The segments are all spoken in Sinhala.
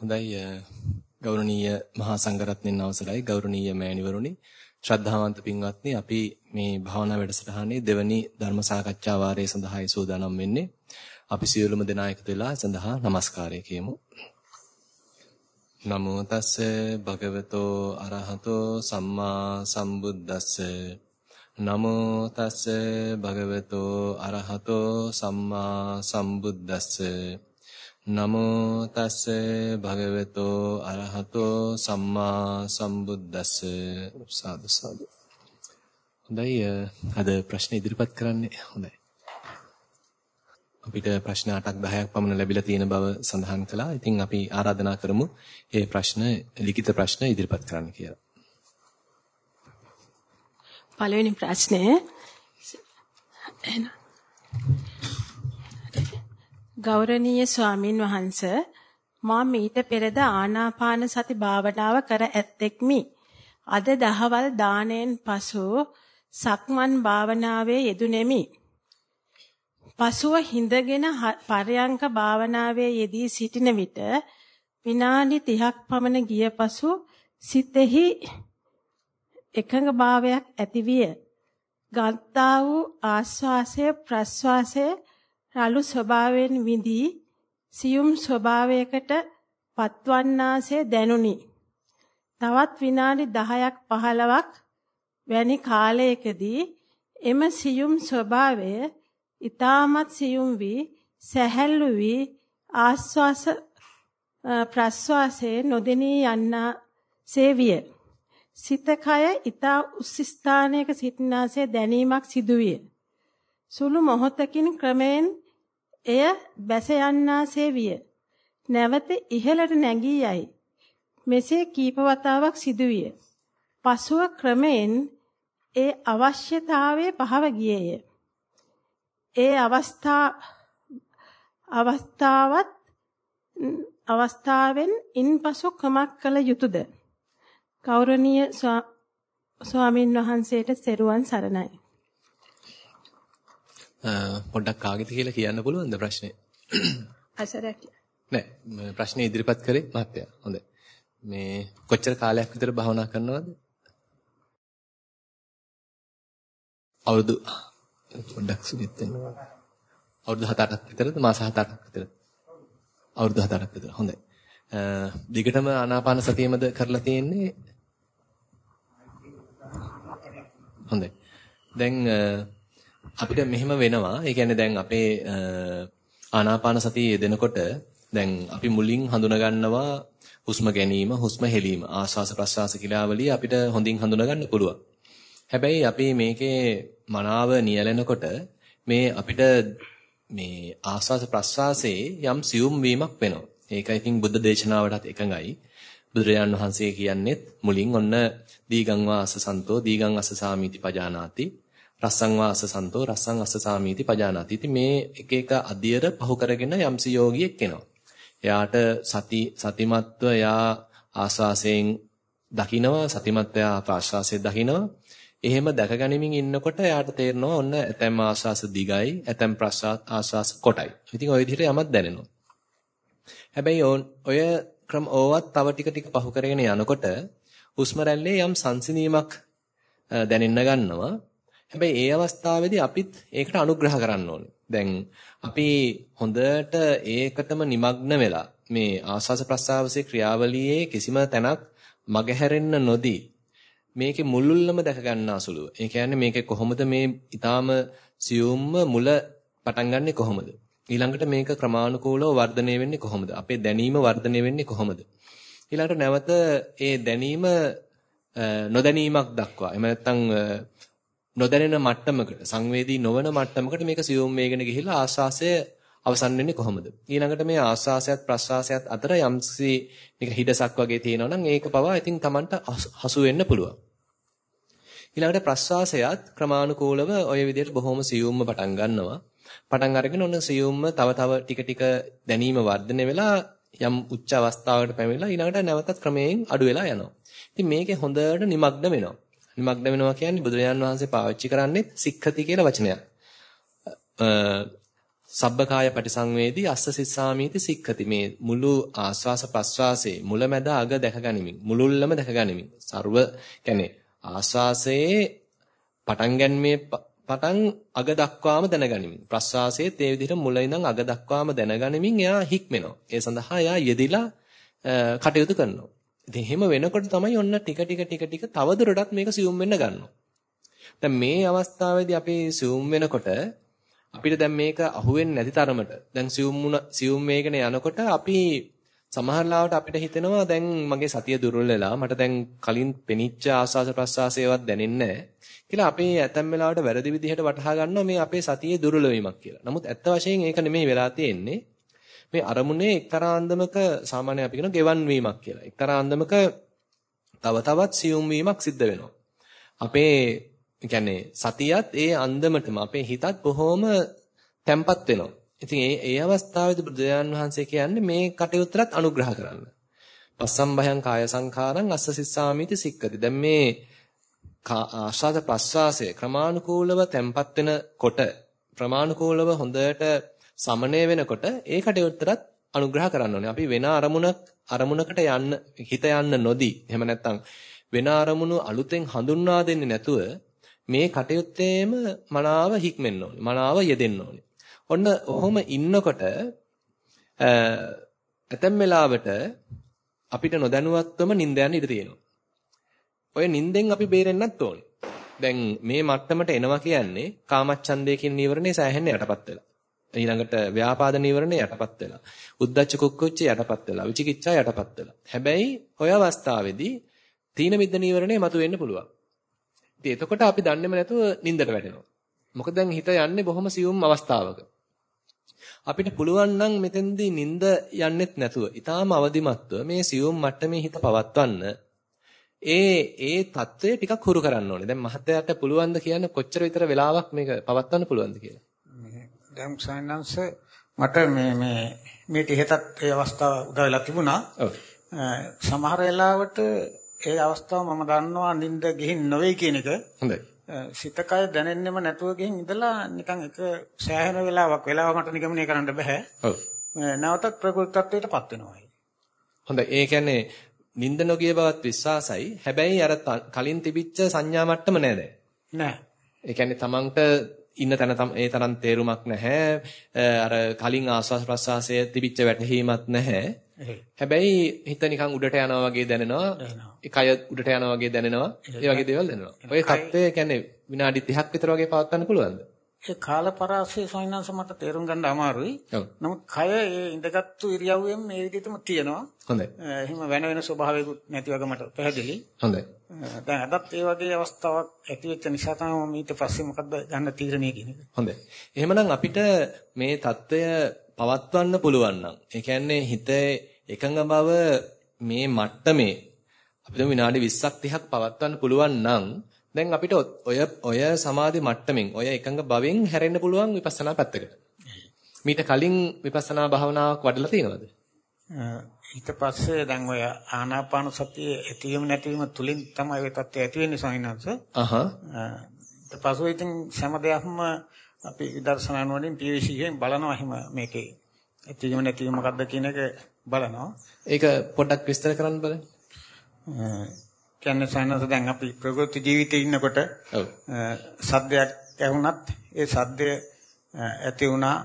හොඳයි ගෞරවනීය මහා සංඝරත්නයන් අවසරයි. ගෞරවනීය මෑණිවරුනි ශ්‍රද්ධාවන්ත පින්වත්නි අපි මේ භාවනා වැඩසටහනේ දෙවැනි ධර්ම සාකච්ඡා වාරයේ සඳහායි සූදානම් වෙන්නේ. අපි සියලුම දෙනා එකතු වෙලා සඳහා নমස්කාරය කියමු. නමෝ තස්ස භගවතෝ අරහතෝ සම්මා සම්බුද්දස්ස. නමෝ තස්ස භගවතෝ අරහතෝ සම්මා සම්බුද්දස්ස. නමෝ තස්ස භගවතෝ අරහතෝ සම්මා සම්බුද්දස්ස සාදු සාදු හොඳයි අද ප්‍රශ්න ඉදිරිපත් කරන්නේ හොඳයි අපිට ප්‍රශ්න 8ක් 10ක් පමණ ලැබිලා තියෙන බව සඳහන් කළා. ඉතින් අපි ආරාධනා කරමු මේ ප්‍රශ්න ලිඛිත ප්‍රශ්න ඉදිරිපත් කරන්න කියලා. පළවෙනි ප්‍රශ්නය ගෞරවනීය ස්වාමින් වහන්ස මා මීට පෙරද ආනාපාන සති භාවනාව කර ඇත්තෙක්මි. අද දහවල් දාණයෙන් පසු සක්මන් භාවනාවේ යෙදුණෙමි. පසුව හිඳගෙන පරයන්ක භාවනාවේ යෙදී සිටින විට විනාඩි 30ක් පමණ ගිය පසු සිතෙහි එකඟ භාවයක් ඇතිවිය. ගත්තා වූ ආස්වාසය ප්‍රස්වාසය රළු ස්වභාවයෙන් විඳී සියුම් ස්වභාවයකට පත්වන්නාසේ දැනුනි. තවත් විනාඩි 10ක් 15ක් වැනි කාලයකදී එම සියුම් ස්වභාවය ඊටමත් සියුම් වී සැහැල්ලු වී ආස්වාස ප්‍රස්වාසයේ නොදෙනී යන්නා සේවිය. සිත කය ඊතා උස් ස්ථානයක සිටිනාසේ දැනීමක් සිදුවිය. සුළු මොහොතකින් ක්‍රමයෙන් එය බැස යන්නාසේ විය. නැවත ඉහළට නැගී යයි. මෙසේ කීප වතාවක් සිදුවිය. පසුව ක්‍රමයෙන් ඒ අවශ්‍යතාවයේ පහව ගියේය. ඒ අවස්ථා අවස්ථාවත් අවස්ථාවෙන් ඉන්පසු ක්‍රමක් කළ යුතුයද? ගෞරවනීය ස්වාමින් වහන්සේට සෙරුවන් සරණයි. පොඩ්ඩක් කාගෙද කියලා කියන්න පුළුවන්ද ප්‍රශ්නේ? අසරක්. නෑ ප්‍රශ්නේ ඉදිරිපත් කරේ මහත්තයා. හොඳයි. මේ කොච්චර කාලයක් විතර භාවනා කරනවද? අවුරුදු පොඩ්ඩක් සුදිත් වෙනවා. අවුරුදු 7-8ක් විතරද මාස 7-8ක් විතරද? අවුරුදු 7-8ක් විතර. හොඳයි. දිගටම ආනාපාන සතියෙමද කරලා තියෙන්නේ? හොඳයි. දැන් අපිට මෙහෙම වෙනවා. ඒ කියන්නේ දැන් අපේ ආනාපාන සතිය යෙදෙනකොට දැන් අපි මුලින් හඳුනා ගන්නවා හුස්ම ගැනීම, හුස්ම හෙලීම, ආස්වාස ප්‍රස්වාස කිලාවලිය අපිට හොඳින් හඳුනා ගන්න පුළුවන්. හැබැයි අපි මේකේ මනාව නියැලෙනකොට මේ අපිට මේ ආස්වාස ප්‍රස්වාසයේ යම් සියුම් වීමක් වෙනවා. ඒක ඉතින් බුද්ධ දේශනාවටත් එකඟයි. බුදුරජාන් වහන්සේ කියන්නේත් මුලින් ඔන්න දීගං වාස සන්තෝ දීගං අස්ස සාමීති පජානාති රස්සං වාස සන්තෝ රස්සං අස්ස සාමීති පජානාති. ඉතින් මේ එක එක අධියර පහු කරගෙන යම්සි යෝගියෙක් එනවා. එයාට සති සතිමත්ව එයා ආස්වාසයෙන් දකිනවා සතිමත්ව එයා ප්‍රාශ්වාසයෙන් දකිනවා. එහෙම දැක ගනිමින් ඉන්නකොට එයාට තේරෙනවා ඔන්න ඇතැම් ආස්වාස දිගයි ඇතැම් ප්‍රාශ්වාස ආස්වාස කොටයි. ඉතින් ওই විදිහට යමක් දැනෙනවා. හැබැයි ඔය ක්‍රම ඕවත් තව ටික ටික පහු කරගෙන යනකොට හුස්ම රැල්ලේ යම් සංසිනීමක් දැනෙන්න ගන්නවා. හැබැයි ඒ අවස්ථාවේදී අපිත් ඒකට අනුග්‍රහ කරන්න ඕනේ. දැන් අපි හොඳට ඒකටම নিমগ্ন වෙලා මේ ආස්වාස ප්‍රස්වාසයේ ක්‍රියාවලියේ කිසිම තැනක් මගහැරෙන්න නොදී මේකේ මුල්ුල්ලම දැක ගන්නාසුලුව. ඒ කියන්නේ මේකේ කොහොමද මේ ඊටාම සියුම්ම මුල පටන් ගන්නෙ කොහොමද? ඊළඟට මේක ක්‍රමානුකූලව වර්ධනය වෙන්නේ කොහොමද? අපේ දැනීම වර්ධනය වෙන්නේ කොහොමද? ඊළඟට නැවත ඒ දැනීම නොදැනීමක් දක්වා. එහෙම නැත්නම් නොදැනෙන මට්ටමකට සංවේදී නොවන මට්ටමකට මේක සියුම් වේගෙන ගිහිල්ලා ආස්වාසය අවසන් වෙන්නේ කොහොමද ඊළඟට මේ ආස්වාසයත් ප්‍රස්වාසයත් අතර යම්සි මේක හිඩසක් වගේ තියෙනවා නම් ඒක පවා ඉතින් Tamanට හසු වෙන්න පුළුවන් ඊළඟට ප්‍රස්වාසයත් ක්‍රමානුකූලව ওই විදිහට බොහොම සියුම්ම පටන් ගන්නවා පටන් අරගෙන ඔන්න සියුම්ම තව තව ටික ටික දැනීම වර්ධනය වෙලා යම් උච්ච අවස්ථාවකට පැමිණලා ඊළඟට නැවතත් ක්‍රමයෙන් අඩු වෙලා යනවා ඉතින් මේකේ හොඳට নিমগ্ন වෙනවා නිමග්න වෙනවා කියන්නේ බුදුරජාන් වහන්සේ පාවිච්චි කරන්නේ සික්ඛති කියලා වචනයක්. සබ්බකාය පටිසංවේදී අස්ස සිස්සාමීති සික්ඛති මේ මුළු ආස්වාස ප්‍රස්වාසයේ මුලැමැද අග දැකගනිමින් මුලුල්ලම දැකගනිමින් ਸਰව කියන්නේ ආස්වාසයේ පටන් ගැනීමේ පටන් අග දක්වාම දැනගනිමින් ප්‍රස්වාසයේ ඒ විදිහට මුල ඉඳන් අග දක්වාම දැනගනිමින් එයා හික්මෙනවා ඒ සඳහා එයා යෙදිලා කටයුතු කරනවා ඉතින් එහෙම වෙනකොට තමයි ඔන්න ටික ටික ටික ටික තවදුරටත් මේක සියුම් වෙන්න ගන්නවා දැන් මේ අවස්ථාවේදී අපි සියුම් වෙනකොට අපිට දැන් මේක අහුවෙන්නේ නැති තරමට දැන් සියුම් සියුම් මේකන යනකොට අපි සමහර ලාවට අපිට හිතෙනවා දැන් මගේ සතිය දුර්වල වෙලා මට දැන් කලින් පෙනිච්ච ආස්වාස ප්‍රස්වාසයවත් දැනෙන්නේ කියලා අපේ ඇතැම් වෙලාවට වැරදි විදිහට වටහා ගන්නවා මේ අපේ සතියේ දුර්වල වීමක් කියලා. නමුත් ඇත්ත වශයෙන් ඒක නෙමෙයි වෙලා තියෙන්නේ. මේ අරමුණේ එක්තරා අන්දමක සාමාන්‍ය අපි කියන ගෙවන් වීමක් කියලා. එක්තරා අන්දමක තව තවත් සියුම් වීමක් සිද්ධ වෙනවා. අපේ කියන්නේ සතියත් ඒ අන්දමටම අපේ හිතත් බොහොම තැම්පත් වෙනවා. ඉතින් ඒ ඒ අවස්ථාවේදී බුදුරජාන් වහන්සේ කියන්නේ මේ කටයුත්තට අනුග්‍රහ කරන්න. පස්සම්භයං කාය සංඛාරං අස්ස සිස්සාමිති සික්කති. දැන් මේ ආශාද ප්‍රස්වාසය ක්‍රමානුකූලව තැම්පත් වෙනකොට ප්‍රමාණිකූලව හොඳට සමනය වෙනකොට ඒ කටයුත්තට අනුග්‍රහ කරන්න ඕනේ. අපි වෙන අරමුණක් අරමුණකට යන්න හිත යන්න නොදී එහෙම නැත්නම් වෙන අරමුණු අලුතෙන් හඳුන්වා දෙන්නේ නැතුව මේ කටයුත්තේම මනාව හික්මෙන්න ඕනේ. මනාව යෙදෙන්න ඕනේ. ඔන්න ඔහොම ඉන්නකොට ඇතැම් වෙලාවට අපිට නොදැනුවත්වම නිින්ද යන ඉඩ තියෙනවා. ඔය නිින්දෙන් අපි බේරෙන්නත් ඕනේ. දැන් මේ මට්ටමට එනවා කියන්නේ කාමච්ඡන්දය කියන නීවරණේ සෑහෙන්න යටපත් වෙලා. ඊළඟට ව්‍යාපාද නීවරණ යටපත් වෙලා. උද්දච්ච කුක්කුච්ච යටපත් වෙලා. විචිකිච්ඡා යටපත් වෙලා. හැබැයි ඔය අවස්ථාවේදී තීන මිද්ද නීවරණය මතුවෙන්න පුළුවන්. ඉතින් එතකොට අපි දන්නේම නැතුව නින්දට වැටෙනවා. මොකද දැන් හිත යන්නේ බොහොම සියුම් අවස්ථාවක. අපිට පුළුවන් නම් මෙතෙන්දී නිින්ද යන්නෙත් නැතුව ඊටාම අවදිමත්ව මේ සියුම් මට්ටමේ හිත පවත්වන්න ඒ ඒ தત્ත්වය ටිකක් හුරු කරන්න ඕනේ. දැන් මහත්යාට පුළුවන් ද කියන්න කොච්චර විතර වෙලාවක් මේක පවත්වන්න පුළුවන්ද කියලා. දැන් සයන්ස් මට මේ මේ මේ ටිකටත් ඒ අවස්ථාව උදා වෙලා තිබුණා. ඔව්. සමහර වෙලාවට ඒ අවස්ථාව මම දන්නවා නිින්ද ගිහින් නොවේ කියන එක. හොඳයි. සිතකය දැනෙන්නෙම නැතුව ගිහින් ඉඳලා නිකන් එක සෑහෙන වෙලාවක් වෙලාව මට නිගමනය කරන්න බෑ. ඔව්. නැවතත් ප්‍රකෘති තත්ත්වයටපත් වෙනවා. හොඳයි. ඒ කියන්නේ නිින්ද නොගිය බවත් විශ්වාසයි. හැබැයි අර කලින් තිබිච්ච සංඥා මට්ටම නෑ දැන්. නෑ. ඒ කියන්නේ තමන්ට ඉන්න තැන ඒ තරම් තේරුමක් නැහැ. අර කලින් ආස්වාස් ප්‍රසආසය තිබිච්ච වැටහීමක් නැහැ. හැබැයි හිත නිකන් උඩට යනවා වගේ දැනෙනවා. කය උඩට යනවා වගේ දැනෙනවා. ඒ වගේ දේවල් දැනෙනවා. ඔය தත්ත්වය කියන්නේ විනාඩි 30ක් විතර වගේ පවත්වන්න පුළුවන්ද? ඒ කාලපරාසය සොයනස මට තේරුම් ගන්න අමාරුයි. නමුත් කය ඒ ඉඳගත්තු ඉරියව්වෙන් මේ විදිහටම තියෙනවා. හොඳයි. එහෙම වෙන වෙන ස්වභාවයකුත් නැති වගේ මට පැහැදිලි. හොඳයි. දැන් අදත් ඒ වගේ අවස්ථාවක් ඇති වෙච්ච නිසා තමයි මම ඊට පස්සේ මොකද්ද ගන්න තීරණය කියන එක. හොඳයි. එහෙමනම් අපිට මේ தত্ত্বය පවත්වන්න පුළුවන් නම් ඒ කියන්නේ හිතේ එකඟ බව මේ මට්ටමේ අපිට විනාඩි 20ක් 30ක් පවත්වන්න පුළුවන් නම් දැන් අපිට ඔය ඔය සමාධි මට්ටමින් ඔය එකඟ භවෙන් හැරෙන්න පුළුවන් විපස්සනා පැත්තකට. මීට කලින් විපස්සනා භාවනාවක් වඩලා තියෙනවද? ඊට පස්සේ දැන් ඔය ආනාපාන සතිය ඇතිවීම නැතිවීම තුලින් තමයි ඔය தත්ත්වය ඇති වෙන්නේ සමිනන්ස. අහහ. ඊට පස්සේ ඉතින් හැම දෙයක්ම අපි විදර්ශනා නුවණින් PVC-යෙන් බලනවා එහෙම මේකේ ඇතිවීම නැතිවීම මොකක්ද කියන එක බලනවා. ඒක පොඩ්ඩක් විස්තර කරන්න බලන්න. කියන්නේ සයනස දැන් අපි ප්‍රകൃති ජීවිතේ ඉන්නකොට ඔව් සද්දයක් ඇහුණත් ඒ සද්දය ඇති වුණා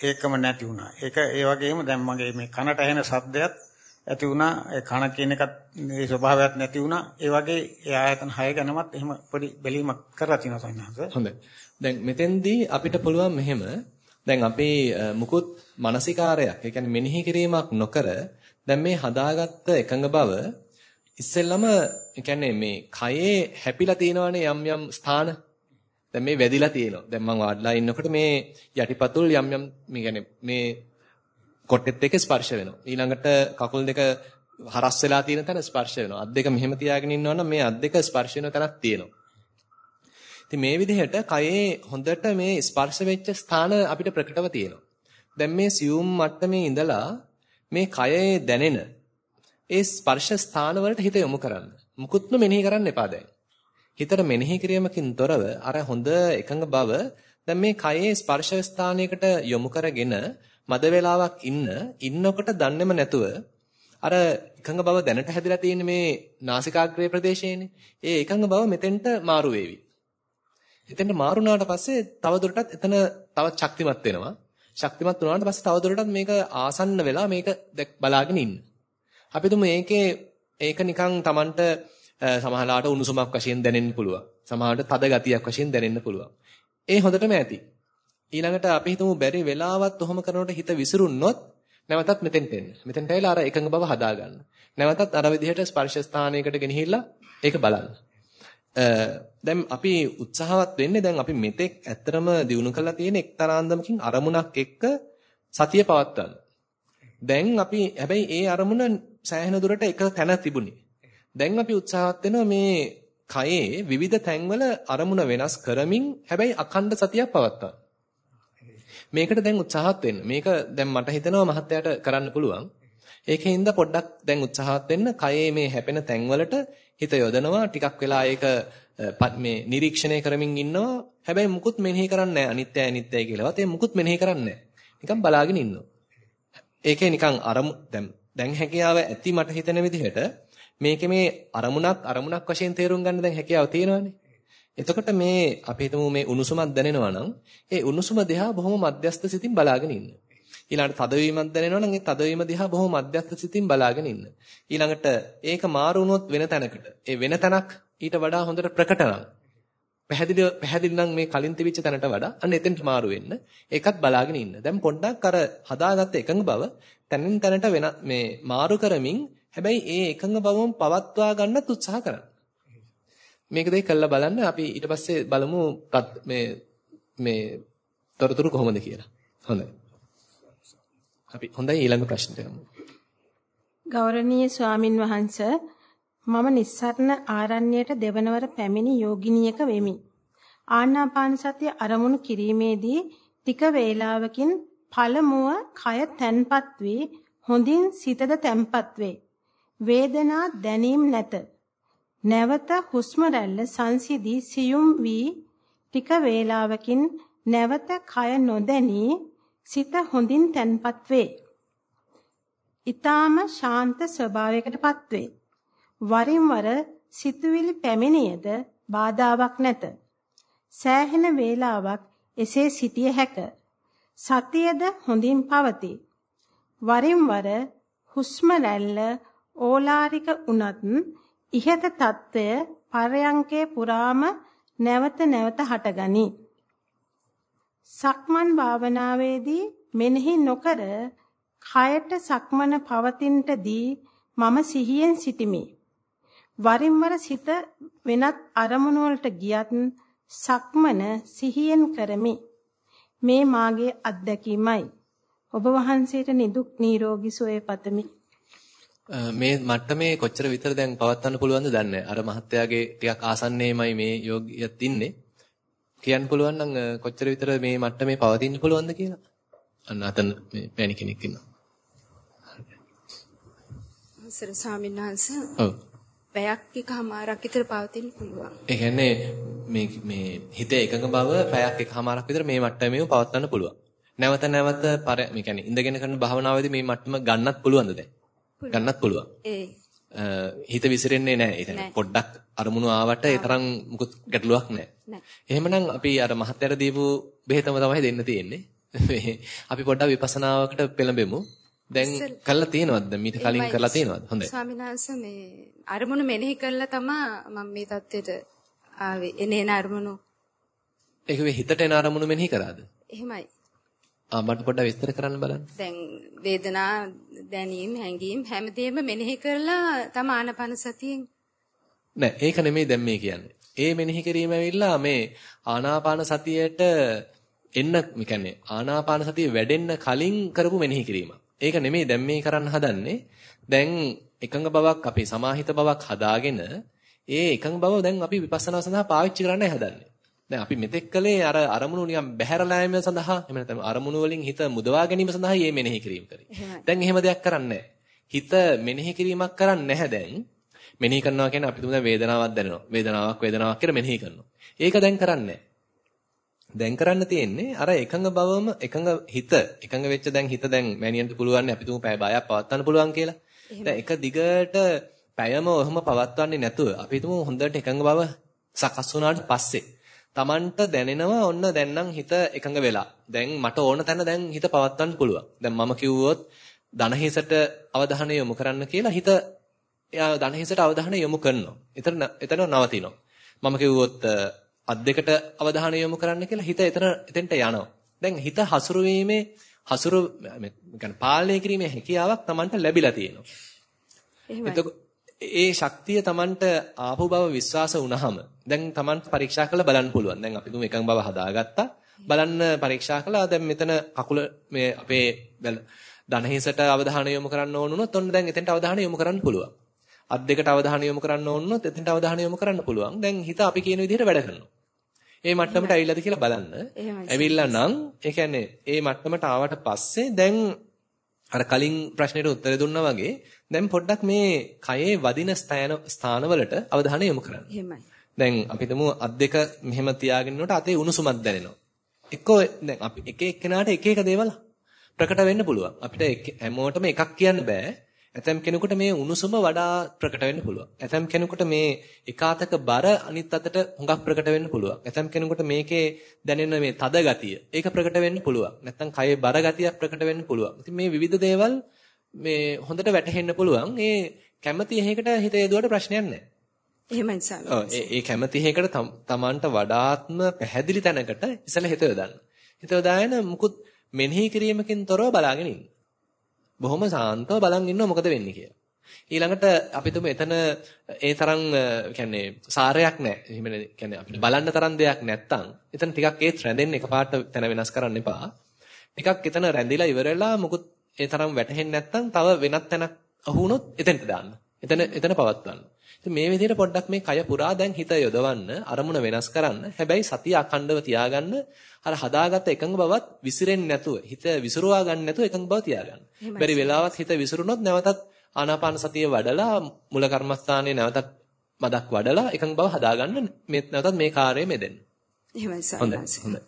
ඒකම නැති වුණා. ඒක ඒ වගේම දැන් මගේ මේ කනට ඇහෙන සද්දයක් ඇති වුණා ඒ කන කියන එකත් ඒ ස්වභාවයක් නැති වුණා. ඒ වගේ ඒ ආයතන 6 ගැනමත් එහෙම පොඩි බැලීමක් කරලා තියෙනවා සයනස. හොඳයි. දැන් මෙතෙන්දී අපිට පුළුවන් මෙහෙම දැන් අපේ මුකුත් මානසිකාරයක් ඒ කියන්නේ මෙනෙහි කිරීමක් නොකර දැන් මේ හදාගත්ත එකඟ බව ඉස්සෙල්ලම කියන්නේ මේ කයේ හැපිලා තියෙනවනේ යම් යම් ස්ථාන. දැන් මේ වැදිලා තියෙනවා. දැන් මම වාඩිලා ඉන්නකොට මේ යටිපතුල් යම් යම් මේ කියන්නේ මේ කොට්ටෙත් එක්ක ස්පර්ශ වෙනවා. ඊළඟට කකුල් දෙක හරස් වෙලා තියෙන තැන ස්පර්ශ වෙනවා. අත් දෙක මෙහෙම තියාගෙන ඉන්නවනම් මේ අත් දෙක ස්පර්ශ වෙන තැනක් තියෙනවා. ඉතින් මේ විදිහට කයේ හොඳට මේ ස්පර්ශ වෙච්ච ස්ථාන අපිට ප්‍රකටව තියෙනවා. දැන් මේ සියුම් මට්ටමේ ඉඳලා මේ කයේ දැනෙන ඒ ස්පර්ශ ස්ථාන වලට හිත යොමු කරන්න. මුකුත්ම මෙනෙහි කරන්න එපා දැන්. හිතට මෙනෙහි කිරීමකින් තොරව අර හොඳ එකඟ බව දැන් මේ කයේ ස්පර්ශ ස්ථානයකට යොමු කරගෙන මද වේලාවක් ඉන්න ඉන්නකොට දන්නේම නැතුව අර එකඟ බව දැනට හැදිලා තියෙන මේ නාසිකාග්‍රේ ප්‍රදේශයේනේ. ඒ එකඟ බව මෙතෙන්ට මාරු වේවි. එතෙන්ට මාරුනාට පස්සේ තවදුරටත් එතන තවත් ශක්තිමත් වෙනවා. ශක්තිමත් වුණාට පස්සේ තවදුරටත් මේක ආසන්න වෙලා මේක බලාගෙන ඉන්න. අපි තුමු මේකේ ඒක නිකන් Tamanට සමහරලාට උණුසුමක් වශයෙන් දැනෙන්න පුළුවන්. සමහරට තද ගතියක් වශයෙන් දැනෙන්න පුළුවන්. ඒ හොඳටම ඇති. ඊළඟට අපි හිතමු බැරි වෙලාවත් ඔහොම කරනකොට හිත විසිරුනොත් නැවතත් මෙතෙන්ට එන්න. මෙතෙන්ට ඇවිල්ලා අර එකඟ බව හදාගන්න. නැවතත් අර විදිහට ස්පර්ශ ස්ථානයකට ගෙනහිල්ලා ඒක බලන්න. දැන් අපි උත්සාහවත් වෙන්නේ දැන් අපි මෙතෙක් ඇත්තරම දිනු කරලා තියෙන එක්තරාන්දමකින් අරමුණක් එක්ක සතිය පවත්වන්න. දැන් අපි හැබැයි ඒ අරමුණ සෑහෙන දුරට එක තැන තිබුණේ. දැන් අපි උත්සාහවත් වෙනවා මේ කයේ විවිධ තැන්වල අරමුණ වෙනස් කරමින් හැබැයි අඛණ්ඩ සතියක් පවත්වන්න. මේකට දැන් උත්සාහත් වෙන්න. මේක දැන් මට හිතෙනවා මහත්තයාට කරන්න පුළුවන්. ඒකෙන්ද පොඩ්ඩක් දැන් උත්සාහත් වෙන්න කයේ මේ හැපෙන තැන්වලට හිත යොදනවා. ටිකක් වෙලා ඒක මේ නිරීක්ෂණය කරමින් ඉන්නවා. හැබැයි මුකුත් මෙනෙහි කරන්නේ නැහැ. අනිත්‍යයි අනිත්‍යයි කියලාවත් ඒ මුකුත් මෙනෙහි කරන්නේ නිකන් බලාගෙන ඉන්නවා. ඒකේ නිකන් අරමු දැන් දැන් හැකියාව ඇති මට හිතෙන විදිහට මේකේ මේ අරමුණක් අරමුණක් වශයෙන් තේරුම් ගන්න දැන් හැකියාව තියෙනවානේ. එතකොට මේ අපි හිතමු මේ උණුසුමක් දැනෙනවා නම් ඒ උණුසුම දිහා බොහොම මධ්‍යස්ථ සිතින් බලාගෙන ඉන්න. ඊළඟට තදවීමක් දැනෙනවා නම් ඒ තදවීම දිහා බොහොම මධ්‍යස්ථ සිතින් බලාගෙන ඉන්න. ඊළඟට ඒක මාරු වුණොත් වෙන තැනකට. ඒ වෙන තැනක් ඊට වඩා හොඳට ප්‍රකට නම් පැහැදිලි පැහැදිලි නම් මේ කලින් තිබිච්ච තැනට වඩා අන්න එතෙන්ට මාරු වෙන්න. ඒකත් බලාගෙන ඉන්න. දැන් පොඩ්ඩක් අර හදාගත්ත එකඟ බව තැනින් තැනට වෙන මේ මාරු කරමින් හැබැයි ඒ එකඟ බවම පවත්වා ගන්නත් උත්සාහ කරන්න. මේක දෙයි කළා බලන්න අපි ඊට පස්සේ බලමු මේ මේ තොරතුරු කොහොමද කියලා. හොඳයි. අපි හොඳයි ඊළඟ ප්‍රශ්නට යමු. ගෞරවනීය ස්වාමින් වහන්සේ මම නිස්සරණ ආරණ්‍යයට දෙවනවර පැමිණි යෝගිනියක වෙමි. ආනාපාන සතිය අරමුණු කිරීමේදී ටික වේලාවකින් පළමුව කය තැන්පත් වී හොඳින් සිතද තැන්පත් වේ. වේදනා දැනීම නැත. නැවත හුස්ම රැල්ල සංසිදී සියුම් වී ටික වේලාවකින් නැවත කය නොදැනී සිත හොඳින් තැන්පත් වේ. ඊටාම ශාන්ත ස්වභාවයකටපත් වේ. වරින් වර සිතුවිලි පැමිණියද බාධාවක් නැත. සෑහෙන වේලාවක් එසේ සිටිය හැක. සතියද හොඳින් පවතී. වරින් වර හුස්ම රැල්ල ඕලාරික උනත් ඉහත తত্ত্বය පරයන්කේ පුරාම නැවත නැවත හටගනී. සක්මන් භාවනාවේදී මෙනෙහි නොකර කයට සක්මන පවතිනටදී මම සිහියෙන් සිටිමි. වරින් වර සිත වෙනත් අරමුණු වලට ගියත් සක්මන සිහියෙන් කරමි. මේ මාගේ අත්දැකීමයි. ඔබ වහන්සේට නිදුක් නිරෝගී සුවය පතමි. මේ මට්ටමේ කොච්චර විතර දැන් පවත්වන්න පුළුවන්ද දන්නේ අර මහත්තයාගේ ටිකක් ආසන්නේමයි මේ යෝගියත් ඉන්නේ. කියන්න පුළුවන් නම් කොච්චර විතර මේ මට්ටමේ පවතින්න පුළුවන්ද කියලා. අන්න අතන මේ පැණි කෙනෙක් ඉන්නවා. සර ස්වාමීන් වහන්සේ. ඔව්. පැයක් එකමාරක් විතර පවතින්න පුළුවන්. ඒ කියන්නේ මේ මේ හිතේ එකඟ බව පැයක් එකමාරක් විතර මේ මට්ටමේම පවත්වන්න පුළුවන්. නැවත නැවත මේ කියන්නේ ඉඳගෙන කරන භාවනාවේදී මේ මට්ටම ගන්නත් පුළුවන්ද දැන්? ගන්නත් පුළුවන්. ඒ හිත විසිරෙන්නේ නැහැ. ඒ පොඩ්ඩක් අරමුණු ආවට ඒ තරම් මුකුත් ගැටලුවක් නැහැ. එහෙමනම් අපි අර මහත්යට දීපු බෙහෙතම තමයි දෙන්න තියෙන්නේ. අපි පොඩ්ඩක් විපස්සනාවකට පෙළඹෙමු. දැන් කළා තියෙනවද? මීට කලින් කරලා තියෙනවද? හොඳයි. ස්වාමීන් වහන්සේ මේ අරමුණු මෙනෙහි කළා තමයි මම මේ தත්ත්වයට ආවේ. එනේන අරමුණු. ඒක වෙ හිතට එන අරමුණු මෙනෙහි කරාද? එහෙමයි. ආ මට පොඩ්ඩක් විස්තර කරන්න බලන්න. දැන් වේදනා දැනීම හැඟීම් හැමදේම මෙනෙහි කරලා තම ආනපන සතියෙන් නෑ ඒක නෙමෙයි දැන් මේ කියන්නේ. ඒ මෙනෙහි කිරීම ඇවිල්ලා මේ ආනාපාන සතියට එන්න මේ කියන්නේ ආනාපාන සතිය වැඩෙන්න කලින් කරපු මෙනෙහි කිරීම. ඒක නෙමෙයි දැන් මේ කරන්න හදන්නේ. දැන් එකඟ බවක් අපි සමාහිත බවක් හදාගෙන ඒ එකඟ බව දැන් අපි විපස්සනා සඳහා පාවිච්චි කරන්නයි හදන්නේ. දැන් අපි මෙතෙක් කලේ අර අරමුණු නිකන් බැහැරලා යෑම සඳහා එහෙම නැත්නම් අරමුණු වලින් හිත මුදවා ගැනීම සඳහා මේ මෙනෙහි කිරීම කරේ. දැන් එහෙම දෙයක් කරන්නේ හිත මෙනෙහි කිරීමක් කරන්නේ නැහැ දැන්. මෙනෙහි කරනවා කියන්නේ අපි තුමු දැන් වේදනාවක් දැනෙනවා. වේදනාවක් වේදනාවක් කියලා මෙනෙහි කරනවා. ඒක දැන් කරන්නේ දැන් කරන්න තියෙන්නේ අර එකඟ බවම එකඟ හිත එකඟ වෙච්ච දැන් හිත දැන් මෑනියන්ට පුළුවන් අපි තුමු පැය බයක් පවත්වන්න පුළුවන් කියලා. දැන් එක දිගට පැයම ඔහම පවත්වන්නේ නැතුව අපි තුමු හොඳට එකඟ බව සකස් වුණාට පස්සේ Tamanට දැනෙනවා ඔන්න දැන් හිත එකඟ වෙලා. දැන් මට ඕන තැන දැන් හිත පවත්වන්න පුළුවන්. දැන් මම කිව්වොත් ධනහිසට අවධානය යොමු කරන්න කියලා හිත එයා ධනහිසට අවධානය යොමු කරනවා. එතන එතන නවතිනවා. මම කිව්වොත් අත් දෙකට අවධානය යොමු කරන්න කියලා හිත එතන එතෙන්ට යනවා. දැන් හිත හසුරුවීමේ හසුරු يعني පාලනය කිරීමේ හැකියාවක් Tamanට ලැබිලා තියෙනවා. එතකොට ඒ ශක්තිය Tamanට ආපු බව විශ්වාස වුණාම දැන් Tamanට පරීක්ෂා කරලා බලන්න පුළුවන්. දැන් අපි තුමු එකඟ බව හදාගත්තා. බලන්න පරීක්ෂා කළා. දැන් මෙතන කකුල මේ අපේ ධනහිසට අවධානය යොමු කරන්න ඕන වුණොත් ඔන්න දැන් එතෙන්ට අවධානය යොමු කරන්න පුළුවන්. අත් දෙකට අවධානය යොමු කරන්න ඕන වුණොත් එතෙන්ට අවධානය යොමු කරන්න පුළුවන්. දැන් හිත අපි කියන විදිහට වැඩ කරනවා. ඒ මට්ටමට ඇවිල්ලාද කියලා බලන්න. ඇවිල්ලා නම් ඒ කියන්නේ ඒ මට්ටමට ආවට පස්සේ දැන් අර කලින් ප්‍රශ්නෙට උත්තර දුන්නා වගේ දැන් පොඩ්ඩක් මේ කයේ වදින ස්ථානවලට අවධානය යොමු කරන්න. එහෙමයි. දැන් අපි හිතමු අත් දෙක මෙහෙම තියාගෙන ඉන්නකොට අතේ උණුසුමක් දැනෙනවා. එක්කෝ දැන් අපි එක එක්කෙනාට එක එක දේවල් ප්‍රකට වෙන්න පුළුවන්. අපිට හැමෝටම එකක් කියන්න බෑ. ඇතම් කෙනෙකුට මේ උණුසුම වඩා ප්‍රකට වෙන්න පුළුවන්. ඇතම් කෙනෙකුට මේ එකාතක බර අනිත් අතට හුඟක් ප්‍රකට වෙන්න පුළුවන්. ඇතම් කෙනෙකුට මේකේ දැනෙන මේ තද ගතිය ඒක ප්‍රකට වෙන්න පුළුවන්. නැත්නම් කයේ බර ගතියක් ප්‍රකට වෙන්න පුළුවන්. ඉතින් මේ විවිධ දේවල් මේ හොඳට වැටහෙන්න පුළුවන්. ඒ කැමැති එහෙකට හිත යදුවට ප්‍රශ්නයක් නැහැ. එහෙමයි සාමි. ඒ කැමැති එහෙකට තමන්ට වඩාත්ම පැහැදිලි තැනකට ඉසල හිත යොදන්න. හිත යොදාගෙන මුකුත් මෙනෙහි කිරීමකින් තොරව බලාගෙන ඉන්න. බොහොම සාන්තව බලන් ඉන්නවා මොකද වෙන්නේ කියලා. ඊළඟට අපි තුමු එතන ඒ තරම් කියන්නේ සාරයක් නැහැ. එහෙම කියන්නේ අපිට බලන්න තරම් දෙයක් නැත්තම් එතන ටිකක් ඒත් රැඳෙන්න එකපාරට තැන වෙනස් කරන්න එපා. ටිකක් එතන රැඳිලා ඉවරලා මොකුත් ඒ තරම් වැටහෙන්නේ නැත්තම් තව වෙනත් තැනක් අහු වුණොත් එතනට දාන්න. එතන එතන පවත්වන්න. ඉතින් මේ විදිහට පොඩ්ඩක් මේ කය පුරා දැන් හිත යොදවන්න අරමුණ වෙනස් කරන්න. හැබැයි සතිය අඛණ්ඩව තියාගන්න අර හදාගත්ත එකඟ බවත් විසිරෙන්නේ නැතුව හිත විසිරුවා ගන්න නැතුව එකඟ බව තියාගන්න. බැරි වෙලාවත් හිත විසිරුනොත් නැවතත් ආනාපාන සතිය වඩලා මුල කර්මස්ථානයේ නැවතත් මදක් වඩලා එකඟ බව හදාගන්න මේ නැවතත් මේ කාර්යය මෙදෙන්න. එහෙමයි සර්. හොඳයි. හොඳයි.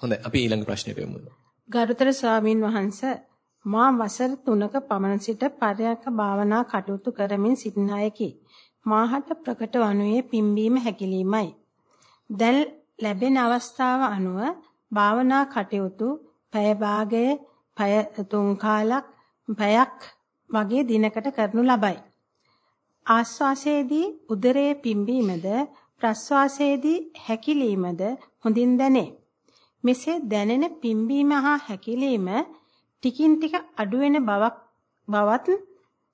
හොඳයි. අපි ඊළඟ ප්‍රශ්නෙට යමු. ගරුතර ස්වාමින් වහන්සේ මා වසර 3ක පමණ සිට පරයන්ක භාවනා කටයුතු කරමින් සිටින අයකි. මාහට ප්‍රකට වනුයේ පිම්බීම හැකිලීමයි. දැන් ලැබෙන අවස්ථාව අනුව භාවනා කටයුතු පැය භාගය පැය තුන් කාලක් පැයක් වගේ දිනකට කරනු ලබයි. ආශ්වාසයේදී උදරයේ පිම්බීමද ප්‍රශ්වාසයේදී හැකිලීමද හොඳින් දැනේ. මෙසේ දැනෙන පිම්බීම හා හැකිලීම ටිකින් ටික අඩු වෙන බවක් බවත්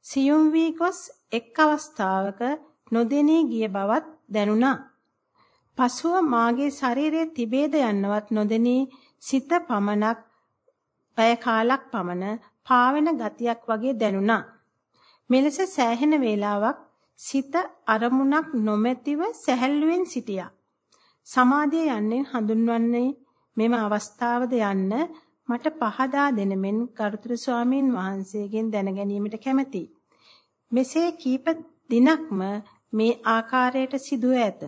සියුම් වී ගොස් එක් අවස්ථාවක නොදෙනී ගිය බවත් දැනුණා. පසුව මාගේ ශරීරයේ තිබේද යන්නවත් නොදෙනී සිත පමණක් පැය කාලක් පමණ පාවෙන ගතියක් වගේ දැනුණා. මෙලෙස සෑහෙන වේලාවක් සිත අරමුණක් නොමැතිව සැහැල්ලුවෙන් සිටියා. සමාධිය යන්නේ හඳුන්වන්නේ මෙම අවස්ථාවද යන්න මට පහදා දෙන මෙන් කරුතර ස්වාමීන් වහන්සේගෙන් දැන ගැනීමට කැමැතියි. මෙසේ කීප දිනක්ම මේ ආකාරයට සිදුව ඇත.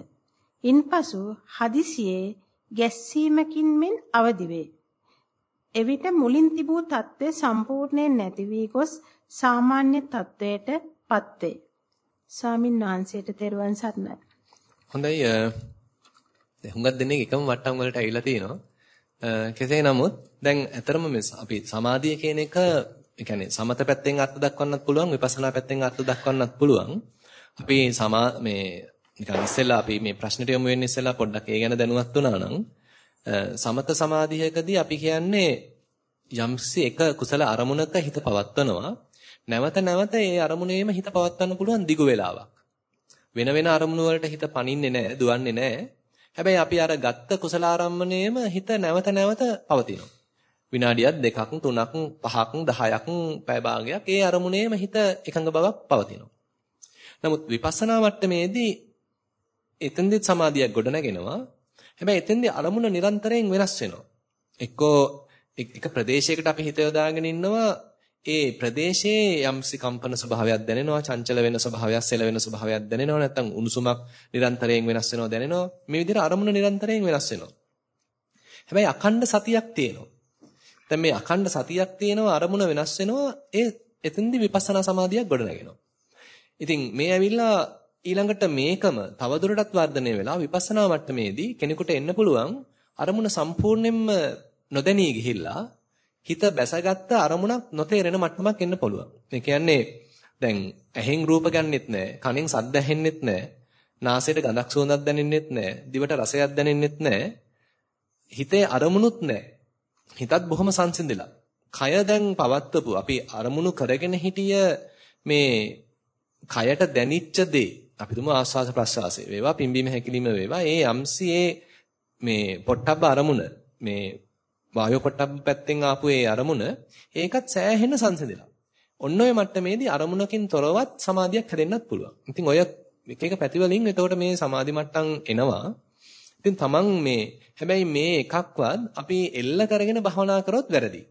ඉන්පසු හදිසියේ ගැස්සීමකින් මෙන් අවදි වේ. එවිට මුලින් තිබූ తත්වය සම්පූර්ණයෙන් නැති වී ගොස් සාමාන්‍ය තත්වයට පත්වේ. ස්වාමින් වහන්සේට තෙරුවන් සරණයි. හොඳයි හුඟක් දෙනෙක් එකම වට්ටම් වලට ඇවිල්ලා තිනවා. කෙසේ නමුත් දැන් ඇතරම මේ අපි සමාධිය කියන එක ඒ කියන්නේ සමත පැත්තෙන් අර්ථ දක්වන්නත් පුළුවන් විපස්සනා පැත්තෙන් අර්ථ දක්වන්නත් පුළුවන්. අපි සමා මේ නිකන් ඉස්සෙල්ලා අපි මේ ප්‍රශ්නෙට යමු වෙන්නේ ඉස්සෙල්ලා පොඩ්ඩක් ඒ ගැන දැනුවත් වුණා නම් සමත සමාධියකදී අපි කියන්නේ යම්සි එක කුසල අරමුණක හිත පවත්වනවා. නැවත නැවත ඒ අරමුණේම හිත පවත්වන්න පුළුවන් දිගු වේලාවක්. වෙන වෙන අරමුණු වලට හිත පනින්නේ නැහැ දුවන්නේ නැහැ. හැබැයි අපි අර ගත්ත කුසල ආරම්මණයම හිත නැවත නැවත පවතිනවා. විනාඩියක් දෙකක් තුනක් පහක් 10ක් පැය භාගයක් ඒ අරමුණේම හිත එකඟ බවක් පවතිනවා නමුත් විපස්සනා මට්ටමේදී එතෙන්දෙත් සමාධියක් ගොඩනගෙනවා. හැබැයි එතෙන්දී අරමුණ නිරන්තරයෙන් වෙනස් වෙනවා. එක්කෝ එක ප්‍රදේශයකට අපි හිත යොදාගෙන ඉන්නවා ඒ ප්‍රදේශයේ යම්සි කම්පන ස්වභාවයක් දැනෙනවා, චංචල වෙන ස්වභාවයක්, සෙල වෙන ස්වභාවයක් දැනෙනවා, නැත්නම් උණුසුමක් නිරන්තරයෙන් වෙනස් වෙනවා දැනෙනවා. මේ විදිහට අරමුණ නිරන්තරයෙන් වෙනස් වෙනවා. හැබැයි අඛණ්ඩ සතියක් තියෙනවා. දැන් මේ අඛණ්ඩ සතියක් තියෙනවා අරමුණ වෙනස් වෙනවා ඒ එතෙන්දී විපස්සනා සමාධියක් ගොඩනගෙනවා. ඉතින් මේ ඇවිල්ලා ඊළඟට මේකම තවදුරටත් වර්ධනය වෙලා විපස්සනා මට්ටමේදී කෙනෙකුට එන්න පුළුවන් අරමුණ සම්පූර්ණයෙන්ම නොදැනී ගිහිල්ලා හිත බැසගත්ත අරමුණක් නොතේරෙන මට්ටමක් එන්න පුළුවන්. ඒ කියන්නේ දැන් ඇහෙන් රූප ගන්නෙත් නැහැ, කනෙන් සද්ද ඇහෙන්නෙත් නැහැ, නාසයට ගඳක් සුවඳක් දැනෙන්නෙත් නැහැ, දිවට රසයක් දැනෙන්නෙත් නැහැ. හිතේ අරමුණුත් නැහැ. හිතත් බොහොම සංසිඳිලා. කය දැන් පවත්වපු අපි අරමුණු කරගෙන හිටිය මේ කයට දැනිච්ච දේ අපි තුමු ආස්වාද ප්‍රසආසය වේවා පිම්බීම හැකිලිම වේවා ඒ යම්සියේ මේ පොට්ටබ්බ අරමුණ මේ වායෝ පොට්ටබ්බ පැත්තෙන් ආපු ඒ අරමුණ ඒකත් සෑහෙන සංසිඳිලා. ඔන්න ඔය මට්ටමේදී අරමුණකින් තොරවත් සමාධියක් හැදෙන්නත් පුළුවන්. ඉතින් ඔය එක එක පැතිවලින් එතකොට මේ සමාධි මට්ටම් එනවා. ඉතින් තමන් මේ හැබැයි මේ එකක්වත් අපි එල්ල කරගෙන භවනා කරොත් වැරදි.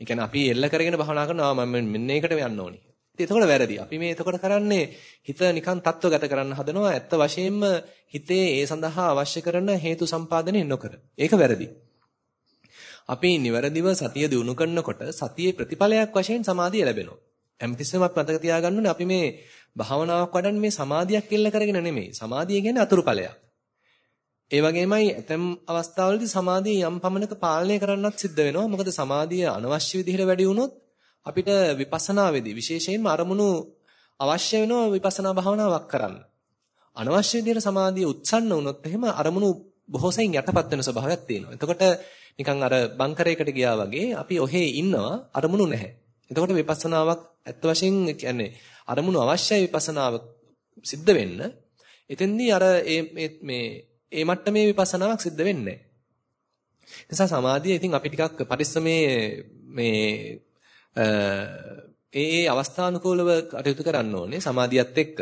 ඒ කියන්නේ අපි එල්ල කරගෙන භවනා කරනවා මම මෙන්න ඒකට යන්න ඕනි. ඉතින් එතකොට වැරදි. අපි මේ එතකොට කරන්නේ හිත නිකන් තත්වගත කරන්න හදනවා. ඇත්ත වශයෙන්ම හිතේ ඒ සඳහා අවශ්‍ය කරන හේතු සම්පාදනය නොකර. ඒක වැරදි. අපි නිවැරදිව සතිය දිනු කරනකොට සතියේ ප්‍රතිඵලයක් වශයෙන් සමාධිය ලැබෙනවා. හැමතිස්සෙම අපි මතක තියාගන්න ඕනේ අපි මේ භාවනාවක් වඩන්නේ මේ සමාධියක් එල්ල කරගෙන නෙමෙයි. සමාධිය කියන්නේ අතුරුඵලයක්. ඒ වගේමයි ඇතම් අවස්ථාවලදී සමාධිය යම් පමණක පාලනය කරන්නත් සිද්ධ වෙනවා. මොකද සමාධිය අනවශ්‍ය විදිහට වැඩි වුණොත් අපිට විපස්සනාවේදී විශේෂයෙන්ම අරමුණු අවශ්‍ය වෙනවා විපස්සනා භාවනාවක් කරන්න. අනවශ්‍ය විදිහට සමාධිය උත්සන්න වුණොත් එහෙම අරමුණු බොහෝ සෙයින් යටපත් වෙන ස්වභාවයක් තියෙනවා. එතකොට නිකන් අර බංකරයකට ගියා වගේ අපි ඔහේ ඉන්නවා අරමුණු නැහැ. එතකොට විපස්සනාවක් ඇත්ත වශයෙන් කියන්නේ අරමුණු අවශ්‍යයි විපස්සනාව සිද්ධ වෙන්න. එතෙන්දී අර මේ මේ ඒ මට්ටමේ විපස්සනාවක් සිද්ධ වෙන්නේ නැහැ. නිසා සමාධිය ඉතින් අපි ටිකක් පරිස්සමේ මේ ඒ ඒ අවස්ථානුකූලව කටයුතු කරන්න ඕනේ සමාධියත් එක්ක.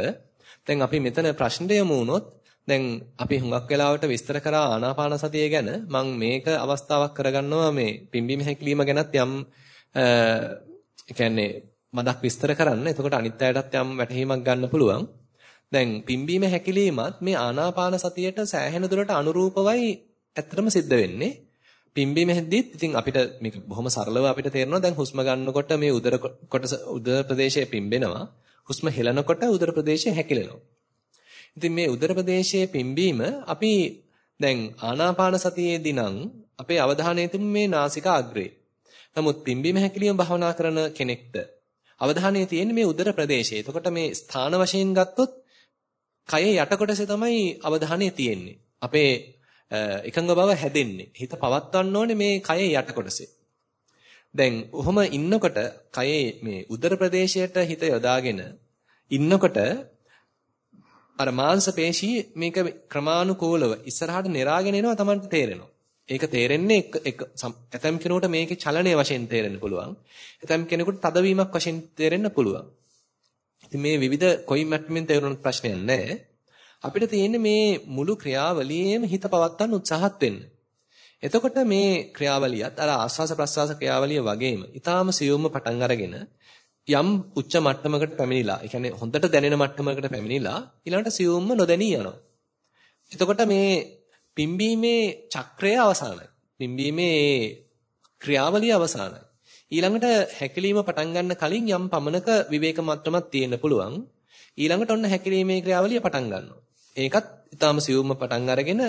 දැන් අපි මෙතන ප්‍රශ්නය යමු වුණොත් දැන් අපි හුඟක් වෙලාවට විස්තර කරා ආනාපාන සතිය ගැන මම මේක අවස්ථාවක් කරගන්නවා මේ පිම්බීම හැකිලිම ගැනත් යම් ඒ කියන්නේ මදක් විස්තර කරන්න. එතකොට අනිත් අයටත් යම් වැටහීමක් ගන්න පුළුවන්. දැන් පිම්බීම හැකිලීමත් මේ ආනාපාන සතියට සෑහෙන දුරට අනුරූපවයි ඇත්තටම සිද්ධ වෙන්නේ. පිම්බීම හැද්දිත් ඉතින් අපිට මේක බොහොම සරලව අපිට තේරෙනවා දැන් හුස්ම ගන්නකොට මේ උදර කොටස උදර ප්‍රදේශයේ පිම්බෙනවා. හුස්ම හෙලනකොට උදර ප්‍රදේශය හැකිලෙනවා. ඉතින් මේ උදර ප්‍රදේශයේ පිම්බීම අපි දැන් ආනාපාන සතියේදී නම් අපේ අවධානය තුමු මේ නාසික අග්‍රේ. නමුත් පිම්බීම හැකිලිම භාවනා කරන කෙනෙක්ට අවධානය තියෙන්නේ මේ උදර ප්‍රදේශයේ. එතකොට මේ ස්ථාන වශයෙන් ගත්තොත් කයේ යට කොටසේ තමයි අවධානය තියෙන්නේ. අපේ එකඟ බව හැදෙන්නේ. හිත පවත්වන්න ඕනේ මේ කයේ යට කොටසේ. දැන් ඔහොම ඉන්නකොට කයේ මේ උදර ප්‍රදේශයට හිත යොදාගෙන ඉන්නකොට අර මාංශ පේශී මේක ක්‍රමානුකූලව ඉස්සරහට නෙරාගෙන එනවා Tamanට තේරෙනවා. ඒක තේරෙන්නේ එක ඇතම් කෙනෙකුට මේකේ චලනයේ වශයෙන් තේරෙන්න පුළුවන්. ඇතම් කෙනෙකුට තදවීමක් වශයෙන් තේරෙන්න පුළුවන්. ඉතින් මේ විවිධ කොයි මට්ටමින් තේරුණත් ප්‍රශ්නයක් නැහැ. අපිට තියෙන්නේ මේ මුළු ක්‍රියාවලියේම හිත පවත්වන්න උත්සාහත් වෙන්න. එතකොට මේ ක්‍රියාවලියත් අර ආස්වාස ප්‍රස්වාස ක්‍රියාවලිය වගේම ඊටාම සියුම්ම පටන් අරගෙන යම් උච්ච මට්ටමකට පැමිණිලා, ඒ කියන්නේ හොඳට දැනෙන මට්ටමකට පැමිණිලා ඊළඟට සියුම්ම නොදැනී යනවා. එතකොට මේ පිම්බීමේ චක්‍රය අවසానයි. පිම්බීමේ ක්‍රියාවලිය අවසానයි. ඊළඟට හැකිලිම පටන් ගන්න කලින් යම් පමනක විවේක මට්ටමක් තියෙන්න පුළුවන්. ඊළඟට ඔන්න හැකිලිමේ ක්‍රියාවලිය පටන් ගන්නවා. ඒකත් ඊටාම සියුම්ම පටන් අරගෙන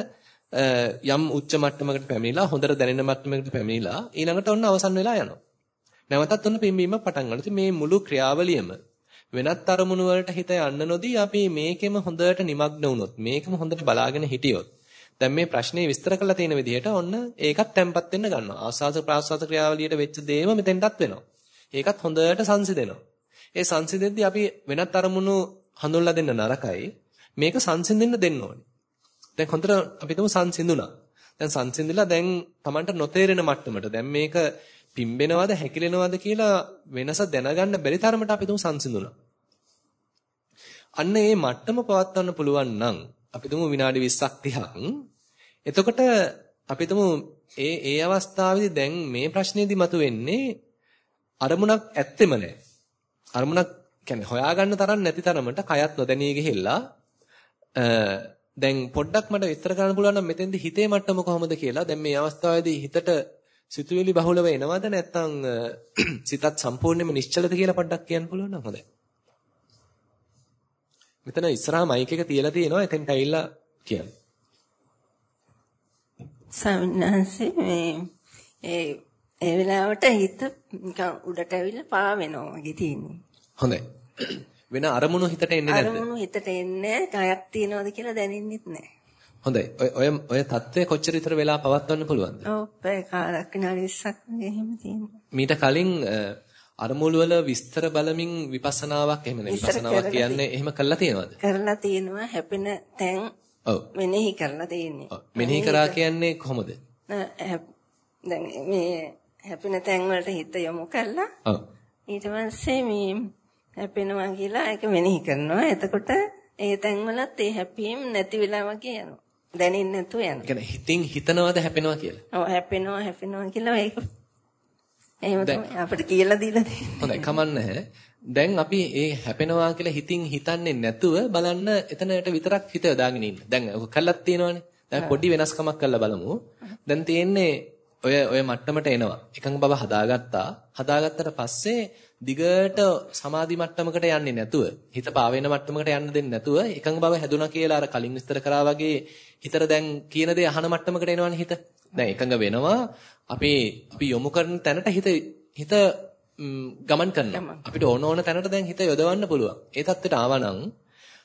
යම් උච්ච මට්ටමකට පැමිණිලා හොඳට දැනෙන මට්ටමකට පැමිණිලා ඊළඟට ඔන්න අවසන් වෙලා යනවා. නැවතත් ඔන්න පිම්බීම පටන් ගන්නවා. ඉතින් මේ මුළු ක්‍රියාවලියම වෙනත් අරමුණු වලට හිත යන්න නොදී අපි මේකෙම හොඳට নিমগ্ন වුණොත් මේකම හොඳට බලාගෙන හිටියොත් දැන් මේ ප්‍රශ්නේ විස්තර කරලා තියෙන විදිහට ඔන්න ඒකත් තැම්පත් වෙන්න ගන්නවා. ආස්වාද ප්‍රාස්වාද ක්‍රියාවලියට වෙච්ච දේම මෙතෙන්ටත් වෙනවා. ඒකත් හොඳට සංසිඳෙනවා. ඒ සංසිඳෙද්දී අපි වෙනත් අරමුණු හඳුන්ලා දෙන්න නරකයි. මේක සංසිඳෙන්න දෙන්න ඕනේ. දැන් හොඳට අපි තුමු සංසිඳුණා. දැන් සංසිඳිලා දැන් Tamanට නොතේරෙන මට්ටමට දැන් මේක පිම්බෙනවද හැකිලෙනවද කියලා වෙනස දැනගන්න බැරි තරමට අපි තුමු සංසිඳුණා. අන්න ඒ මට්ටම පවත්වන්න පුළුවන් නම් අපි තුමු විනාඩි 20ක් 30ක් එතකොට අපි තුමු ඒ ඒ අවස්ථාවේදී දැන් මේ ප්‍රශ්නේදී මතුවෙන්නේ අරමුණක් ඇත්තෙම නැහැ. අරමුණක් කියන්නේ හොයාගන්න තරම් නැති තරමට කයත් නොදැනී ගිහිල්ලා දැන් පොඩ්ඩක් මට විස්තර කරන්න පුළුවන් නම් මෙතෙන්ද හිතේ මට්ටම කොහොමද කියලා දැන් මේ අවස්ථාවේදී හිතට සිතුවිලි බහුලව එනවද නැත්නම් සිතත් සම්පූර්ණයෙන්ම නිශ්චලද කියලා පොඩ්ඩක් කියන්න පුළුවන් නම් හොඳයි. මෙතන ඉස්සරහා මයික් එක තියලා තියෙනවා එතෙන්ට ඇවිල්ලා කියන්න. සම්නාන්සේ මේ ඒ ඒ වෙලාවට හිත නිකන් උඩට ඇවිල්ලා පා වෙනවා වගේ තියෙන්නේ. හොඳයි. වෙන අරමුණු හිතට එන්නේ නැද්ද? අරමුණු හිතට එන්නේ කයක් තියනවද කියලා දැනෙන්නෙත් නැහැ. හොඳයි. ඔය ඔය ඔය தත්ත්වය කොච්චර විතර වෙලා පවත්වන්න පුළුවන්ද? ඔව් පැය කාලක් විනාඩි 20ක් එහෙම තියෙනවා. මීට කලින් අරමුණු වල විස්තර බලමින් විපස්සනාවක් එහෙම නේ විපස්සනාවක් කියන්නේ එහෙම කළා තියෙනවද? කරලා තියෙනවා හැපෙන තැන් ඔව්. මෙනෙහි කරලා තියෙන්නේ. මෙනෙහි කරා කියන්නේ කොහොමද? දැන් මේ හැපෙන තැන් වලට හිත යොමු කළා. ඔව්. ඊට පස්සේ මේ හැපෙනවා කියලා ඒක මෙනෙහි කරනවා. එතකොට ඒ තැන් වලත් ඒ හැපීම් නැති වෙලා වගේ යනවා. දැනෙන්නේ නැතුව යනවා. කියන්නේ හිතින් හිතනවද හැපෙනවා කියලා? ඔව් හැපෙනවා හැපෙනවා කියලා ඒක එහෙම තමයි අපිට කියලා දීලා තියෙන්නේ. හොඳයි කමන්නේ දැන් අපි ඒ හැපෙනවා කියලා හිතින් හිතන්නේ නැතුව බලන්න එතනට විතරක් හිත යොදාගෙන ඉන්න. දැන් ඔක කළක් තියෙනවනේ. දැන් පොඩි වෙනස්කමක් කරලා බලමු. දැන් තියෙන්නේ ඔය ඔය මට්ටමට එනවා. එකඟ බව හදාගත්තා. හදාගත්තට පස්සේ දිගට සමාධි මට්ටමකට යන්නේ නැතුව හිත පාවෙන මට්ටමකට යන්න දෙන්නේ නැතුව එකඟ බව හැදුනා කියලා අර කලින් විස්තර කරා වගේ හිතට දැන් කියන දේ අහන මට්ටමකට එනවනේ හිත. දැන් එකඟ වෙනවා අපි අපි යොමු කරන තැනට හිත හිත ගමන් කරනවා. අපිට ඕන ඕන තැනට දැන් හිත යොදවන්න පුළුවන්. ඒ தත්ත්වයට ආවනම්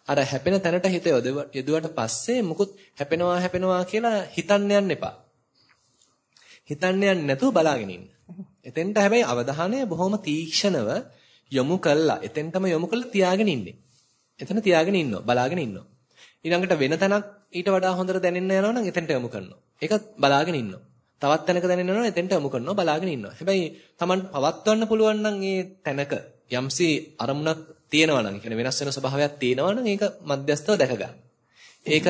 අර හැපෙන තැනට හිත යොදුවට පස්සේ මුකුත් හැපෙනවා හැපෙනවා කියලා හිතන්න යන්න එපා. හිතන්න යන්නේ නැතුව බලාගෙන ඉන්න. එතෙන්ට හැබැයි අවධානය බොහොම තීක්ෂණව යොමු කළා. එතෙන්ටම යොමු කළා තියාගෙන ඉන්නේ. එතන තියාගෙන ඉන්නවා. බලාගෙන ඉන්නවා. ඊළඟට වෙන තැනක් ඊට වඩා හොඳට දැනෙන්න යනවා නම් එතෙන්ට යොමු කරනවා. ඒක බලාගෙන ඉන්නවා. තවත් තැනක දැනෙන්න යනවා එතෙන්ට යොමු කරනවා බලාගෙන ඉන්නවා. හැබැයි Taman පවත්වන්න පුළුවන් නම් ඒ තැනක යම්සි අරමුණක් තියෙනවා නම් කියන්නේ වෙනස් වෙන ස්වභාවයක් තියෙනවා නම් ඒක මධ්‍යස්තව දැක ගන්න. ඒක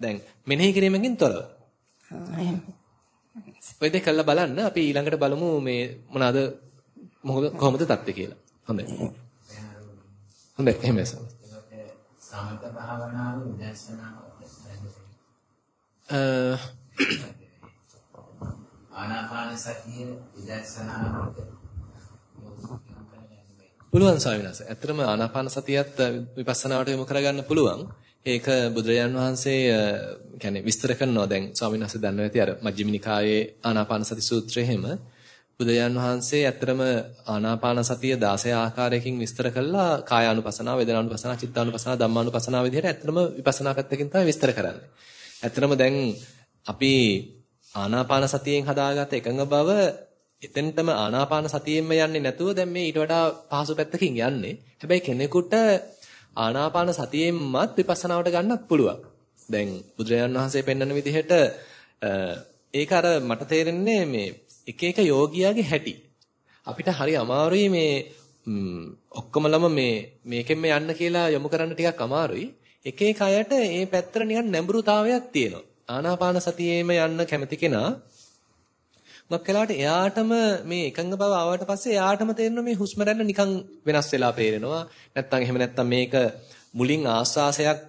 දැන් මෙනෙහි කිරීමකින් තොරව. ඔය දෙක කළා බලන්න අපි ඊළඟට බලමු මේ මොනවාද කොහොමද තත්ත්වය කියලා. හොඳයි. හොඳයි එහෙමයි සම. සමත භාවනාව අ ආනාපාන සතිය විදර්ශනාවට පුළුවන් ස්වාමීන් වහන්සේ. ඇත්තටම ආනාපාන සතියත් විපස්සනාවට යොමු කරගන්න පුළුවන්. ඒක බුදුරජාන් වහන්සේ කියන්නේ විස්තර කරනවා දැන් ස්වාමීන් වහන්සේ දන්නවා ඇති අර මජ්ක්‍ධිම නිකායේ ආනාපාන සති සූත්‍රය එහෙම බුදුරජාන් වහන්සේ ඇත්තටම ආනාපාන සතිය 16 ආකාරයකින් විස්තර කළා කායානුපසනාව, වේදනානුපසනාව, චිත්තානුපසනාව, ධම්මානුපසනාව විදිහට ඇත්තටම විපස්සනා පැත්තකින් තමයි විස්තර කරන්නේ. ඇත්තටම දැන් අපි ආනාපාන සතියෙන් හදාගත්ත එකඟ බව එතෙන්ටම ආනාපාන සතියෙන්ම යන්නේ නැතුව දැන් මේ ඊට වඩා පහසු පැත්තකින් යන්නේ. හැබැයි කෙනෙකුට ආනාපාන සතියෙන්මත් විපස්සනාවට ගන්නත් පුළුවන්. දැන් බුදුරජාණන් වහන්සේ පෙන්වන විදිහට ඒක අර මට තේරෙන්නේ මේ එක එක යෝගියාගේ හැටි. අපිට හරි අමාරුයි මේ ඔක්කොමලම මේ මේකෙන්ම යන්න කියලා යොමු කරන්න ටිකක් අමාරුයි. එක එක අයට මේ පැත්තට නිකන් නැඹුරුතාවයක් තියෙනවා. ආනාපාන සතියේම යන්න කැමති කෙනා මොකක් කළාට එයාටම මේ එකඟ බව ආවට පස්සේ එයාටම තේරෙනවා මේ හුස්ම රැල්ල නිකන් වෙනස් වෙලා පේරෙනවා. නැත්තම් එහෙම නැත්තම් මේක මුලින් ආස්වාසයක්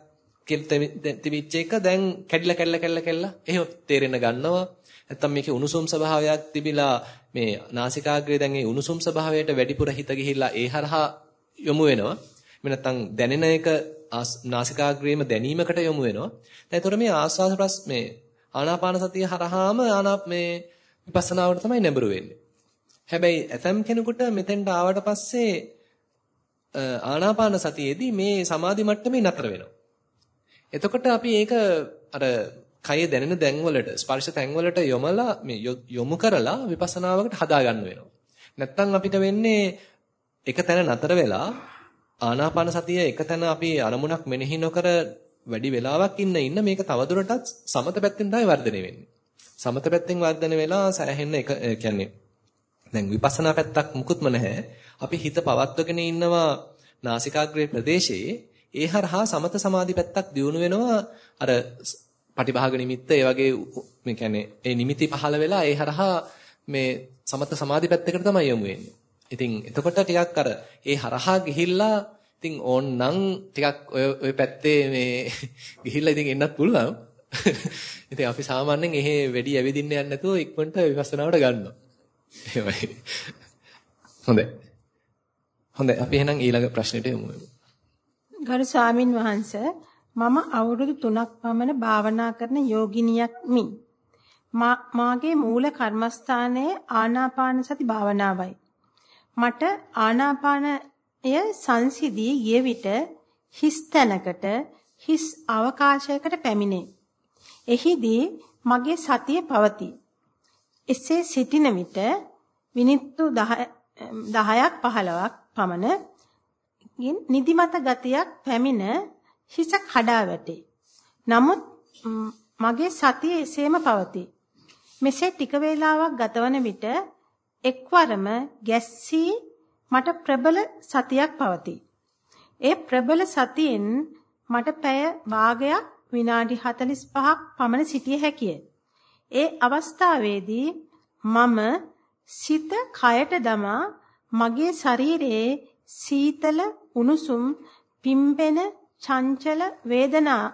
තිබිච්ච එක දැන් කැඩිලා කැඩිලා කැඩිලා කැඩිලා එහෙම තේරෙන්න ගන්නවා. නැත්තම් මේකේ උණුසුම් ස්වභාවයක් තිබිලා මේ නාසිකාග්‍රේ දැන් ඒ උණුසුම් ස්වභාවයට වැඩිපුර හිත ගිහිල්ලා ඒ හරහා යොමු වෙනවා. එහෙම නැත්තම් දැනෙන එක නාසිකාග්‍රේම දැනීමකට යොමු වෙනවා. දැන් ඒතර මේ ආස්වාද ප්‍රස් මේ ආනාපාන සතිය හරහාම ආනා මේ විපස්සනාවට තමයි නැඹුරු වෙන්නේ. හැබැයි ඇතම් කෙනෙකුට මෙතෙන්ට ආවට පස්සේ ආනාපාන සතියේදී මේ සමාධි මට්ටමේ නතර වෙනවා. එතකොට අපි ඒක අර කය දැනෙන දැන්වලට ස්පර්ශ තැන්වලට යොමලා මේ යොමු කරලා විපස්සනාවකට හදා ගන්න වෙනවා. නැත්තම් අපිට වෙන්නේ එක තැන නතර වෙලා ආනාපාන සතිය එක තැන අපි අරමුණක් මෙනෙහි නොකර වැඩි වෙලාවක් ඉන්න ඉන්න මේක තවදුරටත් සමත පැත්තෙන් තමයි වර්ධනය වෙන්නේ. සමත පැත්තෙන් වර්ධනය වෙලා සෑහෙන්න එක කියන්නේ දැන් විපස්සනා පැත්තක් මුකුත්ම නැහැ. අපි හිත පවත්වගෙන ඉන්නවා නාසිකාග්‍රේ ප්‍රදේශයේ ඒ හරහා සමත සමාධි පැත්තක් දියුණු වෙනවා අර පටිභාග නිමිත්ත ඒ වගේ මේ කියන්නේ ඒ නිමිති පහළ වෙලා ඒ හරහා මේ සමත සමාධි පැත්තකට තමයි යොමු වෙන්නේ. ඉතින් එතකොට ටිකක් අර ඒ හරහා ගිහිල්ලා ඉතින් ඕන්නම් ටිකක් ඔය ඔය පැත්තේ මේ ගිහිල්ලා ඉතින් එන්නත් පුළුවන්. ඉතින් අපි සාමාන්‍යයෙන් එහෙ වැඩි ඇවිදින්න යන්නේ නැතුව ඉක්මනට විපස්සනාවට ගන්නවා. එහෙමයි. හොඳයි. හොඳයි අපි එහෙනම් ඊළඟ ප්‍රශ්නෙට යමු. ගරු ස්වාමින් වහන්සේ මම අවුරුදු 3ක් පමණ භාවනා කරන යෝගිනියක් මි. මාගේ මූල කර්මස්ථානයේ ආනාපාන සති භාවනාවයි. මට ආනාපානය සංසිදී ගිය විට හිස් තැනකට හිස් අවකාශයකට පැමිණේ. එහිදී මගේ සතිය පවතී. එසේ සිටින විට මිනිත්තු 10ක් 15ක් පමණ නිදිමත ගතියක් පැමිණ හිස කඩා වැටේ. නමුත් මගේ සතිය එසේම පවතී. මෙසේ ටික වේලාවක් ගතවන විට එක්වරම ගැස්සී මට ප්‍රබල සතියක් පවතී. ඒ ප්‍රබල සතියෙන් මට පැය භාගයක් විනාඩි 45ක් පමණ සිටිය හැකිය. ඒ අවස්ථාවේදී මම සිත කයට දමා මගේ ශරීරයේ සීතල උණුසුම් පිම්බෙන චංචල වේදනා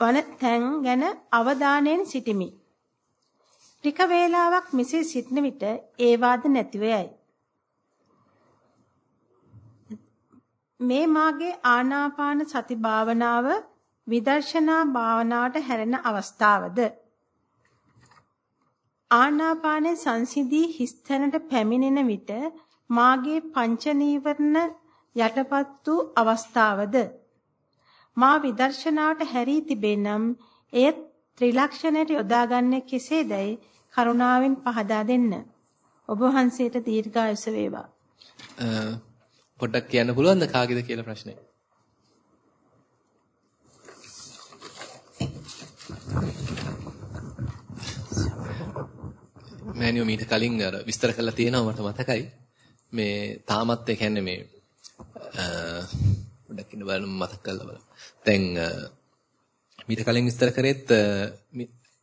වන තැන් ගැන අවධානයෙන් සිටිමි. ටික වේලාවක් මෙසේ සිටන විට ඒ වාද නැතිව යයි. මේ මාගේ ආනාපාන සති භාවනාව විදර්ශනා භාවනාවට හැරෙන අවස්ථාවද ආනාපානයේ සංසිඳී හිස්තැනට පැමිණෙන විට මාගේ පංච නීවරණ යටපත් වූ අවස්ථාවද මා විදර්ශනාවට හැරී තිබේ නම් එය ත්‍රිලක්ෂණයට යොදාගන්නේ කෙසේදයි කරුණාවෙන් පහදා දෙන්න. ඔබ වහන්සේට දීර්ඝායුෂ වේවා. පොඩ්ඩක් කියන්න පුළුවන්ද කාගේද කියලා ප්‍රශ්නේ? මෑනියෝ මීට කලින් අර විස්තර කරලා තියෙනවා මට මතකයි. මේ තාමත් ඒ කියන්නේ මේ පොඩ්ඩක් ඉන්න බලන්න මතක් කරලා බලන්න. දැන් මීට කලින් විස්තර කරේත්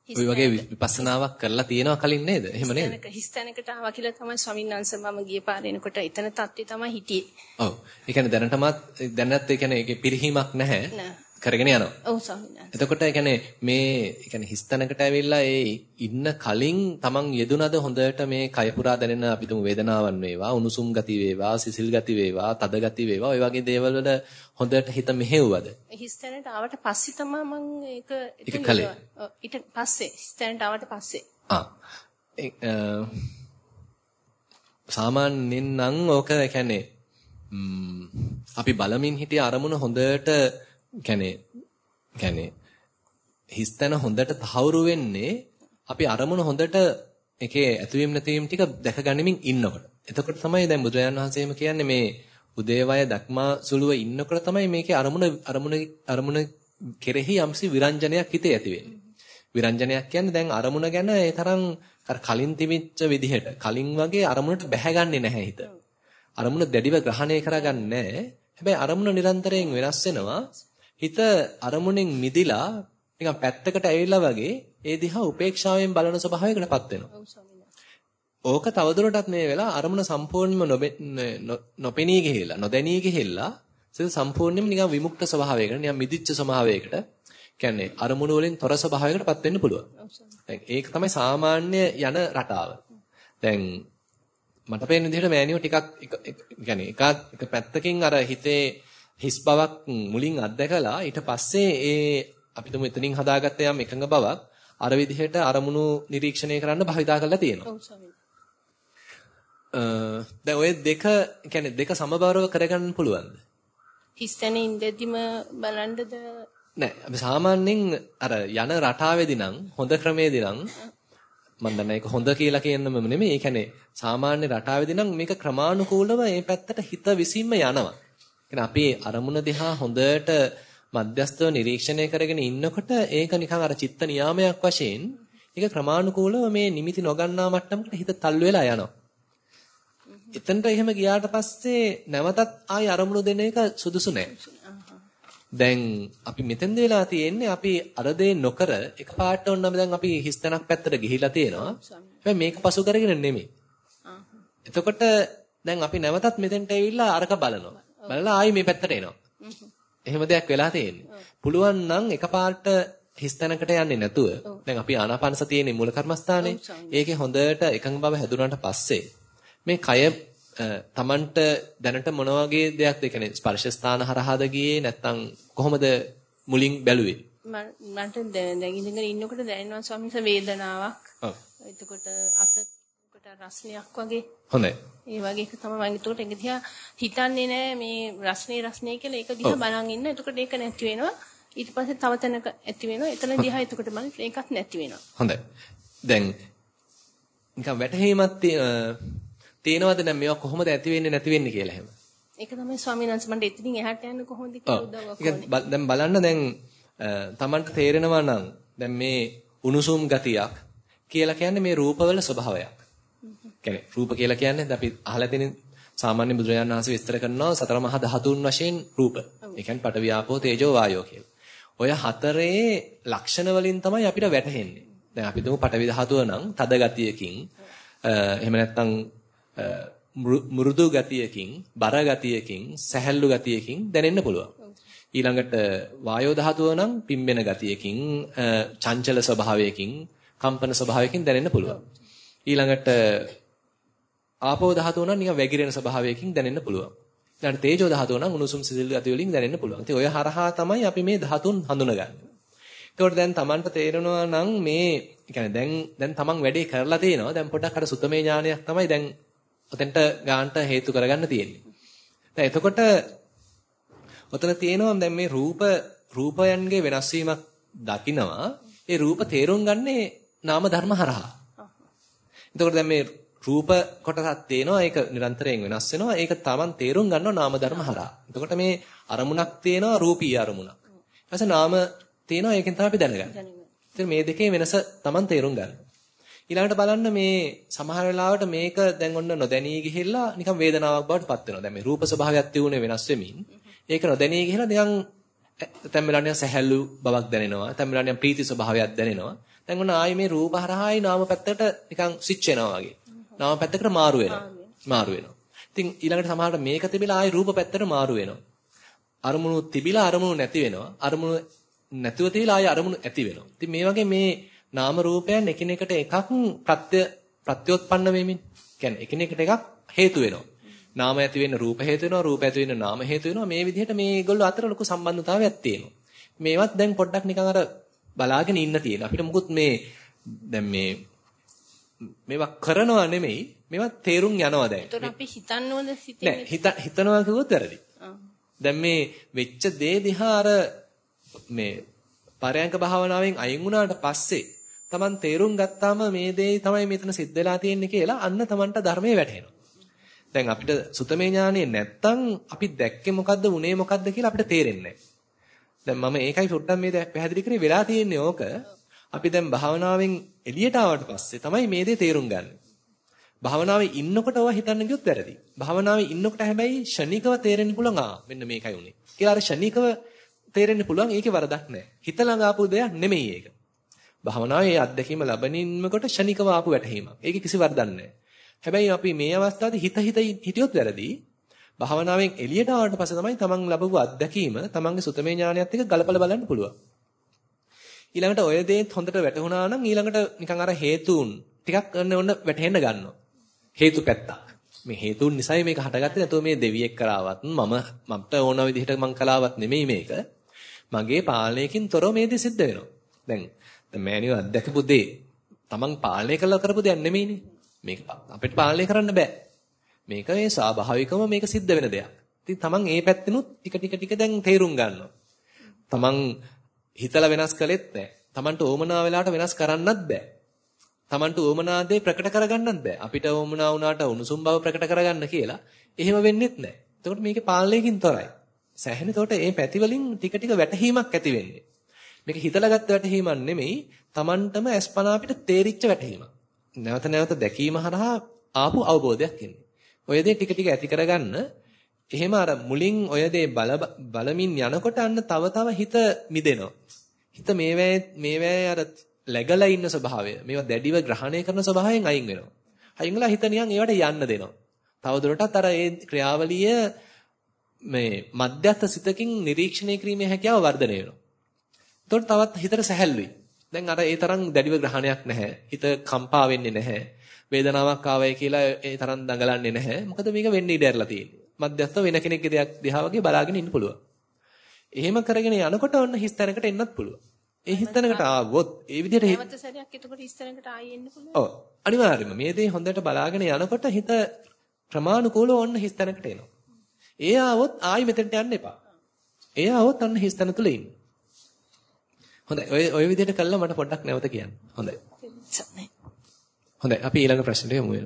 ඔය වගේ විපස්සනාවක් කරලා තියෙනවා කලින් නේද? එහෙම නේද? හිස්තැනකට ආවා කියලා තමයි ස්වාමීන් වහන්සේ මම ගිය පාරේ එනකොට එතන තත්ත්වය තමයි හිටියේ. ඔව්. ඒ කියන්නේ දැනටමත් දැනත් ඒ කියන්නේ ඒකේ පිරිහීමක් නැහැ. නෑ. කරගෙන යනවා. ඔව් ස්වාමීන් එතකොට කියන්නේ මේ කියන්නේ හිස්තැනකට ඇවිල්ලා ඒ ඉන්න කලින් තමන් යෙදුනද හොඳට මේ කය පුරා දැනෙන අපි තුමු වේදනාවන් වේවා උණුසුම් ගති වේවා සිසිල් ගති වේවා තද ගති වේවා ඔය වගේ දේවල් වල හොඳට හිත මෙහෙව්වද? හිස්තැනට ආවට පස්සේ තමයි මම ඒක ඒක කළේ. ඊට පස්සේ හිස්තැනට ආවට පස්සේ. ආ සාමාන්‍යයෙන් නම් ඕක කියන්නේ අපි බලමින් හිටිය අරමුණ හොඳට කියන්නේ කියන්නේ හිස්තන හොඳට තහවුරු වෙන්නේ අපි අරමුණ හොඳට එකේ ඇතුවීම් නැතිවීම් ටික දැක ගනිමින් ඉන්නකොට. එතකොට තමයි දැන් බුදුරජාණන් වහන්සේම කියන්නේ මේ උදේවය දක්මා සුළුව ඉන්නකොට තමයි මේකේ අරමුණ අරමුණ අරමුණ කෙරෙහි යම්සි විරංජනයක් හිතේ ඇති වෙන්නේ. විරංජනයක් කියන්නේ දැන් අරමුණ ගැන ඒ තරම් අර කලින් තිබිච්ච විදිහට කලින් වගේ අරමුණට බැහැගන්නේ නැහැ හිත. අරමුණ දැඩිව ග්‍රහණය කරගන්නේ නැහැ. හැබැයි අරමුණ නිරන්තරයෙන් වෙනස් වෙනවා. හිත අරමුණෙන් මිදිලා නිකන් පැත්තකට ඇවිල්ලා වගේ ඒ දිහා උපේක්ෂාවෙන් බලන ස්වභාවයකටපත් වෙනවා. ඕක තවදුරටත් මේ වෙලා අරමුණ සම්පූර්ණයෙන්ම නොපෙනී ගිහිල්ලා නොදැනී ගිහිල්ලා සිත සම්පූර්ණයෙන්ම නිකන් විමුක්ත ස්වභාවයකට නිකන් මිදිච්ච ස්වභාවයකට කියන්නේ අරමුණු වලින් තොර ස්වභාවයකටපත් වෙන්න පුළුවන්. දැන් ඒක තමයි සාමාන්‍ය යන රටාව. දැන් මට පේන විදිහට මෑනියෝ ටිකක් يعني එක එක පැත්තකින් අර හිතේ හිස් බවක් මුලින් අත්දැකලා ඊට පස්සේ ඒ අපි තුමු එතනින් හදාගත්ත යම් එකඟ බවක් අර විදිහට අරමුණු නිරීක්ෂණය කරන්න භාවිතා කරලා තියෙනවා. ඔව් ওই දෙක කියන්නේ දෙක සමබරව කරගන්න පුළුවන්ද? හිස්තැනේ ඉඳදිම බලන්නද නෑ අපි සාමාන්‍යයෙන් අර යන රටාවේදී නම් හොඳ ක්‍රමයේදී නම් මම දන්නේ ඒක හොඳ කියලා කියන්නම නෙමෙයි. ඒ කියන්නේ සාමාන්‍ය රටාවේදී නම් මේක ක්‍රමානුකූලව මේ පැත්තට හිත විසින්ම යනවා. කියන්නේ අපි අරමුණ දිහා හොඳට මධ්‍යස්තව නිරීක්ෂණය කරගෙන ඉන්නකොට ඒක නිකන් අර චිත්ත නියාමයක් වශයෙන් ඒක ක්‍රමානුකූලව මේ නිමිති නොගන්නා මට්ටමකට හිත තල්ලු වෙලා යනවා. එතනට එහෙම ගියාට පස්සේ නැවතත් ආයි අරමුණු දෙන එක සුදුසු නෑ. දැන් අපි මෙතෙන්ද වෙලා තියෙන්නේ අපි අර දේ නොකර එකපාරට ඔන්නම දැන් අපි හිස්තැනක් පැත්තට ගිහිලා තියෙනවා. හැබැයි මේක පසු කරගෙන නෙමෙයි. එතකොට දැන් අපි නැවතත් මෙතෙන්ට ඇවිල්ලා අරක බලනවා. බලලා ආයි මේ පැත්තට එනවා. එහෙම දෙයක් වෙලා තියෙන්නේ. පුළුවන් නම් එකපාරට හිස්තැනකට යන්නේ නැතුව දැන් අපි ආනාපාන සතියේ මූල කර්මස්ථානේ. ඒකේ හොඳට එකඟ බව හැදුනාට පස්සේ මේ කය තමන්ට දැනට මොන වගේ දෙයක්ද? කියන්නේ ස්පර්ශ ස්ථාන හරහාද ගියේ? නැත්නම් කොහොමද මුලින් බැලුවේ? මට දැන් ඉඳගෙන ඉන්නකොට දැනෙනවා ස්වාමීන් වහන්සේ වේදනාවක්. ඔව්. එතකොට අතකට රස්නයක් වගේ. හොඳයි. ඒ වගේ එක තමයි මම එතකොට ඒක දිහා හිතන්නේ නෑ මේ රස්නේ රස්නේ කියලා. ඒක දිහා බලන් ඉන්න. එතකොට ඒක නැති වෙනවා. ඊට පස්සේ තව තැනක ඇති වෙනවා. එතන දිහා එතකොට බලන්න ඒකත් නැති වෙනවා. හොඳයි. දැන් නිකන් වැටහීමක් තියෙනවද දැන් මේවා කොහොමද ඇති වෙන්නේ නැති වෙන්නේ කියලා එහෙම? ඒක තමයි ස්වාමීන් වහන්සේ මට එතනින් එහාට යන්න කොහොමද කියලා උදව්වක් ඕනේ දැන් බලන්න දැන් Tamanට තේරෙනවා නම් දැන් මේ උණුසුම් ගතියක් කියලා කියන්නේ මේ රූපවල ස්වභාවයක් කියන්නේ රූප කියලා කියන්නේ අපි අහලා තියෙන සාමාන්‍ය බුදුරජාණන් වහන්සේ විස්තර කරනවා සතර මහා ධාතුන් වශයෙන් රූප. ඒ කියන්නේ පඨ වියාපෝ තේජෝ වායෝ කියලා. ඔය හතරේ ලක්ෂණ වලින් තමයි අපිට වැටහෙන්නේ. දැන් අපි දුමු පඨවි ධාතුව නම් තද ගතියකින් එහෙම නැත්නම් මෘදු ගතියකින් බර ගතියකින් සැහැල්ලු ගතියකින් දැනෙන්න පුළුවන්. ඊළඟට වායෝ ධාතුව නම් පිම්බෙන ගතියකින් චංචල ස්වභාවයකින් කම්පන ස්වභාවයකින් දැනෙන්න පුළුවන්. ඊළඟට ආපෝ ධාතුව නම් නිකන් වැగిරෙන ස්වභාවයකින් දැනෙන්න පුළුවන්. ඊළඟට තේජෝ ධාතුව නම් උණුසුම් සිසිල් ගතිය වලින් දැනෙන්න පුළුවන්. ඉතින් ඔය හරහා තමයි අපි මේ ධාතුන් හඳුනගන්නේ. ඒකෝට දැන් Tamanට තේරෙනවා නම් මේ يعني දැන් දැන් Taman වැඩේ කරලා තිනවා. දැන් පොඩක් අර සුතමේ ඥානයක් තමයි දැන් ඔතෙන්ට ගාන්ට හේතු කරගන්න තියෙන්නේ. දැන් එතකොට ඔතන තියෙනවා දැන් මේ රූප රූපයන්ගේ වෙනස් වීමක් දකිනවා. ඒ රූප තේරුම් ගන්නේ නාම ධර්ම හරහා. එතකොට දැන් මේ රූප කොටසක් තියෙනවා ඒක නිරන්තරයෙන් වෙනස් වෙනවා ඒක Taman තේරුම් ගන්නවා නාම ධර්ම හරහා. එතකොට මේ අරමුණක් තියෙනවා රූපී අරමුණක්. ඊපස්සේ නාම තියෙනවා ඒකෙන් තමයි අපි දැනගන්නේ. ඉතින් මේ දෙකේ වෙනස Taman තේරුම් ගන්න. ඊළඟට බලන්න මේ සමහර වෙලාවට මේක දැන් ඔන්න නොදැනී ගිහිල්ලා නිකන් වේදනාවක් බවට පත් වෙනවා. දැන් මේ රූප ස්වභාවයක් තියුනේ වෙනස් වෙමින් ඒක නොදැනී ගිහිල්ලා නිකන් තැන් වෙලාවට සැහැල්ලු බවක් දැනෙනවා. තැන් වෙලාවට ප්‍රීති ස්වභාවයක් දැනෙනවා. දැන් ඔන්න ආයේ මේ රූප හරහායි නාම පැත්තට නිකන් ස්විච් වෙනවා වගේ. නාම පැත්තකට මාරු වෙනවා. මාරු වෙනවා. ඉතින් ඊළඟට සමහරට මේක තිබිලා ආයේ රූප පැත්තට මාරු වෙනවා. අරමුණු තිබිලා අරමුණු නැති වෙනවා. අරමුණු නැතුව තියලා ආයේ අරමුණු ඇති වෙනවා. ඉතින් මේ වගේ මේ නාම රූපයන් එකිනෙකට එකක් ප්‍රත්‍ය ප්‍රත්‍යෝත්පන්න වෙමින් කියන්නේ එකිනෙකට එකක් හේතු වෙනවා. නාම ඇති වෙන්න රූප හේතු වෙනවා, රූප ඇති වෙන්න නාම හේතු වෙනවා. මේ විදිහට මේගොල්ලෝ අතර ලොකු සම්බන්ධතාවයක් තියෙනවා. මේවත් දැන් පොඩ්ඩක් නිකන් අර බලාගෙන ඉන්න තියෙන. අපිට මුකුත් මේ දැන් මේ මේවා කරනවා නෙමෙයි මේවා තේරුම් යනවා දැන්. ඒතර අපි හිතන්න ඕන සිතේ නෑ හිත හිතනවා කිව්වොත් වැරදි. දැන් මේ වෙච්ච දේ දිහා අර මේ පරයන්ක භාවනාවෙන් අයින් වුණාට පස්සේ Taman තේරුම් ගත්තාම මේ දේ තමයි මෙතන සිද්ධ වෙලා තියෙන්නේ කියලා අන්න Tamanට ධර්මයේ වැටහෙනවා. දැන් අපිට සුතමේ ඥානෙ නැත්තම් අපි දැක්කේ මොකද්ද උනේ මොකද්ද කියලා අපිට තේරෙන්නේ දැන් මම ඒකයි පොඩ්ඩක් මේ පැහැදිලි කරේ වෙලා තියෙන්නේ ඕක. අපි දැන් භාවනාවෙන් එළියට ආවට පස්සේ තමයි මේ දේ තේරුම් ගන්න. භාවනාවේ ඉන්නකොට ඔවා හිතන්න ගියොත් වැරදි. භාවනාවේ ඉන්නකොට හැබැයි ෂණිකව තේරෙන්න පුළුවන් ආ මෙන්න මේකයි උනේ. කියලා අර ෂණිකව තේරෙන්න පුළුවන් ඒකේ වරදක් නැහැ. හිත ළඟ ආපු දෙයක් නෙමෙයි ඒක. භාවනාවේ අත්දැකීම ලැබෙනින්මකොට ෂණිකව ආපු වැටහීමක්. ඒකේ කිසි වරදක් නැහැ. හැබැයි අපි මේ අවස්ථාවේ හිත හිත හිටියොත් වැරදි. භාවනාවෙන් එළියට ආවට පස්සේ තමයි තමන් ලැබපු අත්දැකීම තමන්ගේ සුතමේ ඥානයත් එක්ක ගලපලා බලන්න පුළුවන්. ඊළඟට ඔය දේත් හොඳට වැටහුණා නම් ඊළඟට නිකන් අර හේතුන් ටිකක් ඔන්න ඔන්න වැටහෙන්න ගන්නවා. හේතු පැත්ත. මේ හේතුන් නිසායි මේක හටගත්තේ නැතුව මේ දෙවියෙක් කරාවත් මම මට ඕන විදිහට මං කලාවත් නෙමෙයි මේක. මගේ පාලනයකින් තොරව මේ දේ සිද්ධ වෙනවා. දැන් දැන් මෑණියෝ අත්දැකපු දේ තමන් පාලනය කළා කරපු දෙයක් නෙමෙයිනේ. මේක අපිට පාලනය කරන්න බෑ. මේක මේ ස්වාභාවිකවම මේක සිද්ධ වෙන දෙයක්. ඉතින් තමන් ඒ පැත්තෙනුත් ටික ටික ටික දැන් තේරුම් ගන්නවා. තමන් හිතලා වෙනස් කළෙත් නැහැ. තමන්ට ඕමනා වෙලාවට වෙනස් කරන්නත් බෑ. තමන්ට ඕමනා දේ ප්‍රකට කරගන්නත් බෑ. අපිට ඕමනා වුණාට උණුසුම් බව ප්‍රකට කරගන්න කියලා එහෙම වෙන්නෙත් නැහැ. එතකොට මේකේ පාලනයකින් තොරයි. සෑහෙන එතකොට මේ පැති වලින් ටික ටික වැටහීමක් ඇති වෙන්නේ. මේක හිතලා ගත්ත වැටහීමක් නෙමෙයි, තමන්ටම අස්පනා අපිට තේරිච්ච වැටහීමක්. නැවත නැවත දැකීම හරහා ආපු අවබෝධයක් එන්නේ. ඔය දේ ටික ටික ඇති කරගන්න එහෙම අර මුලින් ඔය දේ බල බලමින් යනකොට අන්න තව තව හිත මිදෙනවා. හිත මේවැ මේවැ අර läගලා ඉන්න ස්වභාවය මේවා දැඩිව ග්‍රහණය කරන ස්වභාවයෙන් අයින් වෙනවා. අයින් වෙලා හිත නිකන් ඒවට යන්න දෙනවා. තවදුරටත් අර ඒ ක්‍රියාවලිය මේ මධ්‍යස්ථ සිතකින් නිරීක්ෂණය කිරීමේ හැකියාව වර්ධනය වෙනවා. එතකොට තවත් හිතට සැහැල්ලුයි. දැන් අර ඒ තරම් දැඩිව ග්‍රහණයක් නැහැ. හිත කම්පා වෙන්නේ නැහැ. වේදනාවක් ආවයි කියලා ඒ තරම් දඟලන්නේ නැහැ. මොකද මේක වෙන්න ඉඩ ඇරලා තියෙන්නේ. මධ්‍යස්ථ වෙන කෙනෙක්ගේ දෙයක් දිහා වගේ බලාගෙන ඉන්න පුළුවන්. එහෙම කරගෙන යනකොට ඔන්න හිස් තැනකට එන්නත් පුළුවන්. ඒ හිස් තැනකට ආවොත් ඒ විදිහට නැවත සැරයක් එතකොට ඉස්තරකට ආයෙ එන්න පුළුවන්. ඔව් අනිවාර්යයෙන්ම මේ දේ හොඳට බලාගෙන යනකොට හිත ප්‍රමාණිකූලව ඔන්න හිස් තැනකට එනවා. ඒ ආවොත් ආයි මෙතනට යන්න එපා. ඒ ආවොත් අන්න හිස් තැන තුල ඉන්න. හොඳයි ඔය ඔය විදිහට කළා මට පොඩ්ඩක් නැවත කියන්න. හොඳයි. හොඳයි අපි ඊළඟ ප්‍රශ්නෙට යමු.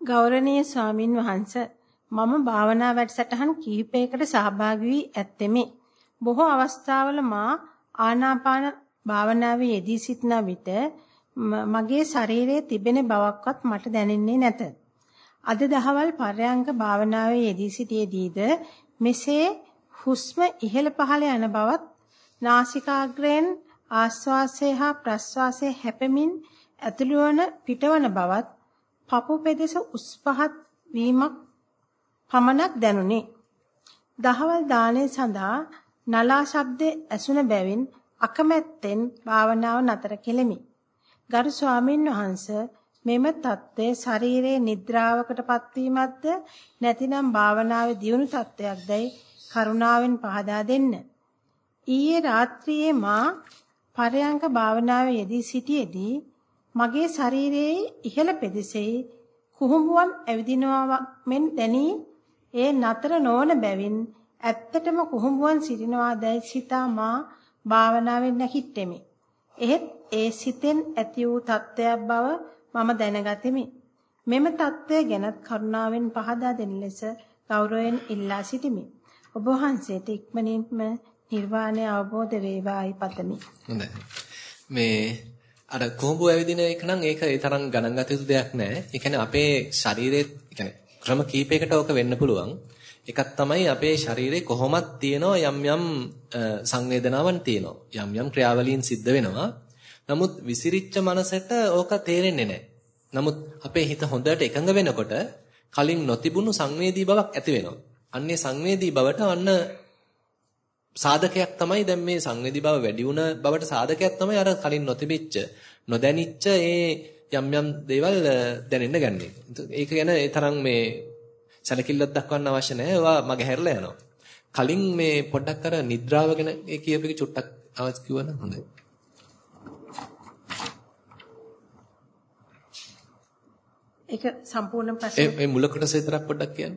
ගෞරවනීය ස්වාමින් වහන්සේ මම භාවනා වැඩසටහන් කිහිපයකට සහභාගී වී ඇත්තෙමි. බොහෝ අවස්ථාවල මා ආනාපාන භාවනාවේ යෙදී සිටන විට මගේ ශරීරයේ තිබෙන බවක්වත් මට දැනෙන්නේ නැත. අද දහවල් පර්යංක භාවනාවේ යෙදී සිටියේදීද මෙසේ හුස්ම ඉහළ පහළ යන බවත් නාසිකාග්‍රයෙන් ආශ්වාසය හා ප්‍රශ්වාසය හැපෙමින් ඇතුළු වන පිටවන බවත් පපු පෙදෙස උස් පහත් වීමක් පමණක් දැනුනි. දහවල් දාණය සඳහා නලා ශබ්දයේ ඇසුන බැවින් අකමැත්තෙන් භාවනාව නතර කෙලෙමි. ගරු ස්වාමින් වහන්සේ මෙම தත්ත්වය ශරීරයේ නිද්‍රාවකට පත්වීමක්ද නැතිනම් භාවනාවේ දියුණු තත්ත්වයක්දයි කරුණාවෙන් පහදා දෙන්න. ඊයේ රාත්‍රියේ මා පරයන්ක භාවනාවේ යෙදී සිටියේදී මගේ ශරීරයේ ඉහළ පෙදෙසේ කුහුඹුවන් ඇවිදිනවා මෙන් දැනී ඒ නතර නොවන බැවින් ඇත්තටම කුහුඹුවන් සිටිනවා දැයි සිතා මා භාවනාවෙන් නැකිටෙමි. එහෙත් ඒ සිතෙන් ඇති වූ තත්ත්වයක් බව මම දැනගතිමි. මෙම தত্ত্বය ගැනත් කරුණාවෙන් පහදා දෙන ලෙස ගෞරවයෙන් ඉල්ලා සිටිමි. ඔබ වහන්සේට ඉක්මනින්ම නිර්වාණය අවබෝධ වේවායි පතමි. හොඳයි. මේ අර කොඹු ඇවිදින එක නම් ඒක ඒ තරම් ගණන් ගත යුතු දෙයක් නෑ. ඒ කියන්නේ අපේ ශරීරයේ ක්‍රම කීපයකට ඕක වෙන්න පුළුවන්. එකක් තමයි අපේ ශරීරේ කොහොමත් තියෙනවා යම් යම් සංවේදනාවන් තියෙනවා. යම් යම් ක්‍රියාවලීන් සිද්ධ වෙනවා. නමුත් විසිරිච්ච මනසට ඕක තේරෙන්නේ නැහැ. නමුත් අපේ හිත හොඳට එකඟ වෙනකොට කලින් නොතිබුණු සංවේදී බවක් ඇති වෙනවා. අන්නේ සංවේදී බවට අන්න සාධකයක් තමයි දැන් මේ සංවේදී බව වැඩි වුණ බවට සාධකයක් තමයි අර කලින් නොතිබිච්ච නොදැනිච්ච ඒ යම් යම් දේවල් දැනෙන්න ගන්නේ. ඒක ගැන ඒ තරම් මේ සැලකිල්ලක් දක්වන්න අවශ්‍ය නැහැ. ඒවා මගේ හැරලා යනවා. කලින් මේ පොඩ්ඩක් අර නිද්‍රාව ගැන ඒ කියපු එක චුට්ටක් අවස් කිව්වනම් හොඳයි. ඒක සම්පූර්ණ ප්‍රශ්න. ඒ මුල කොටස විතරක් පොඩ්ඩක් කියන්න.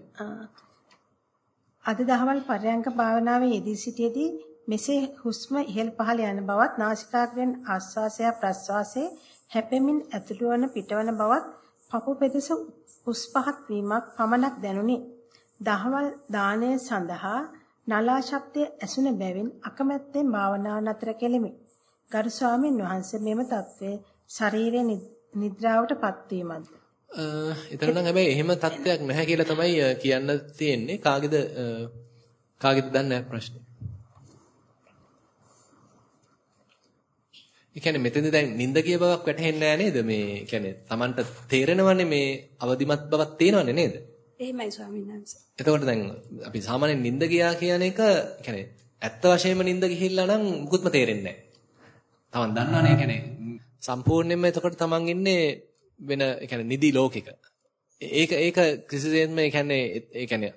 අද දහවල් පරයන්ක භාවනාවේ යෙදී සිටියේදී මෙසේ හුස්ම ඉහළ පහළ යන බවත් නාසිකාග්‍රයෙන් ආශ්වාසය ප්‍රශ්වාසයේ හැපෙමින් ඇතුළු වන පිටවන බවත් පපු පෙදෙස උස් පහත් වීමක් පමණක් දැනුනි. දහවල් දාණය සඳහා නලා ශබ්දයේ ඇසුන බැවින් අකමැත්තෙන් භාවනාව නතර කෙලිමි. ගරු ස්වාමීන් වහන්සේ මෙම தત્ත්වයේ ශරීරයේ නිද්‍රාවට පත්වීමද එතන නම් හැබැයි එහෙම තත්ත්වයක් නැහැ කියලා තමයි කියන්න තියෙන්නේ. කාගේද කාගේද දන්නේ ප්‍රශ්නේ. ඒ කියන්නේ මෙතෙන්ද දැන් නිින්ද කිය බවක් වැටහෙන්නේ නැහැ නේද? මේ කියන්නේ Tamanට තේරෙනවනේ මේ අවදිමත් බවක් තියෙනවනේ නේද? එහෙමයි ස්වාමීන් වහන්සේ. එතකොට දැන් අපි සාමාන්‍යයෙන් නිින්ද ගියා කියන එක කියන්නේ ඇත්ත වශයෙන්ම නිින්ද ගිහිල්ලා නම් මුකුත්ම තේරෙන්නේ නැහැ. Taman දන්නවනේ කියන්නේ සම්පූර්ණයෙන්ම එතකොට Taman ඉන්නේ වෙන කියන්නේ නිදි ලෝකෙක. ඒක ඒක කිසිසේත්ම කියන්නේ ඒ කියන්නේ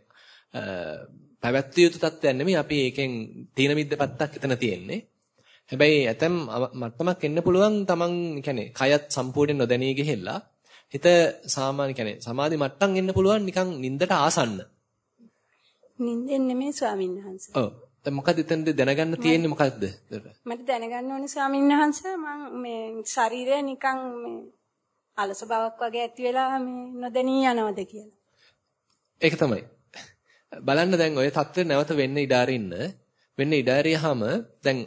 පැවැත්විය යුතු තත්ත්වයක් නෙමෙයි අපි ඒකෙන් තීන මිද්ද පැත්තක් එතන තියෙන්නේ. හැබැයි ඇතම් මට්ටමක් එන්න පුළුවන් තමන් කියන්නේ කයත් සම්පූර්ණයෙන් නොදැනී ගිහිල්ලා හිත සාමාන්‍ය කියන්නේ සමාධි මට්ටම් එන්න පුළුවන් නිකන් නින්දට ආසන්න. නින්දෙන් නෙමෙයි ස්වාමීන් වහන්සේ. ඔව්. දැන් මොකද එතනද දැනගන්න තියෙන්නේ මොකද්ද? මට දැනගන්න ඕනේ ස්වාමීන් වහන්සේ මම මේ ශරීරය නිකන් මේ අලස බවක් වගේ ඇති වෙලා මේ නොදැනී යනවද කියලා. ඒක තමයි. බලන්න දැන් ඔය தත්ත්වෙ නැවත වෙන්න ඉඩ අරින්න. වෙන්න ඉඩ අරියාම දැන්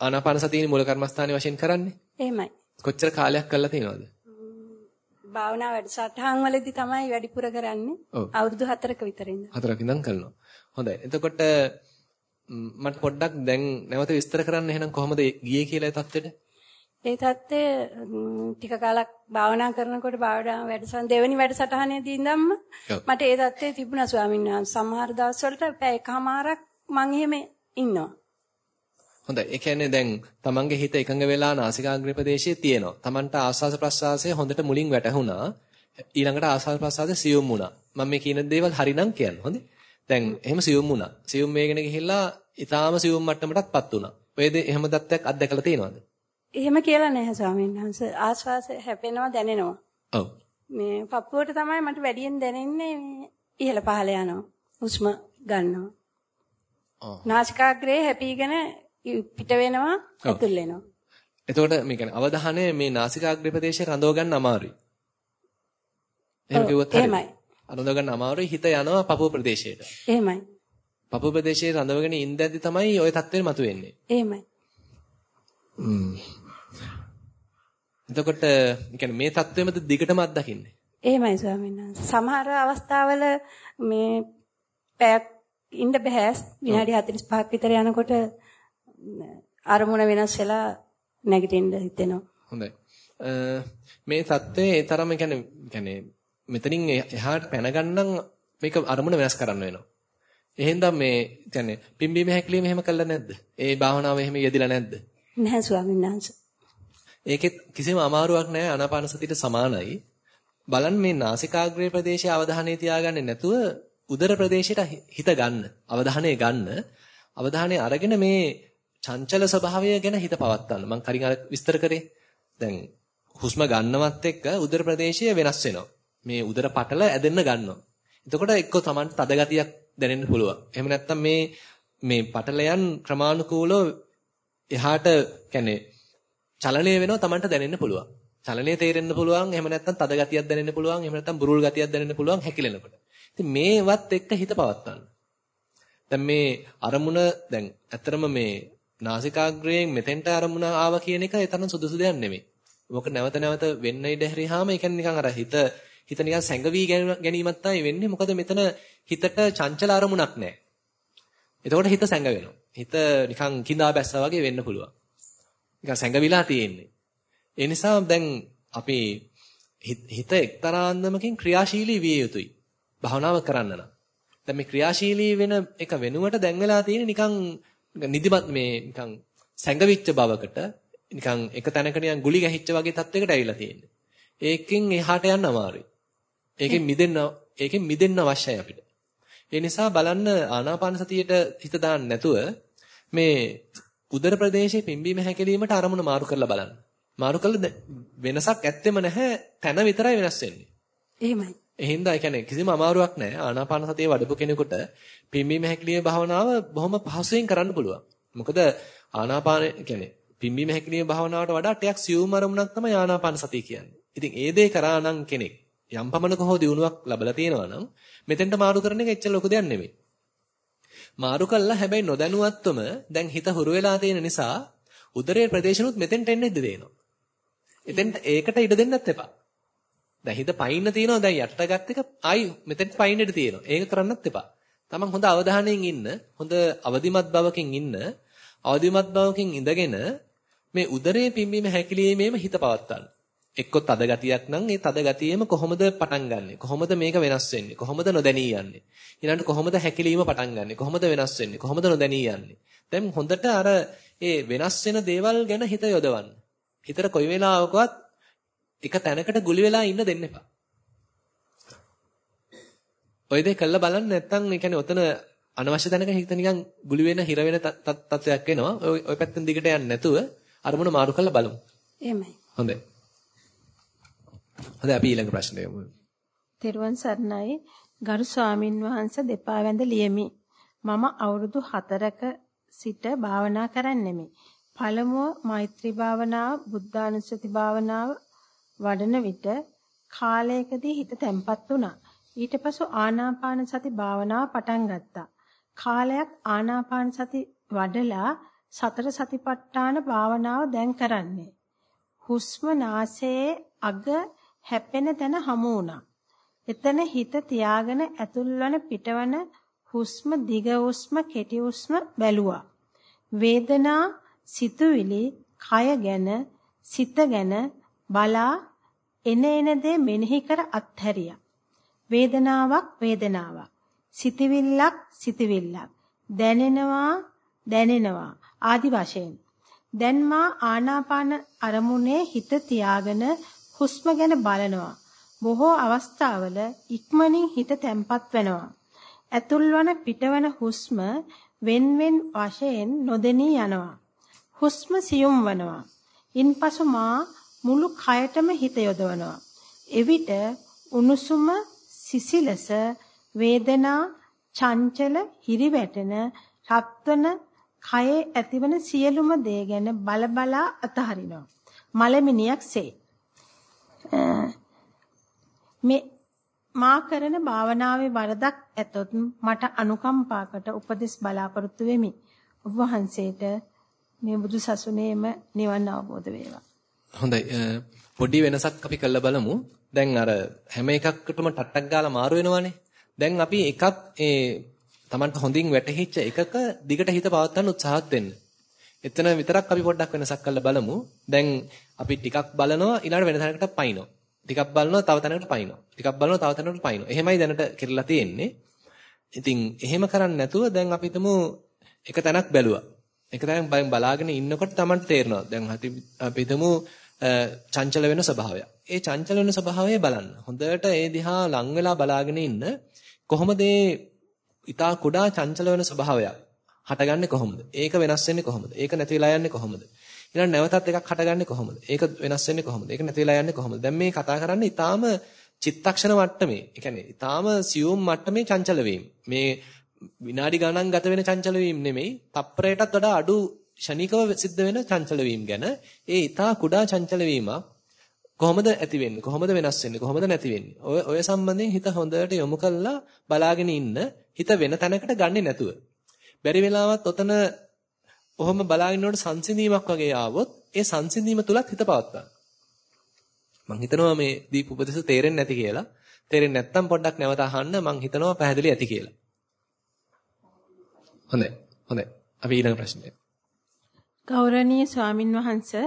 ආනාපාන සතියේ මූල කර්මස්ථානයේ වශයෙන් කරන්නේ? එහෙමයි. කොච්චර කාලයක් කරලා තියෙනවද? භාවනා වැඩසටහන් වලදී තමයි වැඩිපුර කරන්නේ. අවුරුදු 4ක විතර ඉඳන්. 4ක ඉඳන් කරනවා. හොඳයි. එතකොට මට පොඩ්ඩක් දැන් නැවත විස්තර කරන්න එහෙනම් කොහොමද ගියේ කියලා තත්ත්වෙට? ඒ තත්ත්වය ටික කාලක් භාවනා කරනකොට භාවනා වැඩසටහන දෙවෙනි වැඩසටහනේදී ඉඳන්ම මට ඒ තත්ත්වය තිබුණා ස්වාමීන් වහන්සේ. සමහර දවස්වලට පැය එකමාරක් මම එහෙම ඉන්නවා. හොඳයි. ඒ කියන්නේ දැන් තමන්ගේ හිත එකඟ වෙලා නාසිකාග්‍රේ ප්‍රදේශයේ තියෙනවා. තමන්ට ආස්වාස ප්‍රස්වාසය හොඳට මුලින් වැටහුණා. ඊළඟට ආස්වාස ප්‍රස්වාසය සියුම් වුණා. මම මේ කියන දේවල් හරිනම් කියන්න. හොඳේ. දැන් එහෙම සියුම් වුණා. සියුම් වේගෙන ගිහිල්ලා ඊටාම සියුම් මට්ටමටත්පත් වුණා. ඔය දේ එහෙම தත්ත්වයක් අත්දැකලා තියෙනවද? එහෙම කියලා නැහැ ස්වාමීන් වහන්සේ. ආශ්වාසය හැපෙනවා දැනෙනවා. ඔව්. මේ පපුවට තමයි මට වැඩියෙන් දැනෙන්නේ මේ ඉහළ පහළ යනවා. හුස්ම ගන්නවා. ඔව්. නාසිකාග්‍රේ හැපීගෙන පිට වෙනවා ඇතුල් වෙනවා. එතකොට මේ කියන්නේ අවධානය මේ නාසිකාග්‍රේ ප්‍රදේශය රඳව ගන්න අමාරුයි. එහෙම කිව්වොත් හරි. එහෙමයි. රඳව ගන්න අමාරුයි හිත යනවා පපුව ප්‍රදේශයට. එහෙමයි. පපුව ප්‍රදේශයේ රඳවගෙන ඉඳද්දි තමයි ওই தත්ත්වෙ මතුවෙන්නේ. එහෙමයි. හ්ම්. එතකොට කියන්නේ මේ தත්ත්වෙමද දිගටම අත්දකින්නේ. එහෙමයි ස්වාමීන් වහන්සේ. සමහර අවස්ථාවල මේ පැයක් ඉන්න බෑ විනාඩි 45ක් විතර යනකොට අරමුණ වෙනස් වෙලා නැගිටින්න හිතෙනවා. හොඳයි. මේ தත්ත්වයේ ඒ තරම කියන්නේ කියන්නේ මෙතනින් එහාට පැන ගන්නම් මේක අරමුණ වෙනස් කරන්න වෙනවා. එහෙනම් මේ කියන්නේ පිම්බීම හැකිලිම එහෙම කළා නැද්ද? ඒ භාවනාව එහෙම යෙදිලා නැද්ද? නැහැ ස්වාමීන් වහන්සේ. ඒකෙත් කිසිම අමාරුවක් නැහැ ආනාපාන සතියට සමානයි. බලන්න මේ නාසිකාග්‍රේ ප්‍රදේශයේ අවධානය තියාගන්නේ නැතුව උදර ප්‍රදේශයට හිත ගන්න. අවධානය ගන්න. අවධානය අරගෙන මේ චංචල ස්වභාවය ගැන හිත පවත්වන්න. මම කලින් අර විස්තර කරේ. දැන් හුස්ම ගන්නවත් එක්ක උදර ප්‍රදේශය වෙනස් වෙනවා. මේ උදර පටල ඇදෙන්න ගන්නවා. එතකොට එක්ක Taman තද ගතියක් දැනෙන්න පුළුවන්. එහෙම නැත්නම් මේ මේ පටලයන් ක්‍රමානුකූලව එහාට කියන්නේ චලනය වෙනවා Tamanට දැනෙන්න පුළුවන්. චලනය තේරෙන්න පුළුවන්. එහෙම නැත්නම් තද ගතියක් දැනෙන්න පුළුවන්. එහෙම නැත්නම් බුරුල් ගතියක් දැනෙන්න පුළුවන් හැකිලෙනකොට. ඉතින් මේවත් එක්ක හිත පවත්වන්න. දැන් මේ අරමුණ දැන් ඇත්තරම මේ නාසිකාග්‍රයෙන් මෙතෙන්ට අරමුණ ආවා කියන එක ඒ තරම් සුදුසු දෙයක් නෙමෙයි. මොකද නැවත නැවත වෙන්න ඉඩ හැරියාම ඒ කියන්නේ නිකන් අර හිත හිත නිකන් සැඟවි ගැනීමක් තමයි වෙන්නේ. මොකද මෙතන හිතට චංචල අරමුණක් නැහැ. එතකොට හිත සැඟ වෙනවා. හිත නිකන් කිඳා බැස්සා වගේ වෙන්න පුළුවන්. නිකන් සැඟවිලා තියෙන්නේ. ඒ නිසා දැන් අපි හිත එක්තරා අන්දමකින් ක්‍රියාශීලී විය යුතුයි. භාවනාව කරන්න නම්. දැන් මේ ක්‍රියාශීලී වෙන එක වෙනුවට දැන් වෙලා තියෙන්නේ නිකන් නිදිමත් මේ නිකන් සැඟවිච්ච බවකට නිකන් එක තැනක නිකන් ගුලි ගැහිච්ච වගේ තත්යකට ඇවිල්ලා තියෙන්නේ. ඒකෙන් එහාට යන්න අමාරුයි. ඒකෙන් මිදෙන්න ඒකෙන් මිදෙන්න අවශ්‍යයි අපිට. ඒ නිසා බලන්න ආනාපාන සතියට හිත දාන්න නැතුව මේ උදර ප්‍රදේශයේ පිම්බීම හැකිලීමට අරමුණ මාරු කරලා බලන්න. මාරු කළා වෙනසක් ඇත්තෙම නැහැ තන විතරයි වෙනස් වෙන්නේ. එහෙමයි. එහෙනම් ඒ කියන්නේ කිසිම අමාරුවක් නැහැ ආනාපාන සතිය වඩපු කෙනෙකුට පිම්බීම හැකිලිමේ භාවනාව බොහොම පහසුවෙන් කරන්න පුළුවන්. මොකද ආනාපාන කියන්නේ පිම්බීම හැකිලිමේ භාවනාවට වඩා ටිකක් සියුම් අරමුණක් තමයි ආනාපාන සතිය කියන්නේ. ඉතින් ඒ දේ කරා නම් කෙනෙක් යම් පමණක හෝ දියුණුවක් ලැබලා තියෙනවා නම් මෙතෙන්ට මාරු කරන එක එච්චර ලොකු දෙයක් නෙමෙයි. මාරු කළා හැබැයි නොදැනුවත්වම දැන් හිත හුරු වෙලා තියෙන නිසා උදරයේ ප්‍රදේශනුත් මෙතෙන්ට එන්න ඉඩ දෙනවා. එතෙන්ට ඒකට ඉඩ දෙන්නත් එපා. දැන් හිත පයින්න තියෙනවා දැන් යටට ගත් එක ආයි මෙතෙන්ට පයින්න ඉඩ තියෙනවා. ඒක කරන්නත් එපා. තමන් හොඳ අවධානයෙන් ඉන්න, හොඳ අවදිමත් බවකින් ඉන්න, අවදිමත් බවකින් ඉඳගෙන මේ උදරයේ පිම්බීම හැකිලීමේම හිත පවත්වන්න. එක්කොත් තද ගතියක් නම් ඒ තද ගතියෙම කොහොමද පටන් ගන්නෙ? කොහොමද මේක වෙනස් වෙන්නේ? කොහොමද නොදැනී යන්නේ? ඊළඟට කොහොමද හැකිලීම පටන් ගන්නෙ? කොහොමද වෙනස් වෙන්නේ? කොහොමද නොදැනී යන්නේ? දැන් හොඳට අර ඒ වෙනස් වෙන දේවල් ගැන හිත යොදවන්න. හිතට කොයි වෙලාවකවත් එක තැනකට ගුලි වෙලා ඉන්න දෙන්න එපා. ඔය දේ කළා බලන්න නැත්නම් ඒ කියන්නේ ඔතන අනවශ්‍ය තැනක හිත නිකන් ගුලි වෙන හිර වෙන තත්ත්වයක් එනවා. ඔය ඔය පැත්තෙන් දිගට යන්නේ නැතුව අරමුණ මාරු කරලා බලමු. එහෙමයි. හොඳයි. හොඳයි අපි ඊළඟ ප්‍රශ්නය යමු. තෙරුවන් සරණයි ගරු ස්වාමින් වහන්සේ දෙපා වැඳ ලියමි. මම අවුරුදු 4ක සිට භාවනා කරන්නෙමි. පළමුව මෛත්‍රී භාවනාව, බුද්ධානුස්සති භාවනාව වඩන විට කාලයකදී හිත තැම්පත් වුණා. ඊට පසු ආනාපාන සති භාවනාව පටන් ගත්තා. කාලයක් ආනාපාන සති වඩලා සතර සතිපට්ඨාන භාවනාව දැන් කරන්නේ. හුස්ම නාසයේ අග හැපෙන තැන හමු වුණා. එතන හිත තියාගෙන ඇතුල්වන පිටවන හුස්ම දිග හුස්ම කෙටි හුස්ම බැලුවා. වේදනා සිතුවිලි කය ගැන සිත ගැන බලා එන එන දේ මෙනෙහි කර අත්හැරියා. වේදනාවක් වේදනාවක්. සිතවිල්ලක් සිතවිල්ලක්. දැනෙනවා දැනෙනවා ආදි වශයෙන්. දැන් මා ආනාපාන අරමුණේ හිත තියාගෙන හුස්ම ගැන බලනවා. බොහෝ අවස්ථාවල ඉක්මනින් හිත තැම්පත් වෙනවා. ඇතුල්වන පිටවන හුස්ම වෙන්වෙන් වශයෙන් නොදෙනී යනවා. හුස්ම සියුම් වනවා. ඉන්පසු මා මුළු කයටම හිත යොදවනවා. එවිට උණුසුම සිසිලස වේදනා චංචල හිරිවැටෙන රත්වන කයේ ඇතිවන සියලුම දේ ගැන බලබලා අතහරිනවා. මලමිනියක්සේ. මේ මා කරන භාවනාවේ වරදක් ඇතොත් මට අනුකම්පාකට උපදෙස් බලාපොරොත්තු වෙමි. ඔබ වහන්සේට මේ බුදු සසුනේම නිවන් අවබෝධ වේවා. හොඳයි. පොඩි වෙනසක් අපි කළා බලමු. දැන් අර හැම එකකටම ටට්ටක් ගාලා මාරු වෙනවනේ. දැන් අපි එකක් ඒ Tamanට හොඳින් වැටහිච්ච එකක දිගට හිත පවත්වන්න උත්සාහත් වෙන්න. එතන විතරක් අපි පොඩ්ඩක් වෙනසක් කරලා බලමු. දැන් අපි ටිකක් බලනවා ඊළඟ වෙන තැනකට පයින්නවා. ටිකක් බලනවා තව තැනකට පයින්නවා. ටිකක් බලනවා තව තැනකට පයින්නවා. එහෙමයි දැනට කරලා තියෙන්නේ. ඉතින් එහෙම කරන්නේ නැතුව දැන් අපි හිතමු එක තැනක් බැලුවා. එක තැනක් බලාගෙන ඉන්නකොට Tamanට තේරෙනවා. දැන් අපි හිතමු චංචල වෙන ස්වභාවය. ඒ චංචල වෙන ස්වභාවය බලන්න. හොඳට ඒ දිහා ලං වෙලා බලාගෙන ඉන්න කොහොමද ඒ ඊටා කුඩා චංචල වෙන ස්වභාවයක් හටගන්නේ කොහොමද? ඒක වෙනස් වෙන්නේ කොහොමද? ඒක නැති වෙලා යන්නේ කොහොමද? ඊළඟ නැවතත් එකක් හටගන්නේ කොහොමද? ඒක වෙනස් වෙන්නේ කොහොමද? ඒක නැති වෙලා යන්නේ කොහොමද? දැන් මේ කතා කරන්නේ ඊටාම චිත්තක්ෂණ මට්ටමේ. ඒ කියන්නේ ඊටාම සියුම් මට්ටමේ චංචල වීම. මේ විනාඩි ගණන් ගත වෙන චංචල වීම නෙමෙයි, තප්පරයටත් වඩා අඩු ෂණිකව සිද්ධ වෙන චංචල වීම ගැන ඒ ඊටා කුඩා චංචල වීමක් කොහොමද ඇති වෙන්නේ? කොහොමද වෙනස් වෙන්නේ? කොහොමද නැති වෙන්නේ? ඔය ඔය සම්බන්ධයෙන් හිත හොඳට යොමු කරලා බලාගෙන ඉන්න හිත වෙන තැනකට ගන්නේ නැතුව. බැරි වෙලාවත් ඔතන ඔහොම බලාගෙන ඉන්නකොට සංසිඳීමක් වගේ ආවොත් ඒ සංසිඳීම තුලත් හිත පවත්වා. මං හිතනවා මේ දීප උපදේශ තේරෙන්නේ නැති කියලා. තේරෙන්නේ නැත්නම් පොඩ්ඩක් නැවත අහන්න මං හිතනවා පැහැදිලි ඇති කියලා. හොඳයි. හොඳයි. අපි ඊළඟ ප්‍රශ්නය. ගෞරවනීය ස්වාමින් වහන්සේ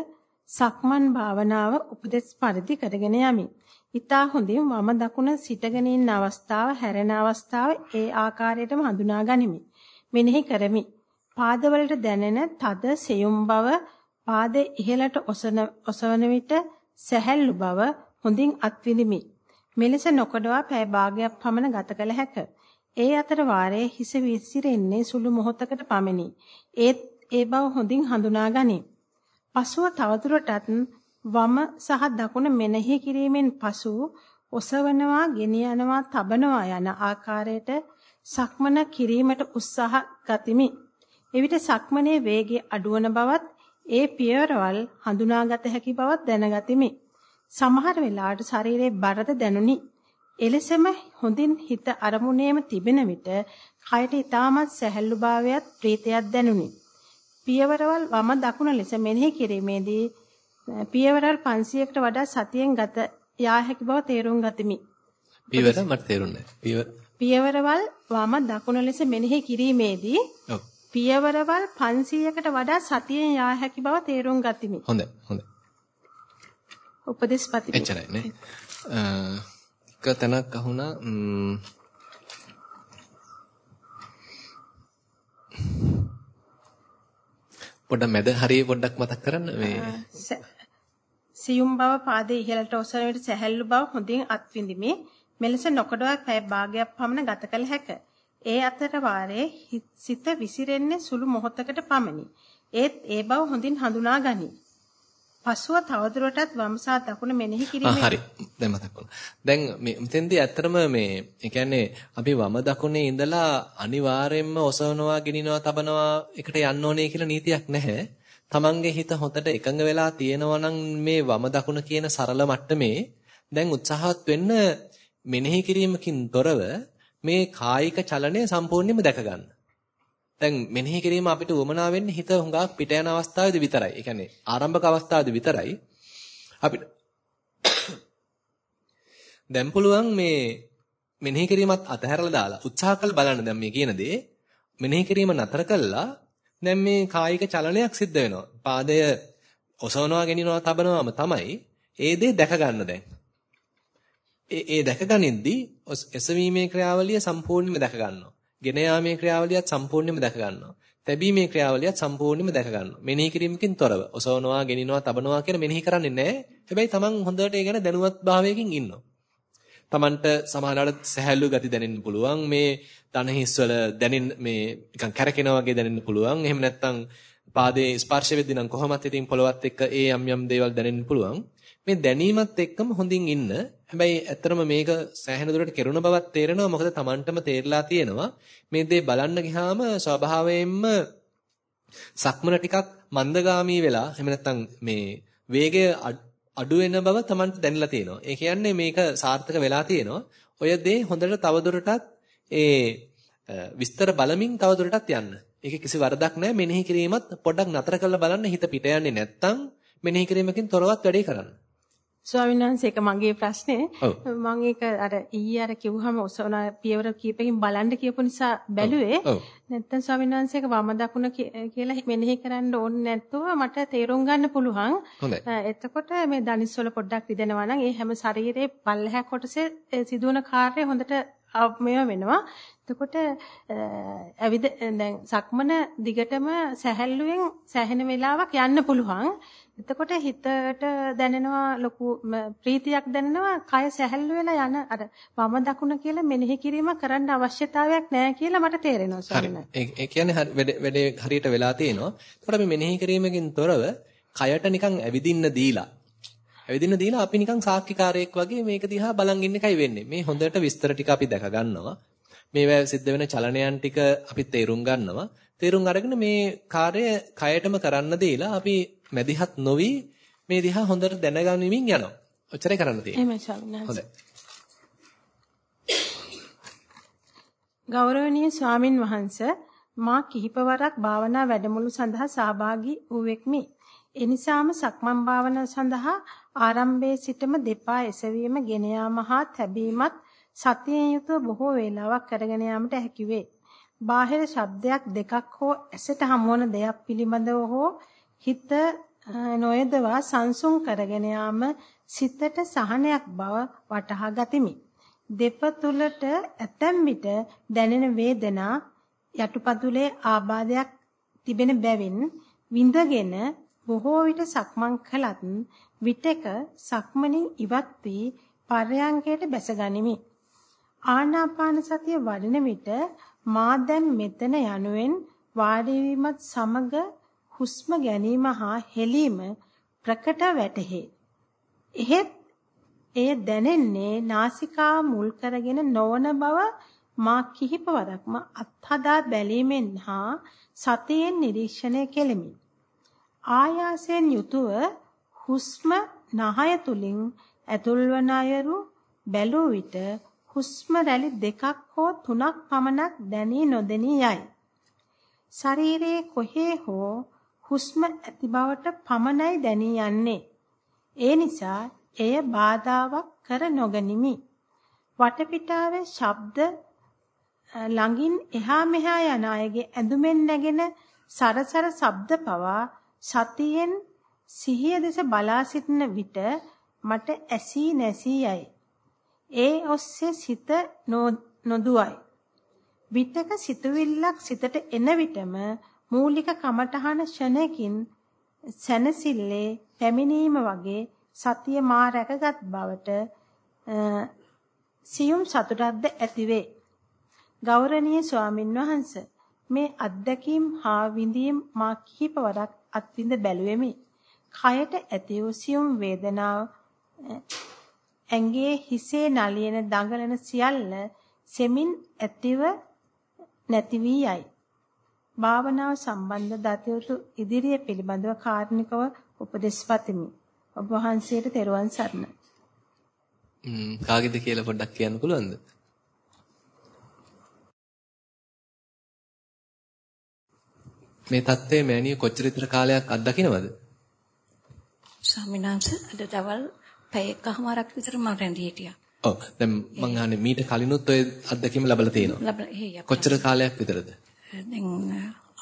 සක්මන් භාවනාව උපදෙස් පරිදි කරගෙන යමි. ඊතා හොඳින් වම දකුණ සිටගෙන ඉන්න අවස්ථාව හැරෙන අවස්ථාව ඒ ආකාරයටම හඳුනා ගනිමි. මෙනෙහි කරමි. පාදවලට දැනෙන තද සෙයුම් බව පාදයේ ඉහළට ඔසන ඔසවන විට සැහැල්ලු බව හොඳින් අත්විඳිමි. මෙලෙස නොකඩවා පැය භාගයක් පමණ ගත කළ හැක. ඒ අතර වාරයේ හිස විසිරෙන්නේ සුළු මොහොතකට පමණි. ඒත් ඒ බව හොඳින් හඳුනා ගනි. පසුව තවදුරටත් වම සහ දකුණ මෙනෙහි කිරීමෙන් පසු ඔසවනවා, ගෙනියනවා, තබනවා යන ආකාරයට සක්මන කිරීමට උත්සාහ ගතිමි. එවිට සක්මනේ වේගය අඩුවන බවත් ඒ පියවරවල් හඳුනාගත හැකි බවත් දැනගතිමි. සමහර වෙලාවට ශරීරයේ බරද දැනුනි. එලෙසම හොඳින් හිත අරමුණේම තිබෙන විට කයට ඊටමත් සැහැල්ලු භාවයත් ප්‍රීතියක් දැනුනි. පියවරවල් වම දකුණ ලෙස මෙනෙහි කිරීමේදී පියවරල් 500කට වඩා සතියෙන් ගත යා හැකි බව තේරුම් ගතිමි. පියවර මට තේරුන්නේ නැහැ. පියවරවල් වම දකුණ ලෙස මෙනෙහි කිරීමේදී පියවරවල් 500කට වඩා සතියෙන් යා හැකි බව තේරුම් ගතිමි. හොඳයි හොඳයි. උපදේශ පතිමි. එච්චරයි නේ. එක තැනක් අහුණා පොඩ්ඩක් මැද හරිය පොඩ්ඩක් මතක් කරන්න මේ සියුම් බව පාදයේ ඉහළට ඔසවන විට සැහැල්ලු බව හොඳින් අත්විඳිමි. මෙලෙස නොකඩවා පැය භාගයක් පමණ ගත කළ හැකිය. ඒ අතර වාරයේ සිත විසිරෙන්නේ සුළු මොහොතකට පමණි. ඒත් ඒ බව හොඳින් හඳුනා ගනි. පසුව තවදුරටත් වම්සා දකුණ මෙනෙහි කිරීමේ හරි දැන් මතක් වුණා. දැන් මේ මෙතෙන්දී ඇත්තටම මේ ඒ කියන්නේ අපි වම දකුණේ ඉඳලා අනිවාර්යයෙන්ම ඔසවනවා, ගිනිනවා, තබනවා එකට යන්න ඕනේ කියලා නීතියක් නැහැ. Tamange හිත හොතට එකඟ වෙලා තියෙනවා මේ වම දකුණ කියන සරල මට්ටමේ දැන් උත්සාහවත් වෙන්න මෙනෙහි කිරීමකින් තොරව මේ කායික චලනය සම්පූර්ණයෙන්ම දැක ගන්න. දැන් මෙනෙහි කිරීම අපිට උවමනා වෙන්නේ හිත හුඟක් පිට යන අවස්ථාවේදී විතරයි. ඒ කියන්නේ ආරම්භක අවස්ථාවේදී විතරයි. අපිට දැන් පුළුවන් මේ මෙනෙහි කිරීමත් අතහැරලා දාලා උත්සාහ කළ බලන්න දැන් මේ කියන දේ මෙනෙහි කිරීම නතර කළා දැන් මේ කායික චලනයක් සිද්ධ වෙනවා. පාදය ඔසවනවා ගෙනිනවා තබනවාම තමයි ඒ දේ දැක ගන්න දැන්. ඒ ඒ දැක ගනිද්දී එසවීමේ ක්‍රියාවලිය සම්පූර්ණයෙන්ම දැක ගන්නවා. ගෙන යාමේ ක්‍රියාවලියත් සම්පූර්ණයෙන්ම දැක ගන්නවා. තැබීමේ ක්‍රියාවලියත් සම්පූර්ණයෙන්ම දැක ගන්නවා. මෙනෙහි කිරීමකින් තොරව. ඔසවනවා, ගෙනිනවා, තබනවා කියන මෙනෙහි කරන්නේ නැහැ. හැබැයි Taman හොඳට ඒ ගැන දැනුවත් භාවයකින් ඉන්නවා. Tamanට සමහරවිට සහැල්ලු ගති දැනෙන්න පුළුවන්. මේ දන හිස්වල දැනෙන මේ නිකන් කැරකෙනා වගේ දැනෙන්න පුළුවන්. එහෙම නැත්නම් පාදයේ ස්පර්ශ වෙද්දී නම් කොහොමත් ඉතින් පොළවත් එක්ක ඒ යම් යම් දේවල් දැනෙන්න පුළුවන්. මේ දැනීමත් එක්කම හොඳින් ඉන්න. හැබැයි ඇත්තටම මේක සෑහෙන දුරට කෙරුණ බවක් තේරෙනවා. මොකද Tamanටම තේරලා තියෙනවා. මේ දේ බලන්න ගියාම ස්වභාවයෙන්ම සක්මන ටිකක් මන්දගාමී වෙලා එහෙම නැත්නම් මේ වේගය අඩු වෙන බව Tamanට දැනලා තියෙනවා. ඒ කියන්නේ මේක සාර්ථක වෙලා තියෙනවා. ඔය දේ හොඳට තවදුරටත් ඒ විස්තර බලමින් තවදුරටත් යන්න. ඒකේ කිසි වරදක් නැහැ. මෙනෙහි කිරීමත් පොඩ්ඩක් නතර කරලා බලන්න හිත පිට යන්නේ නැත්තම් මෙනෙහි කිරීමකින් තොරවත් වැඩේ කරන්න. ස්වාමීන් වහන්සේ ඒක මගේ ප්‍රශ්නේ. මම ඒක අර ඊයේ අර කිව්වහම ඔසවන පියවර කීපකින් බලන්න කියපු නිසා බැලුවේ. නැත්තම් ස්වාමීන් වහන්සේක වම දකුණ කියලා මෙනෙහි කරන්න ඕනේ නැත්තුව මට තේරුම් ගන්න පුළුවන්. එතකොට මේ දනිස් වල පොඩ්ඩක් රිදෙනවා නම් ඒ හැම ශරීරයේ පල්ලෙහා කොටසේ සිදුවන කාර්යය හොඳට මේව වෙනවා. එතකොට ඇවිද දැන් සක්මන දිගටම සැහැල්ලුවෙන් සැහෙන වෙලාවක් යන්න පුළුවන්. එතකොට හිතට දැනෙනවා ලොකු ප්‍රීතියක් දැනෙනවා කය සැහැල්ලු වෙලා යන අර වම දකුණ කියලා මෙනෙහි කිරීම කරන්න අවශ්‍යතාවයක් නැහැ කියලා මට තේරෙනවා සරණ. ඒ කියන්නේ වැඩේ හරියට වෙලා තියෙනවා. එතකොට මේ මෙනෙහි කිරීමකින් තොරව කයට නිකන් ඇවිදින්න දීලා ඇවිදින්න දීලා අපි නිකන් සාක්ෂිකාරයෙක් වගේ මේක දිහා බලන් ඉන්න එකයි වෙන්නේ. මේ හොඳට විස්තර ටික අපි දැක ගන්නවා. මේවා සිද්ධ වෙන චලනයන් ටික අපි තේරුම් ගන්නවා. තේරුම් අරගෙන මේ කාර්යය කයටම කරන්න දීලා අපි මැදිහත් නොවි මේ දිහා හොඳට දැනගනිමින් යනවා. ඔච්චරයි කරන්න තියෙන්නේ. එහෙමයි ස්වාමීන් හොඳයි. ගෞරවනීය ස්වාමින් වහන්සේ මා කිහිපවරක් භාවනා වැඩමුළු සඳහා සහභාගී වූෙක්මි. එනිසාම සක්මන් භාවනාව සඳහා ආරම්භයේ සිටම දෙපා එසවීම ගෙන යාම හා තැබීමත් සතියෙන් යුතුව බොහෝ වේලාවක් කරගෙන යාමට හැකි වේ. බාහිර ශබ්දයක් දෙකක් හෝ ඇසට හමුවන දෙයක් පිළිබඳව හෝ හිත නොයදවා සංසුන් කරගෙන යාම සිතට සහනයක් බව වටහා ගතිමි. දෙපතුලට ඇතැම් විට දැනෙන වේදනා යටුපතුලේ ආබාධයක් තිබෙන බැවින් විඳගෙන බොහෝ විට සක්මන් කළත් විටක සක්මනින් ඉවත් වී පර්යංකයට බැසගනිමි. ආනාපාන සතිය වඩන විට මා දැන් මෙතන යනුවෙන් වාඩි සමග හුස්ම ගැනීම හා හෙලීම ප්‍රකට වැටහේ. එහෙත් එය දැනෙන්නේ නාසිකාව මුල් කරගෙන නොවන බව මා කිහිප වරක්ම අත්හදා බැලීමෙන් හා සතියෙන් නිරීක්ෂණය කෙලිමි. ආයාසයෙන් යුතුව හුස්ම නහය තුලින් ඇතුල්වන අයරු බැලූ විට හුස්ම රැලි දෙකක් හෝ තුනක් පමණක් දැනී නොදෙනී යයි. ශරීරයේ කොහේ හෝ හුස්ම ඇති බවට පමණයි දැනී යන්නේ. ඒ නිසා එය බාධාවක් කර නොගනිමි. වටපිටාවේ ශබ්ද ළඟින් එහා මෙහා යන අයගේ ඇඳුමෙන් නැගෙන සරසර ශබ්ද පවා සතියෙන් සිහිය දෙස බලා සිටින විට මට ඇසී නැසී යයි. ඒ ඔස්සේ සිත නොදුවයි. විතක සිතුවිල්ලක් සිතට එන විටම මූලික කමඨහන ෂණයකින් සැනසille පැමිණීම වගේ සතිය මා රැකගත් බවට සියුම් සතුටක්ද ඇතිවේ. ගෞරවනීය ස්වාමින් වහන්සේ මේ අත්දැකීම් හා විඳීම් මා කිහිපවරක් අත්විඳ බැලුවෙමි. කයට ඇති වූ සියුම් වේදනාව ඇඟේ හිසේ නලියන දඟලන සියල්ල සෙමින් ඇතිව නැති වී යයි. භාවනාව සම්බන්ධ දතයුතු ඉදිරිය පිළිබඳව කාර්නිකව උපදෙස් පතමි. ඔබ වහන්සේට තෙරුවන් සරණයි. ම්ම් කාගෙද කියලා පොඩ්ඩක් කියන්න පුළුවන්ද? මේ தත්ත්වය මෑණිය කොච්චර විතර කාලයක් අත්දකින්නවද? ස්වාමීන් වහන්සේ අද දවල් පැය එකමාරක් විතර මම රැඳී හිටියා. ඔව් දැන් මං අහන්නේ මීට කලිනුත් ඔය අත්දැකීම ලැබලා තියෙනවා. ලැබලා කොච්චර කාලයක් විතරද? දැන්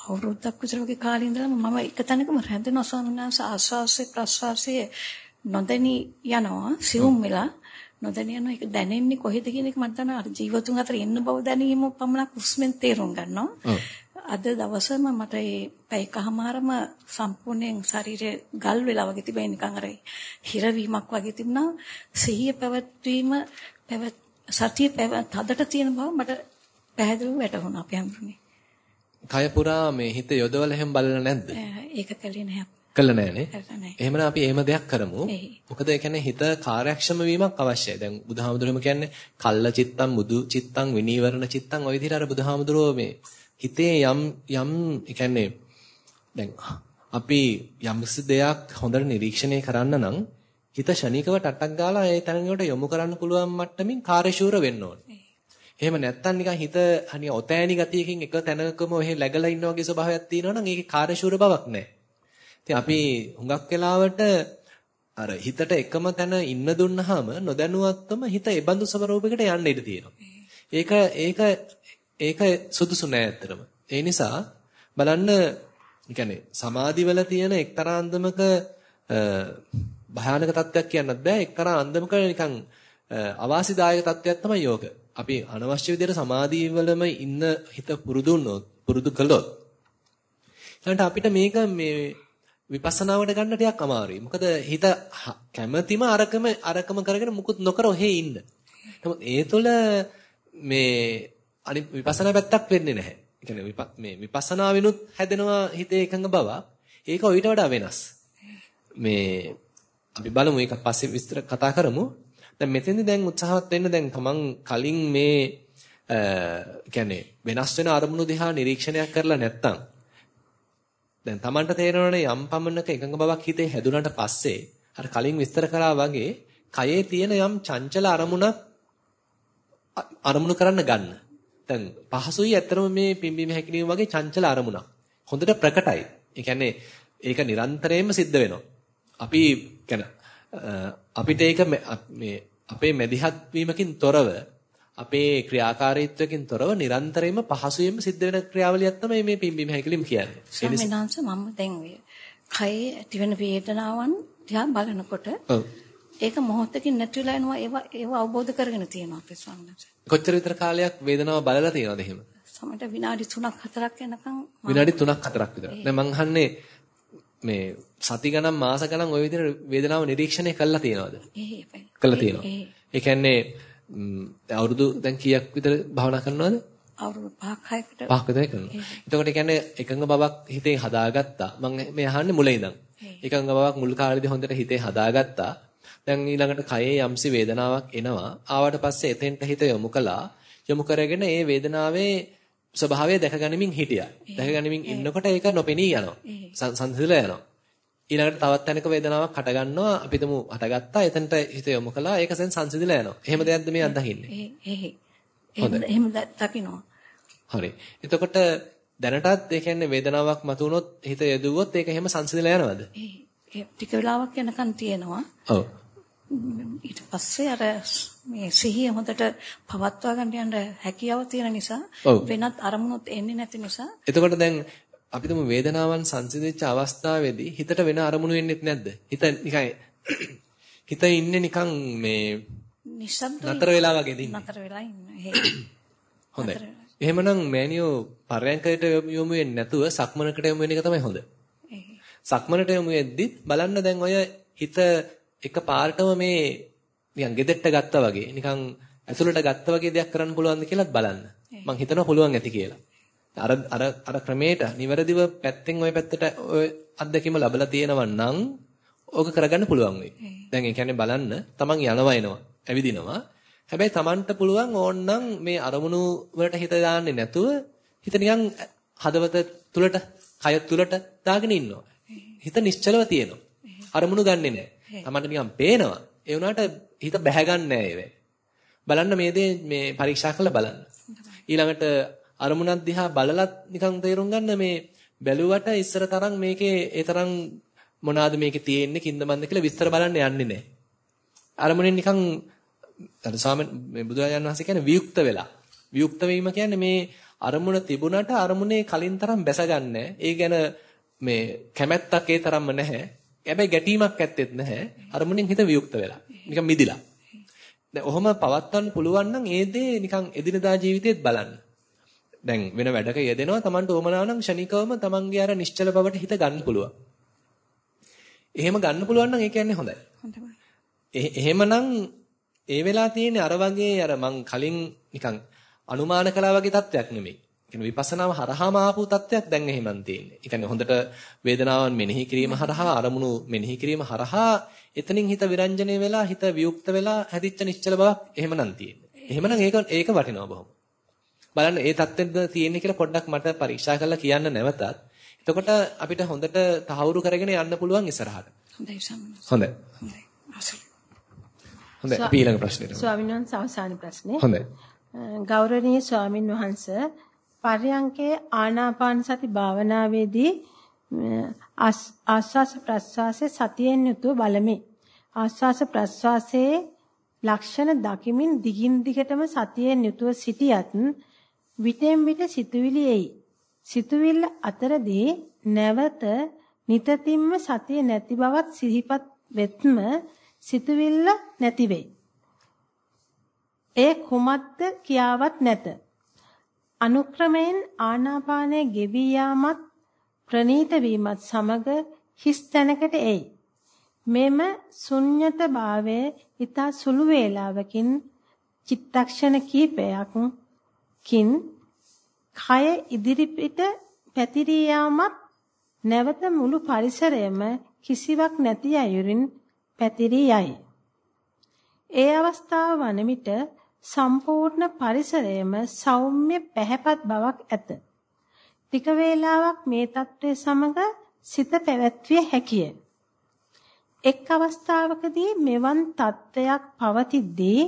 අවුරුද්දක් විතර වගේ කාලේ ඉඳලම මම එක තැනකම රැඳෙනවා ස්වාමීන් වහන්සේ ආස්වාසේ ප්‍රස්වාසයේ නොදැනී යනවා සිවුම් වෙලා නොදැනී යනවා ඒක දැනෙන්නේ කොහෙද කියන එක මට දන්නවා අර ජීවතුන් අතර ඉන්න බව දැනීම පමණක් හුස්මෙන් තේරුම් ගන්නවා. අද දවසම මට ඒ පැයකමාරම සම්පූර්ණයෙන් ශරීරය ගල් වෙලා වගේ තිබෙන නිකන් අර හිරවීමක් වගේ තිබුණා. සිහිය පැවැත්වීම පැවැත් සතිය පැවැත් හදට තියෙන බව මට පැහැදිලිව වැටහුණා අපි හඳුනේ. කය පුරා මේ හිත යොදවල එහෙම බලලා නැද්ද? ඒක කළේ නැහැ. කළා නෑනේ. එහෙමනම් අපි එහෙම දෙයක් කරමු. මොකද ඒ කියන්නේ හිත කාර්යක්ෂම වීමක් අවශ්‍යයි. දැන් බුදුහාමුදුරුවෝ කියන්නේ කල්ල චිත්තං මුදු චිත්තං විනීවරණ චිත්තං ඔය විදිහට අර බුදුහාමුදුරුවෝ මේ හිතේ යම් යම් ඒ කියන්නේ දැන් අපි යම්කිසි දෙයක් හොඳට නිරීක්ෂණය කරන්න නම් හිත ෂණිකව ටටක් ගාලා ඒ තැනකට යොමු කරන්න පුළුවන් මට්ටමින් කාර්යශූර වෙන්න ඕනේ. එහෙම නැත්තම් නිකන් හිත අනික ඔතෑණි ගතියකින් එක තැනකම ඔහෙ läගලා ඉන්න වගේ ස්වභාවයක් තියෙනවා නම් ඒකේ කාර්යශූර බවක් නැහැ. ඉතින් අපි හුඟක් වෙලාවට අර හිතට එකම තැන ඉන්න දුන්නාම නොදැනුවත්වම හිත ඒ බඳු ස්වරූපයකට යන්න ඉඩ තියෙනවා. ඒක ඒක ඒක සුදුසු නෑ ඇත්තටම. ඒ නිසා බලන්න කියන්නේ සමාධිවල තියෙන එක්තරා අන්දමක භයානක තත්ත්වයක් කියන්නත් බෑ එක්තරා අන්දමක නිකන් අවාසිදායක තත්ත්වයක් තමයි යෝග. අපි අනවශ්‍ය විදිහට සමාධිවලම ඉන්න හිත පුරුදු පුරුදු කළොත් ඊළඟට අපිට මේක මේ විපස්සනාවට ගන්න ටිකක් අමාරුයි. මොකද හිත කැමැතිම අරකම අරකම කරගෙන මුකුත් නොකර ඔහේ ඉන්න. නමුත් ඒ තුළ මේ අනිත් විපස්සනා පැත්තක් වෙන්නේ නැහැ. ඒ කියන්නේ මේ විපස්සනා වෙනුත් හැදෙනවා හිතේ එකඟ බව. ඒක ඊට වඩා වෙනස්. මේ අපි බලමු ඒක පස්සේ විස්තර කතා කරමු. දැන් මෙතෙන්දී දැන් උත්සාහවත් වෙන්න දැන් තමන් කලින් මේ කියන්නේ වෙනස් වෙන අරමුණු දිහා නිරීක්ෂණයක් කරලා නැත්තම් දැන් Tamanට තේරෙනවනේ යම් පමණක එකඟ බවක් හිතේ හැදුනට පස්සේ අර කලින් විස්තර කරා වගේ කයේ තියෙන යම් චංචල අරමුණක් අරමුණු කරන්න ගන්න. දැන් පහසුයි ඇත්තරම මේ පිම්බීම හැකිලිම වගේ චංචල අරමුණක්. හොඳට ප්‍රකටයි. ඒ කියන්නේ ඒක නිරන්තරයෙන්ම සිද්ධ වෙනවා. අපි කියන අපිට ඒක මේ අපේ මැදිහත් වීමකින් තොරව අපේ ක්‍රියාකාරීත්වයෙන් තොරව නිරන්තරයෙන්ම පහසුවෙන්ම සිද්ධ වෙන ක්‍රියාවලියක් තමයි මේ පිම්බීම හැකිලිම කියන්නේ. ස්වාමීනාංශ මම දැන් ඔය කයේ ඇතිවෙන වේදනාවන් දිහා බලනකොට ඒක මොහොතකින් නැති වෙලා යනවා ඒවා ඒවා අවබෝධ කරගෙන තියෙනවා අපේ ස්වාමීනාංශ. කොච්චර විතර කාලයක් වේදනාව බලලා තියෙනවද එහෙම? සමහරට විනාඩි 3ක් 4ක් යනකම් විනාඩි 3ක් 4ක් විතර. දැන් මං අහන්නේ මේ සති ගණන් මාස ගණන් ওই විදිහට වේදනාව නිරීක්ෂණය කළා තියෙනවද? කළා තියෙනවා. ඒ කියන්නේ අවුරුදු දැන් කීයක් විතර භාවනා කරනවද? අවුරුදු 5ක් 6කට 5ක් විතර කරනවා. එතකොට කියන්නේ එකඟ බවක් හිතේ හදාගත්තා. මම මේ අහන්නේ මුල ඉඳන්. එකඟ බවක් මුල් කාලේදී හොඳට හිතේ හදාගත්තා. දැන් ඊළඟට කයේ යම්සි වේදනාවක් එනවා. ආවට පස්සේ එතෙන්ට හිත යොමු කළා. යොමු කරගෙන ඒ වේදනාවේ ස්වභාවය දැකගනිමින් හිටියා. දැකගනිමින් ඉන්නකොට ඒක නොපෙනී යනවා. සංසිඳලා යනවා. ඊළඟට තවත් තැනක වේදනාවක් හට ගන්නවා අපි තුමු හටගත්තා. එතනට හිත යොමු කළා. ඒක සෙන් සංසිඳිලා යනවා. එහෙම දෙයක්ද මේ අත්දකින්නේ? එහෙම දකින්නවා හරි. එතකොට දැනටත් ඒ කියන්නේ වේදනාවක් මතුනොත් හිත යදුවොත් ඒක එහෙම සංසිඳිලා යනවද? ටික වෙලාවක් යනකන් තියෙනවා. ඔව් ඊට පස්සේ අර මේ සිහිය හොඳට පවත්වා ගන්න යන හැකියාව තියෙන නිසා වෙනත් අරමුණුත් එන්නේ නැති නිසා එතකොට දැන් අපි තුමු වේදනාවන් සංසිඳිච්ච අවස්ථාවේදී හිතට වෙන අරමුණු වෙන්නෙත් නැද්ද? හිත නිකන් හිත ඉන්නේ නිකන් මේ නිශ්ශබ්ද නතර වෙලා වගේ දින්නේ. නතර වෙලා ඉන්නේ. හොඳයි. එහෙමනම් මෑනියෝ පරයන්කයට යොමු වෙන්නේ නැතුව සක්මනකට යොමු වෙන එක තමයි හොඳ. සක්මනට යොමු වෙද්දිත් බලන්න දැන් ඔය හිත එක පාරටම මේ නිකන් ගෙදෙට්ට ගත්තා වගේ නිකන් ඇතුළට ගත්තා වගේ දෙයක් කරන්න පුළුවන්ද කියලාත් බලන්න. මං හිතනවා පුළුවන් ඇති කියලා. අර අර අර ක්‍රමයට නිවැරදිව පැත්තෙන් ওই පැත්තට ওই අත්දැකීම ලැබලා තියෙනවා නම් ඕක කරගන්න පුළුවන් වෙයි. දැන් ඒ කියන්නේ බලන්න තමන් යනවා එනවා ඇවිදිනවා. හැබැයි තමන්ට පුළුවන් ඕන්නම් මේ අරමුණු වලට හිත දාන්නේ නැතුව හිත නිකන් හදවත තුලට කය තුලට දාගෙන ඉන්නවා. හිත නිශ්චලව තියෙනවා. අරමුණු ගන්නෙ නැහැ. තමන්ට නිකන් පේනවා. ඒ වුණාට හිත බැහැගන්නේ නැහැ බලන්න මේ දේ මේ පරීක්ෂා කරලා බලන්න. ඊළඟට අරමුණක් දිහා බලලත් නිකන් තේරුම් ගන්න මේ බැලුවට ඉස්සර තරම් මේකේ ඒ තරම් මොනවාද මේකේ තියෙන්නේ කින්දමන්ද කියලා විස්තර බලන්න යන්නේ නැහැ. අරමුණෙන් නිකන් අර සාම මේ බුදුරජාණන් වහන්සේ කියන්නේ වියුක්ත වෙලා. වියුක්ත වීම කියන්නේ මේ අරමුණ තිබුණට අරමුණේ කලින් තරම් බැසගන්නේ ඒ ගැන මේ කැමැත්තක් ඒ තරම්ම නැහැ. හැබැයි ගැටීමක් ඇත්තෙත් නැහැ. අරමුණෙන් හිත වියුක්ත වෙලා. නිකන් මිදිලා. දැන් ඔහොම පවත්වන්න පුළුවන් නම් ඒ දේ නිකන් එදිනදා ජීවිතේත් බලන්න. දැන් වෙන වැඩක යෙදෙනවා Tamanට උවමනා නම් ෂණිකවම Tamanගේ අර නිශ්චල බවට හිත ගන්න පුළුවන්. එහෙම ගන්න පුළුවන් නම් ඒ කියන්නේ හොඳයි. හොඳයි. එහෙමනම් ඒ වෙලා තියෙන්නේ අර වගේ අර මං කලින් නිකන් අනුමාන කළා වගේ තත්ත්වයක් නෙමෙයි. කියන්නේ විපස්සනාව හරහාම ආපු තත්ත්වයක් දැන් එහෙමන් තියෙන්නේ. ඒ කියන්නේ හොඳට වේදනාවන් මෙනෙහි කිරීම හරහා අරමුණු මෙනෙහි කිරීම හරහා එතනින් හිත විරංජනේ වෙලා හිත වියුක්ත වෙලා හැදිච්ච නිශ්චල බවක් එහෙමනම් තියෙන්නේ. එහෙමනම් ඒක ඒක වටිනවා බොහොම. බලන්න ඒ தත්ත්වෙද තියෙන්නේ කියලා පොඩ්ඩක් මට පරීක්ෂා කරලා කියන්න නැවතත්. එතකොට අපිට හොඳට තහවුරු කරගෙන යන්න පුළුවන් ඉස්සරහට. හොඳයි සම්මත. හොඳයි. හොඳයි. අසල. හොඳයි අපි ඊළඟ ප්‍රශ්නෙට. ස්වාමීන් වහන්සේ අවසාන ප්‍රශ්නේ. හොඳයි. ගෞරවනීය ස්වාමින් වහන්සේ පර්යංකේ ආනාපාන සති භාවනාවේදී ආස්වාස ප්‍රස්වාසයේ සතියෙන් යුතුව බලමි. ආස්වාස ප්‍රස්වාසයේ ලක්ෂණ දකිමින් දිගින් දිගටම සතියෙන් යුතුව සිටියත් විටෙන් විට සිතුවිලි එයි. සිතුවිල්ල අතරදී නැවත නිතතිම්ම සතිය නැති බවත් සිහිපත් වෙත්ම සිතුවිල්ල නැති වෙයි. ඒ කුමක්ද කියාවත් නැත. අනුක්‍රමයෙන් ආනාපානයේ ගෙවී යාමත් ප්‍රනීත වීමත් සමග හිස් තැනකට එයි. මෙම ශුන්්‍යත භාවය ඊතා සුළු වේලාවකින් චිත්තක්ෂණ කීපයක්කින් කය ඉදිරිපිට පැතිරී යාමත් නැවත මුළු පරිසරයම කිසිවක් නැති අයුරින් පැතිරී යයි. ඒ අවස්ථාව වන විට සම්පූර්ණ පරිසරයම සෞම්‍ය පැහැපත් බවක් ඇත. ටික වේලාවක් මේ తත්වයේ සමග සිත පැවැත්විය හැකිය. එක් අවස්ථාවකදී මෙවන් తත්වයක් පවතිද්දී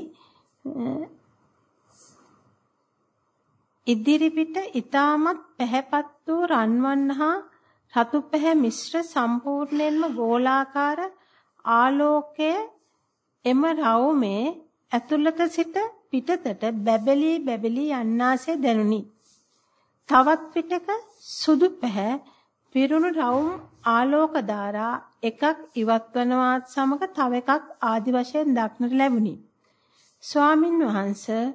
ඉදිරි පිට ඊටමත් පැහැපත් වූ රන්වන් හා රතු පැහැ මිශ්‍ර සම්පූර්ණයෙන්ම ගෝලාකාර ආලෝකය එම රවුමේ ඇතුළත සිට පිටතට බැබලී බැබලී යන්නාසේ දැනුනි. තවත් පිටක සුදු පැහැ පිරුණු රවුම් ආලෝක ධාරා එකක් ඉවත්වනවත් සමග තව එකක් ආදි වශයෙන් දක්නට ලැබුණි. ස්වාමින් වහන්සේ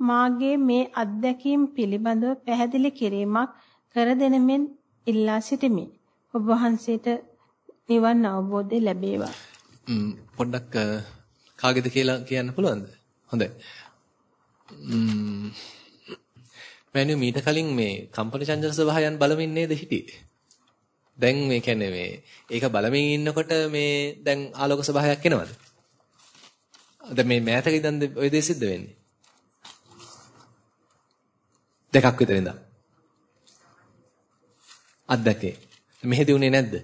මාගේ මේ අත්දැකීම් පිළිබඳව පැහැදිලි කිරීමක් කර දෙනෙමින් ඉල්ලා සිටිමි. ඔබ වහන්සේට නිවන් අවබෝධය ලැබේවා. පොඩ්ඩක් කාගේද කියලා කියන්න පුළුවන්ද? හොඳයි. ම්ම් මෑණියෝ මීට කලින් මේ කම්පන චංචල ස්වභාවයන් බලමින් නේද හිටියේ? දැන් මේ කියන්නේ මේ ඒක බලමින් ඉන්නකොට මේ දැන් ආලෝක ස්වභාවයක් එනවද? දැන් මේ මෑතක ඉඳන් ඔය දේ සිද්ධ වෙන්නේ. දෙකක් විතර ඉඳන්. අත්දැකේ. මෙහෙදි උනේ නැද්ද?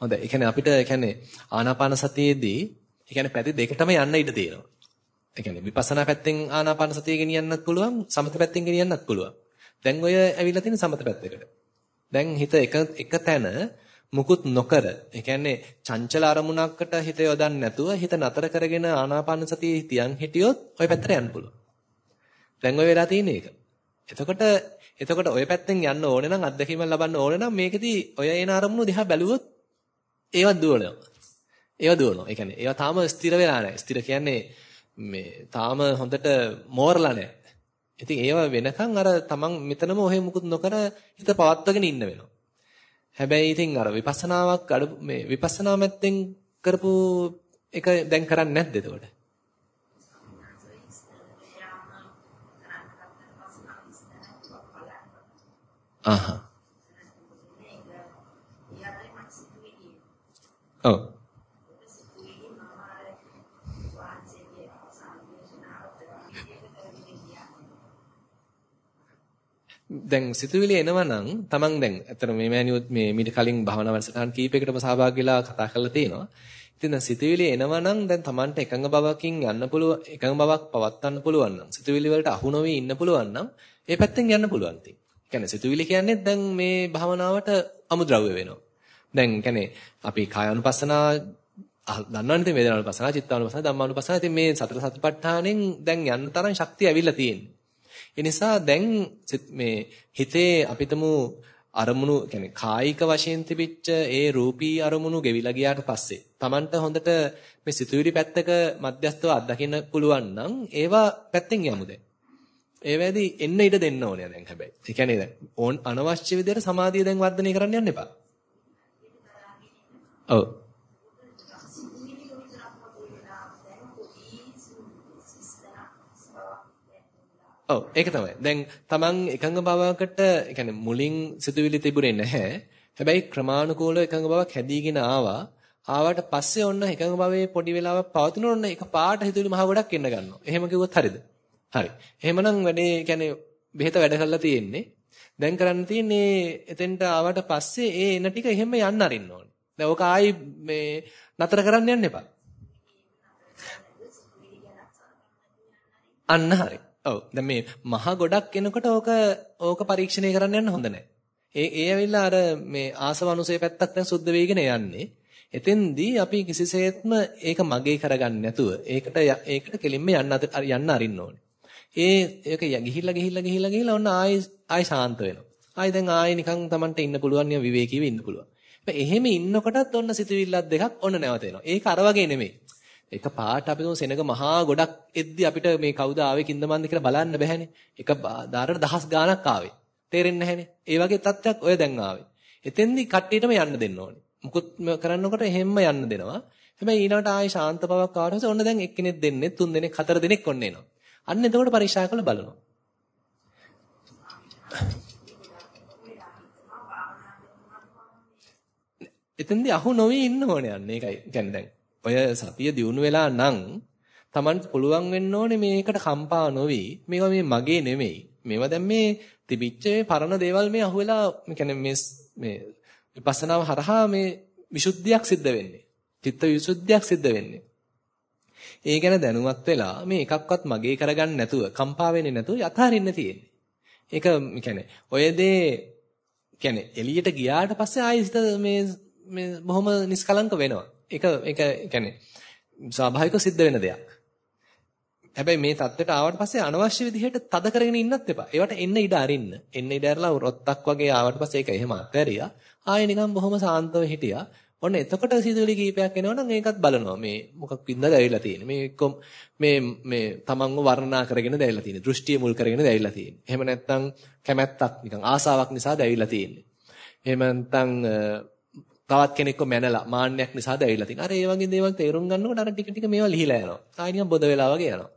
හොඳයි. ඒ කියන්නේ අපිට ඒ කියන්නේ ආනාපාන සතියේදී ඒ කියන්නේ පැති දෙකටම යන්න ඉඩ තියෙනවා. ඒ කියන්නේ විපස්සනා පැත්තෙන් ආනාපාන සතිය ගෙනියන්නත් පුළුවන්, සමත පැත්තෙන් ගෙනියන්නත් පුළුවන්. දැන් ඔය ඇවිල්ලා තියෙන සමත පැත්තකට. දැන් හිත එක එක තැන මුකුත් නොකර, ඒ කියන්නේ චංචල අරමුණකට හිත යොදන්නේ නැතුව හිත නතර කරගෙන ආනාපාන සතිය තියන් හිටියොත් ඔය පැත්තට යන්න පුළුවන්. දැන් ඔය වෙලා තියෙන එක. එතකොට එතකොට ඔය පැත්තෙන් යන්න ඕනේ නම් අත්දැකීම ලබන්න ඕනේ නම් මේකෙදි ඔය එන අරමුණු දිහා බැලුවොත් ඒවත් දුවනවා. ඒවා දුවනවා. ඒ කියන්නේ ඒවා තාම ස්ථිර වෙලා නැහැ. ස්ථිර කියන්නේ මේ තාම හොඳට මෝරලා නැහැ. ඉතින් ඒවා වෙනකන් අර තමන් මෙතනම ඔහෙ මුකුත් නොකර හිත පවත්වාගෙන ඉන්න වෙනවා. හැබැයි ඉතින් අර විපස්සනාවක් අඩු මේ විපස්සනා මැත්තෙන් කරපු එක දැන් කරන්නේ නැද්ද එතකොට? ආහා. ඔව්. දැන් සිතුවිලි එනවනම් තමන් දැන් අතන මේ මෑනියොත් මේ මීට කලින් භාවනා වැඩසටහන් කීපයකටම සහභාගී වෙලා කතා කරලා තියෙනවා. ඉතින් දැන් සිතුවිලි එනවනම් දැන් තමන්ට එකඟ බවකින් යන්න පුළුවන් එකඟ බවක් පවත්වන්න පුළුවන් නම් සිතුවිලි වලට අහු නොවි ඉන්න පුළුවන් නම් ඒ පැත්තෙන් යන්න පුළුවන් ඉතින්. කියන්නේ සිතුවිලි කියන්නේ දැන් මේ භාවනාවට අමුද්‍රව්‍ය වෙනවා. දැන් කියන්නේ අපි කායानुපස්සනා දන්නවනේ ඉතින් වේදනානුපස්සනා, චිත්තානුපස්සනා, ධම්මානුපස්සනා. ඉතින් මේ සතර සතිපට්ඨානෙන් දැන් යන්න තරම් ශක්තිය ඇවිල්ලා තියෙන්නේ. ඒ නිසා දැන් මේ හිතේ අපිටම අරමුණු කියන්නේ කායික වශයෙන් තිබිච්ච ඒ රූපී අරමුණු ගෙවිලා ගියාට පස්සේ Tamanට හොඳට මේ සිතුවිලි පැත්තක මධ්‍යස්තව අත්දකින්න පුළුවන් නම් ඒවා පැත්තෙන් යමු දැන්. ඒ වැඩි එන්න ඉඩ දෙන්න ඕනේ දැන් හැබැයි. ඒ කියන්නේ දැන් ඕන් අනවශ්‍ය විදිහට සමාධිය දැන් වර්ධනය කරන්න යන්න එපා. ඔව්. ඔව් ඒක තමයි. දැන් Taman එකඟ බවකට, ඒ කියන්නේ මුලින් සිතුවිලි තිබුණේ නැහැ. හැබැයි ක්‍රමානුකූලව එකඟ බවක් හැදීගෙන ආවා. ආවට පස්සේ ඔන්න එකඟ භවයේ පොඩි වෙලාවක් පවතින ඔන්න එක පාට හිතුවිලි මහ ගොඩක් එන්න ගන්නවා. එහෙම කිව්වොත් හරියද? හරි. එහෙමනම් වැඩේ කියන්නේ බෙහෙත වැඩ කරලා තියෙන්නේ. දැන් කරන්න තියෙන්නේ එතෙන්ට ආවට පස්සේ ඒ එන ටික එහෙම යන්න අරින්න ඕනේ. දැන් ඕක ආයි මේ නතර කරන්න යන්න එපා. අන්න හරි. ඔව්. දැන් මේ මහ ගොඩක් එනකොට ඕක ඕක පරීක්ෂණය කරන්න යන්න හොඳ නැහැ. ඒ ඒ ඇවිල්ලා අර මේ ආසවනුසේ පැත්තක් දැන් සුද්ධ වෙයිගෙන යන්නේ. එතෙන්දී අපි කිසිසේත්ම ඒක මගේ කරගන්න නැතුව ඒකට ඒකට කෙලින්ම යන්න යන්න අරින්න ඕනේ. ඒ ඒක ගිහිල්ලා ගිහිල්ලා ගිහිල්ලා ගිහිල්ලා ඔන්න ආයි ආයි ශාන්ත වෙනවා. ආයි දැන් ආයි නිකන් Tamanට ඉන්න පුළුවන් නිය විවේකීව ඉන්න පුළුවන්. එහෙම ඉන්නකොටත් ඔන්න සිතුවිල්ලක් දෙකක් ඔන්න නැවත එනවා. ඒක අර වගේ නෙමෙයි. එක පාට අපි තුන් සෙනග මහා ගොඩක් එද්දි අපිට මේ කවුද ආවේ කින්දමන්ද කියලා බලන්න බැහැනේ. එක දාරට දහස් ගාණක් ආවේ. තේරෙන්නේ නැහැනේ. ඒ වගේ තත්ත්වයක් ඔය දැන් ආවේ. එතෙන්දි කට්ටියටම යන්න දෙන්න ඕනේ. මුකුත් කරන්නකොට එහෙම්ම යන්න දෙනවා. හැබැයි ඊළඟට ආයේ ශාන්ත බවක් ආවට පස්සේ ඔන්න දැන් එක්කෙනෙක් දෙන්නේ තුන් දෙනෙක් හතර දෙනෙක් ඔන්න එනවා. අන්න එතකොට පරීක්ෂා කරලා බලනවා. එතෙන්දී අහු නොවි ඉන්න ඕනේ අන්න ඒකයි. කියන්නේ දැන් ඔය සතිය දිනු වෙලා නම් Taman පුළුවන් වෙන්න ඕනේ මේකට කම්පා නොවි මේවා මේ මගේ නෙමෙයි. මේවා දැන් මේ තිබිච්ච පරණ දේවල් මේ අහුවෙලා කියන්නේ මේ මේ විපස්සනාව හරහා මේ විසුද්ධියක් සිද්ධ වෙන්නේ. චිත්ත විසුද්ධියක් සිද්ධ වෙන්නේ. ඒ ගැන දැනුවත් වෙලා මේ එකක්වත් මගේ කරගන්න නැතුව කම්පා වෙන්නේ නැතුව යථාරින්න තියෙන්නේ. ඒක කියන්නේ ඔය දේ කියන්නේ එළියට ගියාට පස්සේ ආයෙත් මේ මේ බොහොම නිස්කලංක වෙනවා. ඒක ඒක කියන්නේ ස්වාභාවික සිද්ධ වෙන දෙයක්. හැබැයි මේ தත්ත්වයට ආවට පස්සේ අනවශ්‍ය විදිහට තද කරගෙන ඉන්නත් එපා. ඒවට එන්න ඉඩ අරින්න. එන්න ඉඩ අරලා රොත්තක් වගේ ආවට පස්සේ ඒක එහෙම අත්හැරියා. ආයෙ නිකන් බොහොම සාන්තව හිටියා. ඔන්න එතකොට සිතුවිලි කීපයක් එනවනම් ඒකත් බලනවා. මේ මොකක් වින්දාද ඇවිල්ලා තියෙන්නේ. මේ එක්ක මේ මේ තමන්ව වර්ණනා කරගෙන දැවිලා තියෙන්නේ. දෘෂ්ටිය මුල් කරගෙන දැවිලා තියෙන්නේ. එහෙම නැත්නම් කැමැත්තක් නිකන් ආසාවක් නිසා දැවිලා තියෙන්නේ. එහෙම නැත්නම් තවත් කෙනෙක්ව මැනලා මාන්නයක් නිසා දැවිලා තියෙනවා. අර ඒ වගේ දේවල් තේරුම් ගන්නකොට අර ටික ටික මේවා ලිහිලා යනවා. ආයෙ නිකන් බොද වෙලා වගේ යනවා.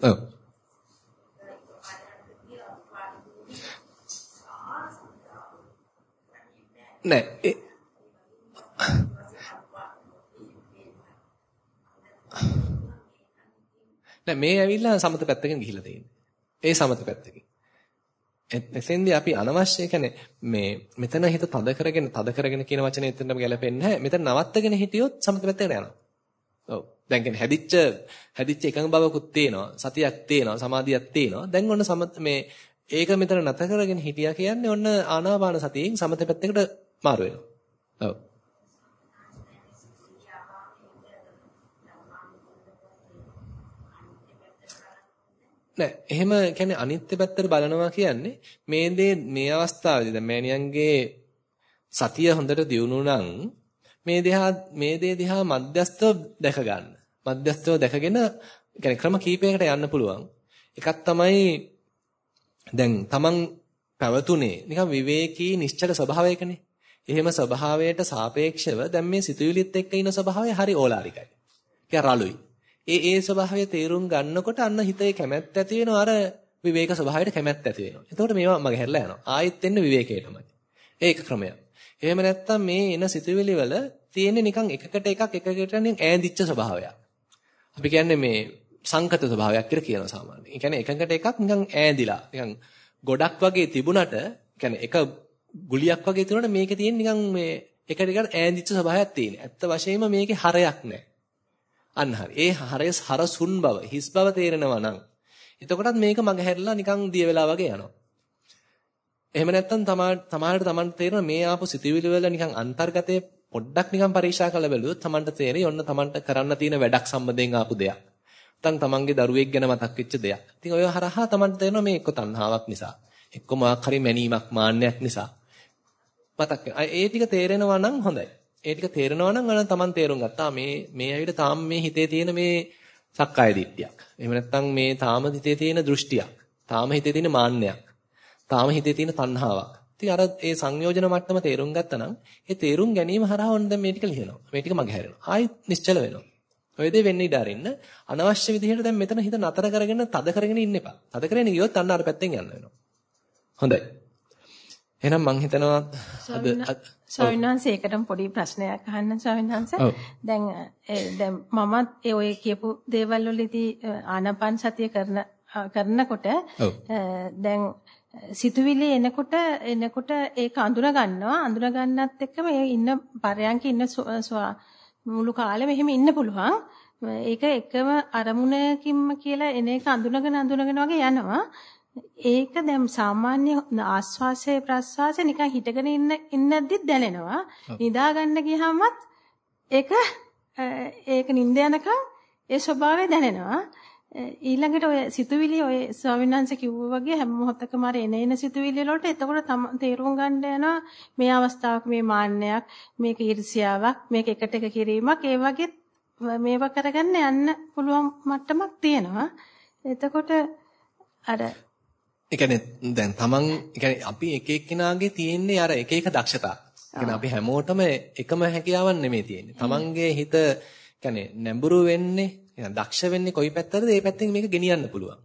ඔව්. නෑ නෑ මේ ඇවිල්ලා සමත පැත්තකින් ගිහිලා තියෙන්නේ. ඒ සමත පැත්තකින්. එතෙන්දී අපි අනවශ්‍ය කියන්නේ මේ මෙතන හිත තද කරගෙන තද කරගෙන කියන වචනේ එතනම ගැලපෙන්නේ නැහැ. මෙතන නවත්තගෙන හිටියොත් සමත පැත්තකට යනවා. ඔව්. දැන් කියන්නේ හැදිච්ච හැදිච්ච එකඟ බවකුත් තියෙනවා. සතියක් තියෙනවා. සමාධියක් තියෙනවා. දැන් ඔන්න සමත මේ ඒක මෙතන නැත කරගෙන හිටියා කියන්නේ ඔන්න ආනාපාන සතියෙන් සමත පැත්තකට මාරු වෙනවා. ඔව්. නෑ එහෙම කියන්නේ අනිත්‍ය පැත්තට බලනවා කියන්නේ මේ දේ මේ අවස්ථාවේදී දැන් මෑණියන්ගේ සතිය හොඳට දියුණු නම් මේ දිහා මේ දේ දිහා මධ්‍යස්තව දැක ගන්න. මධ්‍යස්තව දැකගෙන කියන්නේ ක්‍රම කීපයකට යන්න පුළුවන්. එකක් තමයි දැන් තමන් පැවතුනේ නිකන් විවේකී නිශ්චල ස්වභාවයකනේ. එහෙම ස්වභාවයට සාපේක්ෂව දැන් මේ සිතුවිලිත් එක්ක ඉන ස්වභාවය හරි ඕලාරිකයි. ඒක රළුයි. ඒ ඒ ස්වභාවය තේරුම් ගන්නකොට අන්න හිතේ කැමැත්ත ඇති වෙනවා අර විවේක ස්වභාවයට කැමැත්ත ඇති වෙනවා. එතකොට මේවා මගේ හැරලා යනවා. ආයෙත් එන්න විවේකයටමයි. ඒක ක්‍රමයක්. එහෙම නැත්නම් මේ එන සිතුවිලි වල තියෙන්නේ නිකන් එකකට එකක් එකකට ඈඳිච්ච ස්වභාවයක්. අපි කියන්නේ මේ සංකත ස්වභාවයක් කියලා කියනවා සාමාන්‍යයෙන්. ඒ කියන්නේ එකකට එකක් නිකන් ඈඳිලා. නිකන් ගොඩක් වගේ තිබුණට කියන්නේ එක ගුලියක් වගේ තිබුණාට මේකේ තියෙන නිකන් මේ එකට එකට ඈඳිච්ච ස්වභාවයක් තියෙන. ඇත්ත වශයෙන්ම මේකේ හරයක් නැහැ. අන්න හරි. ඒ හරය හරසුන් බව, හිස් බව තේරෙනවා නම් එතකොටත් මේක මගහැරලා නිකන් දිය වෙලා වගේ යනවා. එහෙම නැත්නම් තමාට තමාට තමන්ට තේරෙන මේ ආපු සිතුවිලි වල නිකන් අන්තර්ගතයේ පොඩ්ඩක් නිකන් පරීක්ෂා කරලා බැලුවොත් Tamanට තේරෙයි ඔන්න Tamanට කරන්න තියෙන වැඩක් සම්බන්ධයෙන් ආපු දෙයක්. නැත්නම් Tamanගේ දරුවෙක් ගැන මතක් වෙච්ච දෙයක්. ඉතින් ඔය හරහා Tamanට තේරෙනවා මේ එක්ක තණ්හාවක් නිසා, එක්ක මොකක් හරි මැනීමක් මාන්නයක් නිසා. මතක් ඒ ටික තේරෙනවා නම් හොඳයි. ඒ ටික තේරෙනවා නම් අන Taman තේරුම් ගත්තා මේ මේ ඇවිත් තාම මේ හිතේ තියෙන මේ සක්කාය දිට්ඨියක්. එහෙම නැත්නම් මේ තාම හිතේ තියෙන දෘෂ්ටියක්. තාම හිතේ තියෙන මාන්නයක්. තාම හිතේ තියෙන තණ්හාවක්. ඉතින් අර ඒ සංයෝජන මට්ටම තේරුම් ගත්තා නම් ඒ තේරුම් ගැනීම හරහා ඔන්න දැන් මේ ටික ලියනවා. මේ ටික මගේ හැරෙනවා. ආයෙත් නිශ්චල වෙනවා. ඔය දේ වෙන්න ඉඩ අරින්න අනවශ්‍ය විදිහට දැන් මෙතන හිත නතර කරගෙන තද කරගෙන ඉන්න එපා. තද කරගෙන ගියොත් අන්න අර පැත්තෙන් යන්න වෙනවා. හොඳයි. එහෙනම් මං හිතනවා අද ස්වාමීන් ඒකටම පොඩි ප්‍රශ්නයක් අහන්න ස්වාමීන් දැන් දැන් මමත් ඒ ඔය කියපු දේවල් වලදී ආනාපාන සතිය කරන කරනකොට දැන් සිතුවිලි එනකොට එනකොට ඒක අඳුන ගන්නවා. අඳුන ගන්නත් එක්කම ඒ ඉන්න පරයන්ක ඉන්න මුළු කාලෙම එහෙම ඉන්න පුළුවන්. ඒක එකම අරමුණකින්ම කියලා එන එක අඳුනගෙන අඳුනගෙන වගේ යනවා ඒක දැන් සාමාන්‍ය ආස්වාසය ප්‍රස්වාසය නිකන් හිටගෙන ඉන්න ඉන්නද්දිත් දැනෙනවා. නිදා ගන්න ගියාමත් ඒක ඒක නිින්ද යනකම් ඒ ස්වභාවය දැනෙනවා. ඊළඟට ඔය සිතුවිලි ඔය ස්වාමීන් වහන්සේ කිව්වා වගේ හැම මොහොතකම අර එන එන සිතුවිලි වලට එතකොට තේරුම් ගන්න යනවා මේ අවස්ථාවක මේ මාන්නයක් මේක ඊර්ෂ්‍යාවක් මේක එකට එක කිරීමක් ඒ වගේ මේවා කරගන්න යන්න පුළුවන් මට්ටමක් තියෙනවා. එතකොට අර ඒ කියන්නේ දැන් තමන් ඒ කියන්නේ අපි එක එක්කෙනාගේ තියෙන්නේ අර එක එක දක්ෂතා. ඒ අපි හැමෝටම එකම හැකියාවක් නෙමෙයි තියෙන්නේ. තමන්ගේ හිත කියන්නේ නැඹුරු වෙන්නේ දක්ෂ වෙන්නේ කොයි පැත්තටද ඒ පැත්තෙන් මේක ගෙනියන්න පුළුවන්.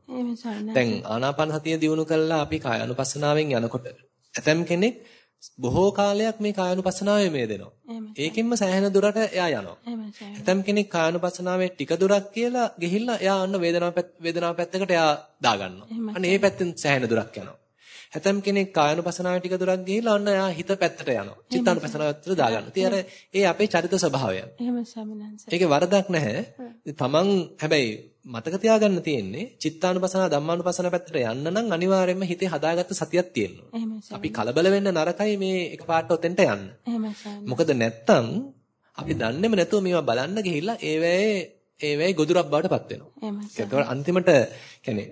දැන් ආනාපාන සතිය දිනු කළා අපි කාය අනුපස්සනාවෙන් යනකොට ඇතම් කෙනෙක් බොහෝ කාලයක් මේ කායानुපස්සනාවේ මේ දෙනවා. ඒකෙන්ම සෑහෙන දුරට එයා යනවා. ඇතම් කෙනෙක් කායानुපස්සනාවේ ටික දුරක් කියලා ගිහිල්ලා එයා අන්න වේදනාව වේදනාව පැත්තකට එයා දාගන්නවා. අන්න ඒ පැත්තෙන් සෑහෙන දුරක් යනවා. ඇතම් කෙනෙක් කායानुපස්සනාවේ ටික දුරක් ගිහිල්ලා අන්න එයා හිත පැත්තට යනවා. චිත්තානුපස්සනාව පැත්තට දාගන්නවා. ඉතින් අර ඒ අපේ චරිත ස්වභාවය. එහෙම ස්වාමිනාංශ. ඒකේ වරදක් නැහැ. තමන් හැබැයි මතක තියාගන්න තියෙන්නේ චිත්තානුපසන ධම්මානුපසන පැත්තට යන්න නම් අනිවාර්යයෙන්ම හිතේ හදාගත්ත සතියක් තියෙනවා. අපි කලබල වෙන්න නරකයි මේ එකපාරට ඔතෙන්ට යන්න. මොකද නැත්තම් අපි දන්නේම නැතුව මේවා බලන්න ගිහිල්ලා ඒවැයේ ඒවැයේ ගොදුරක් බවට පත් වෙනවා. ඒකවල අන්තිමට කියන්නේ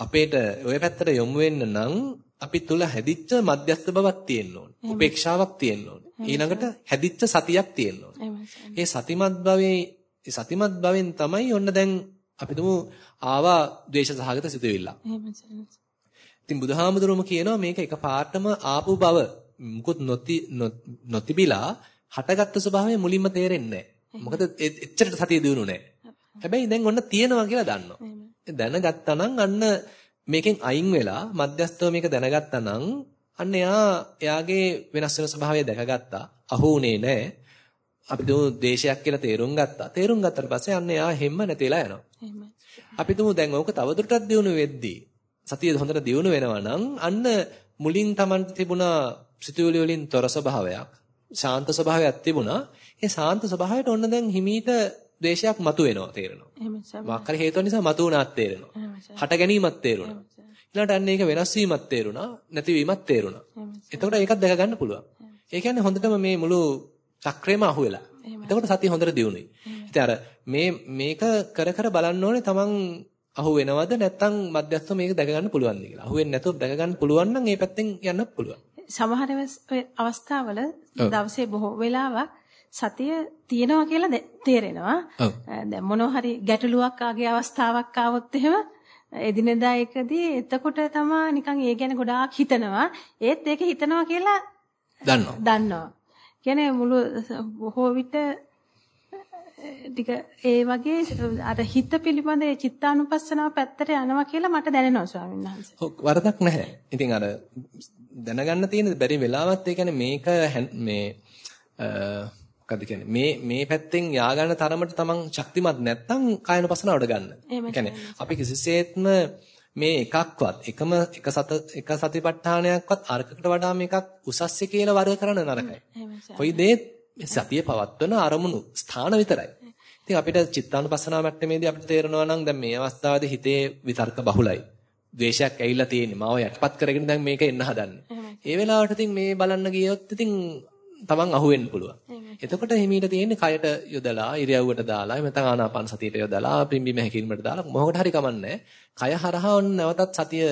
අපේට ওই පැත්තට යොමු වෙන්න නම් අපි තුල හැදිච්ච මධ්‍යස්ථ බවක් තියෙන්න ඕනේ. උපේක්ෂාවක් තියෙන්න ඕනේ. ඊළඟට හැදිච්ච සතියක් තියෙන්න ඕනේ. ඒ සතිමත් භවයේ සතිමත් භවෙන් තමයි ඔන්න දැන් අපි තුමු ආවා ද්වේෂ සහගත සිතුවිල්ල. ඉතින් බුදුහාමුදුරුවෝ කියනවා මේක එකපාරටම ආපු බව මුකුත් නොති නොතිබිලා හටගත්තු ස්වභාවය මුලින්ම තේරෙන්නේ නැහැ. මොකද එච්චරට සතිය දිනු නැහැ. හැබැයි දැන් ඔන්න තියෙනවා කියලා දන්නවා. දැනගත්තා නම් අන්න මේකෙන් අයින් වෙලා මධ්‍යස්තව මේක දැනගත්තා නම් අන්න එයා එයාගේ වෙනස් වෙන ස්වභාවය දැකගත්තා. අහුුනේ නැහැ. අපි දුමු දේශයක් කියලා තේරුම් ගත්තා. තේරුම් ගත්තට පස්සේ අන්න එයා හැම්ම නැතිලා යනවා. අපි දුමු දැන් ඕක තවදුරටත් දියුණු වෙද්දී සතිය හොඳට දියුණු වෙනවා නම් අන්න මුලින් Tamanට තිබුණා සිතුවිලි වලින් තොර ස්වභාවයක්, ශාන්ත ස්වභාවයක් තිබුණා. ඒ ශාන්ත ස්වභාවයට ඔන්න දැන් හිමීට ද්වේෂයක් මතුවෙනවා තේරෙනවා. වාක්කර හේතුව නිසා මතුවුණාත් තේරෙනවා. හට ගැනීමත් තේරුණා. ඊළඟට අන්න ඒක වෙනස් වීමත් තේරුණා, නැතිවීමත් තේරුණා. එතකොට ඒකත් දැක ගන්න පුළුවන්. ඒ කියන්නේ හොඳටම මේ මුළු චක්‍රේම අහුවෙලා. එතකොට සතිය හොඳට දියුණුයි. ඉතින් අර මේ මේක කර කර බලන්න ඕනේ තමන් අහු වෙනවද නැත්නම් මධ්‍යස්ථ මේක දැක ගන්න පුළුවන්ද කියලා. අහු වෙන්නේ නැතුව දැක ගන්න පුළුවන් නම් ඒ පැත්තෙන් යන්න පුළුවන්. සමහර අවස්ථාවල දවසේ බොහෝ වෙලාවක් සතිය තියෙනවා කියලා තේරෙනවා. දැන් මොනවා හරි ගැටලුවක් ආගේ අවස්ථාවක් ආවොත් එහෙම එදිනෙදා එකදී එතකොට තමයි නිකන් ඒ ගැන ගොඩාක් හිතනවා. ඒත් ඒක හිතනවා කියලා දන්නවා. දන්නවා. කියන්නේ මුළු බොහෝ විට ටික ඒ වගේ අර හිත පිළිබඳ ඒ චිත්තානුපස්සනාව පැත්තට යනවා කියලා මට දැනෙනවා ස්වාමීන් වහන්සේ. ඔව් වරදක් නැහැ. ඉතින් අර දැනගන්න තියෙන බැරි වෙලාවත් ඒ කියන්නේ මේක මේ මොකද කියන්නේ මේ මේ පැත්තෙන් යා ගන්න තරමට තමන් ශක්තිමත් නැත්නම් කායනුපස්සනාවට ගන්න. ඒ කියන්නේ අපි කිසිසේත්ම මේ එකක්වත් එකම එක සත එක සතිපට්ඨානයක්වත් අරකට වඩා මේකක් උසස්සේ කියලා වර්ග කරන්න නරකයි. කොයි දේ සතිය පවත්වන අරමුණු ස්ථාන විතරයි. ඉතින් අපිට චිත්තානුපස්සනා මට්ටමේදී අපිට තේරෙනවා නම් දැන් මේ අවස්ථාවේදී හිතේ විතර්ක බහුලයි. ද්වේෂයක් ඇවිල්ලා තියෙන්නේ. මාව යටපත් කරගෙන දැන් මේක එන්න හදන්නේ. ඒ වෙලාවට ඉතින් මේ බලන්න ගියොත් ඉතින් තමන් අහුවෙන්න පුළුවන්. එතකොට හිමීට තියෙන්නේ කයට යොදලා ඉරියව්වට දාලා එහෙම නැත්නම් ආනාපාන සතියට යොදලා පිම්බීම හැකිලිමට දාලා මොහොකට හරි කමන්නේ. කය හරහා ඔන්න නැවතත් සතිය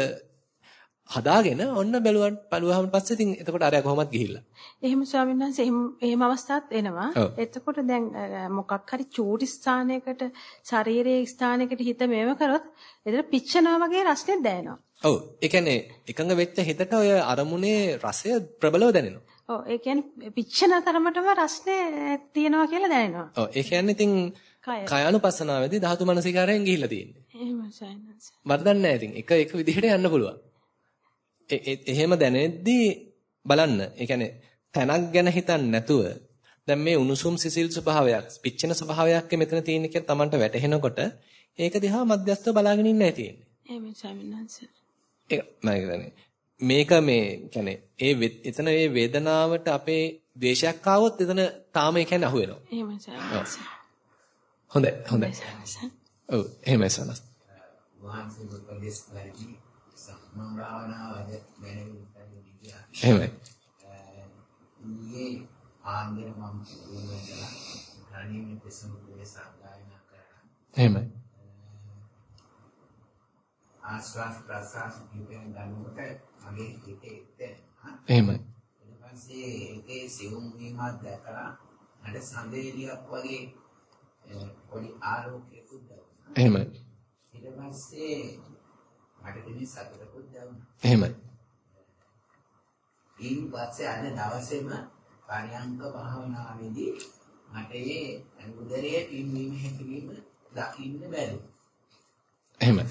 හදාගෙන ඔන්න බැලුවන් බලුවාම පස්සේ ඉතින් එතකොට අරයා කොහොමද ගිහිල්ලා. එහෙම ස්වාමීන් වහන්සේ එහෙම එහෙම අවස්ථාත් එනවා. එතකොට දැන් මොකක් හරි චූටි ස්ථානයකට ශරීරයේ ස්ථානයකට හිත මේව කරොත් එතන පිච්චනවා වගේ රසයක් දැනෙනවා. ඔව්. ඒ කියන්නේ එකඟ වෙච්ච හිතට ඔය අරමුණේ රසය ප්‍රබලව දැනෙනවා. ඔව් ඒ කියන්නේ පිච්චෙන තරමටම රසනේ තියෙනවා කියලා දැනෙනවා. ඔව් ඒ කියන්නේ ඉතින් කායानुපස්සනාවේදී ධාතු මනසිකාරයෙන් ගිහිල්ලා තියෙන්නේ. එහෙම සයන්ස්. වරදක් නැහැ ඉතින්. එක එක විදිහට යන්න පුළුවන්. එහෙම දැනෙද්දී බලන්න. ඒ කියන්නේ තනක් ගැන හිතන්නේ නැතුව දැන් මේ උණුසුම් සිසිල් ස්වභාවයක්, පිච්චෙන ස්වභාවයක් මෙතන තියෙන කියලා Tamanට වැටහෙනකොට ඒක දිහා මධ්‍යස්ථව බලාගෙන ඉන්නයි තියෙන්නේ. එහෙම සයන්ස්. ඒක මම මේක මේ කියන්නේ ඒ එතන ඒ වේදනාවට අපේ ද්වේෂයක් ආවොත් එතන තාම ඒ කියන්නේ අහු වෙනවා. එහෙමයි සයන්ස්. හොඳයි හොඳයි. ඔව් එහෙමයි සනස්. වහන්සේ උපදේශ කළේ සම්මා භාවනාවද කියලා. එහෙමයි. ඊයේ ආන්දර මම කියනවා ගණීමේ ප්‍රසංගයේ සාධායනා කරා. එහෙමයි. ආස්වාස් ප්‍රසවාස කියපෙන් ගන්නකොට මගේ හිතේ එතන. එහෙමයි. ඊට පස්සේ ඒකේ සිවුම් වීමක් දැකලා අර සඳේලියක් වගේ පොඩි ආලෝකයකුත් දැනුණා. එහෙමයි. ඊට පස්සේ මට දෙන්නේ සතුටකුත් දැනුණා. එහෙමයි. ඊන් පස්සේ අද දවසේම පරියංක භාවනාවේදී මට ඒ උදරයේ පිම්වීම හැකිලිම දකින්න බැරුණා. එහෙමයි.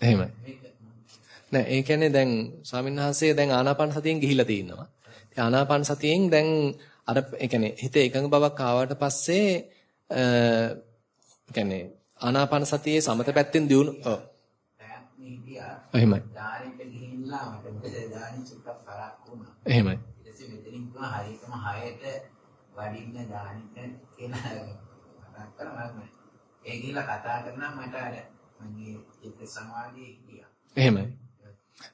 එහෙමයි. නෑ ඒ කියන්නේ දැන් ස්වාමීන් වහන්සේ දැන් ආනාපාන සතියෙන් ගිහිල්ලා තිනවා. ආනාපාන සතියෙන් දැන් අර ඒ කියන්නේ හිත එකඟ බවක් ආවට පස්සේ අ කියන්නේ ආනාපාන සතියේ සමත පැත්තෙන් දියුණු ඔව්. එහෙමයි. ධාරිට ගිහිල්ලා මට ධාරි චුට්ටක් කරක් වුණා. එහෙමයි. ඊට පස්සේ මෙතනින් ගියා හරියටම 6ට වඩින්න ධාරිට කියලා මතක් කරා මම ඒ ගිහිල්ලා කතා කරනවා මට මගේ ඒක සමාධියේ හිටියා. එහෙමයි.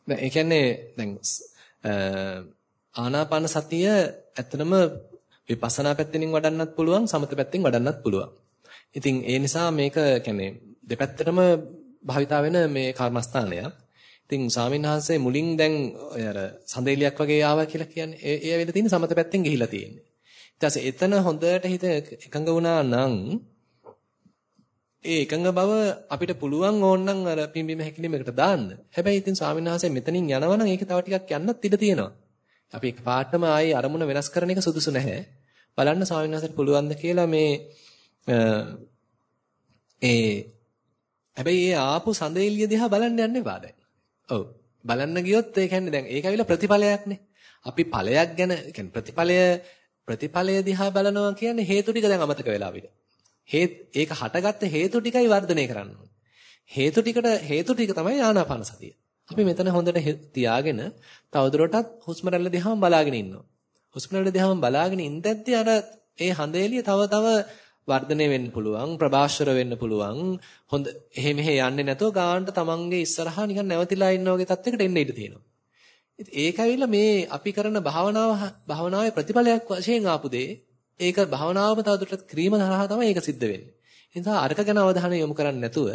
දැන් ඒ කියන්නේ දැන් ආනාපාන සතිය ඇත්තටම විපස්සනා පැත්තෙන් වඩන්නත් පුළුවන් සමත පැත්තෙන් වඩන්නත් පුළුවන්. ඉතින් ඒ නිසා මේක කියන්නේ දෙපැත්තටම භාවිතා වෙන මේ කර්මස්ථානයක්. ඉතින් ස්වාමින්වහන්සේ මුලින් දැන් ඔය අර සඳේලියක් වගේ ආවා කියලා කියන්නේ ඒ ඒ වෙලේ තියෙන සමත පැත්තෙන් ගිහිලා තියෙන්නේ. ඊට පස්සේ එතන හොඳට හිත එකඟ වුණා නම් ඒ එකඟ බව අපිට පුළුවන් ඕනනම් අර පිම්බීම හැකිලිමකට දාන්න. හැබැයි ඉතින් ස්වාමින්වහන්සේ මෙතනින් යනවනම් ඒක තව ටිකක් යන්නත් ඉඩ තියෙනවා. අපි එකපාරටම ආයේ අරමුණ වෙනස් කරන එක සුදුසු නැහැ. බලන්න ස්වාමීන් වහන්සේට පුළුවන්ද කියලා මේ ඒ හැබැයි ඒ ආපු සඳේලිය දිහා බලන්න යන්න එපා දැන්. ඔව්. බලන්න ගියොත් ඒ කියන්නේ දැන් ඒක ඇවිල්ලා ප්‍රතිඵලයක්නේ. අපි ඵලයක් ගැන කියන්නේ ප්‍රතිඵලය ප්‍රතිඵලය දිහා බලනවා කියන්නේ හේතු ටික දැන් අමතක වෙලා අපිට. හේත් ඒක හටගත්ත හේතු ටිකයි වර්ධනය කරන්න ඕනේ. හේතු ටිකට හේතු ටික තමයි ආනාපාන සතිය. අපි මෙතන හොඳට තියාගෙන තවදුරටත් හුස්ම රැල්ල දිහාම බලාගෙන ඉන්නවා. හුස්ම රැල්ල දිහාම බලාගෙන ඉඳද්දී අර ඒ හඳේලිය තව තව වර්ධනය වෙන්න පුළුවන්, ප්‍රභාෂර වෙන්න පුළුවන්. හොඳ එහෙ මෙහෙ යන්නේ නැතුව ගානට තමන්ගේ ඉස්සරහා නිකන් නැවතිලා ඉන්න වගේ තත්යකට එන්න ඉඩ තියෙනවා. ඉතින් ඒක ඇවිල්ලා මේ අපි කරන භාවනාව භාවනාවේ ප්‍රතිඵලයක් වශයෙන් ආපු දෙය ඒක භාවනාවම තවදුරටත් ක්‍රීම තරහා තමයි ඒක සිද්ධ වෙන්නේ. ඒ නිසා අරක ගැන අවධානය යොමු කරන්නේ නැතුව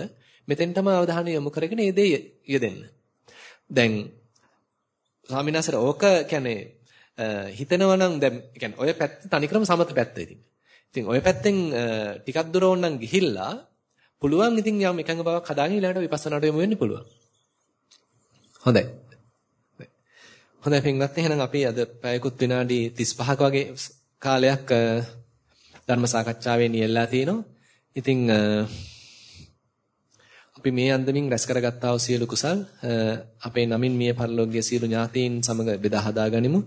මෙතෙන්ටම අවධානය යොමු කරගෙන මේ දේ යෙදෙන්න. දැන් ස්වාමිනාසර ඕක කියන්නේ හිතනවා නම් දැන් කියන්නේ ඔය පැත්ත තනිකරම සමත පැත්ත ඉතින්. ඉතින් ඔය පැත්තෙන් ටිකක් දුර ඕනනම් ගිහිල්ලා පුළුවන් ඉතින් යම් එකඟ බවක් හදාගෙන ඊළඟට විපස්සනාට යොමු වෙන්න පුළුවන්. හොඳයි. හොඳයි පින්වත්නි එහෙනම් අපි අද පැයකුත් විනාඩි 35ක වගේ කාලයක් ධර්ම සාකච්ඡාවේ නියැලලා තිනවා. ඉතින් අපි මේ අන්දමින් රැස් කරගත්තා වූ සියලු කුසල් අපේ නමින් මිය පරලෝකීය සියලු ඥාතීන් සමග බෙදා හදා ගනිමු.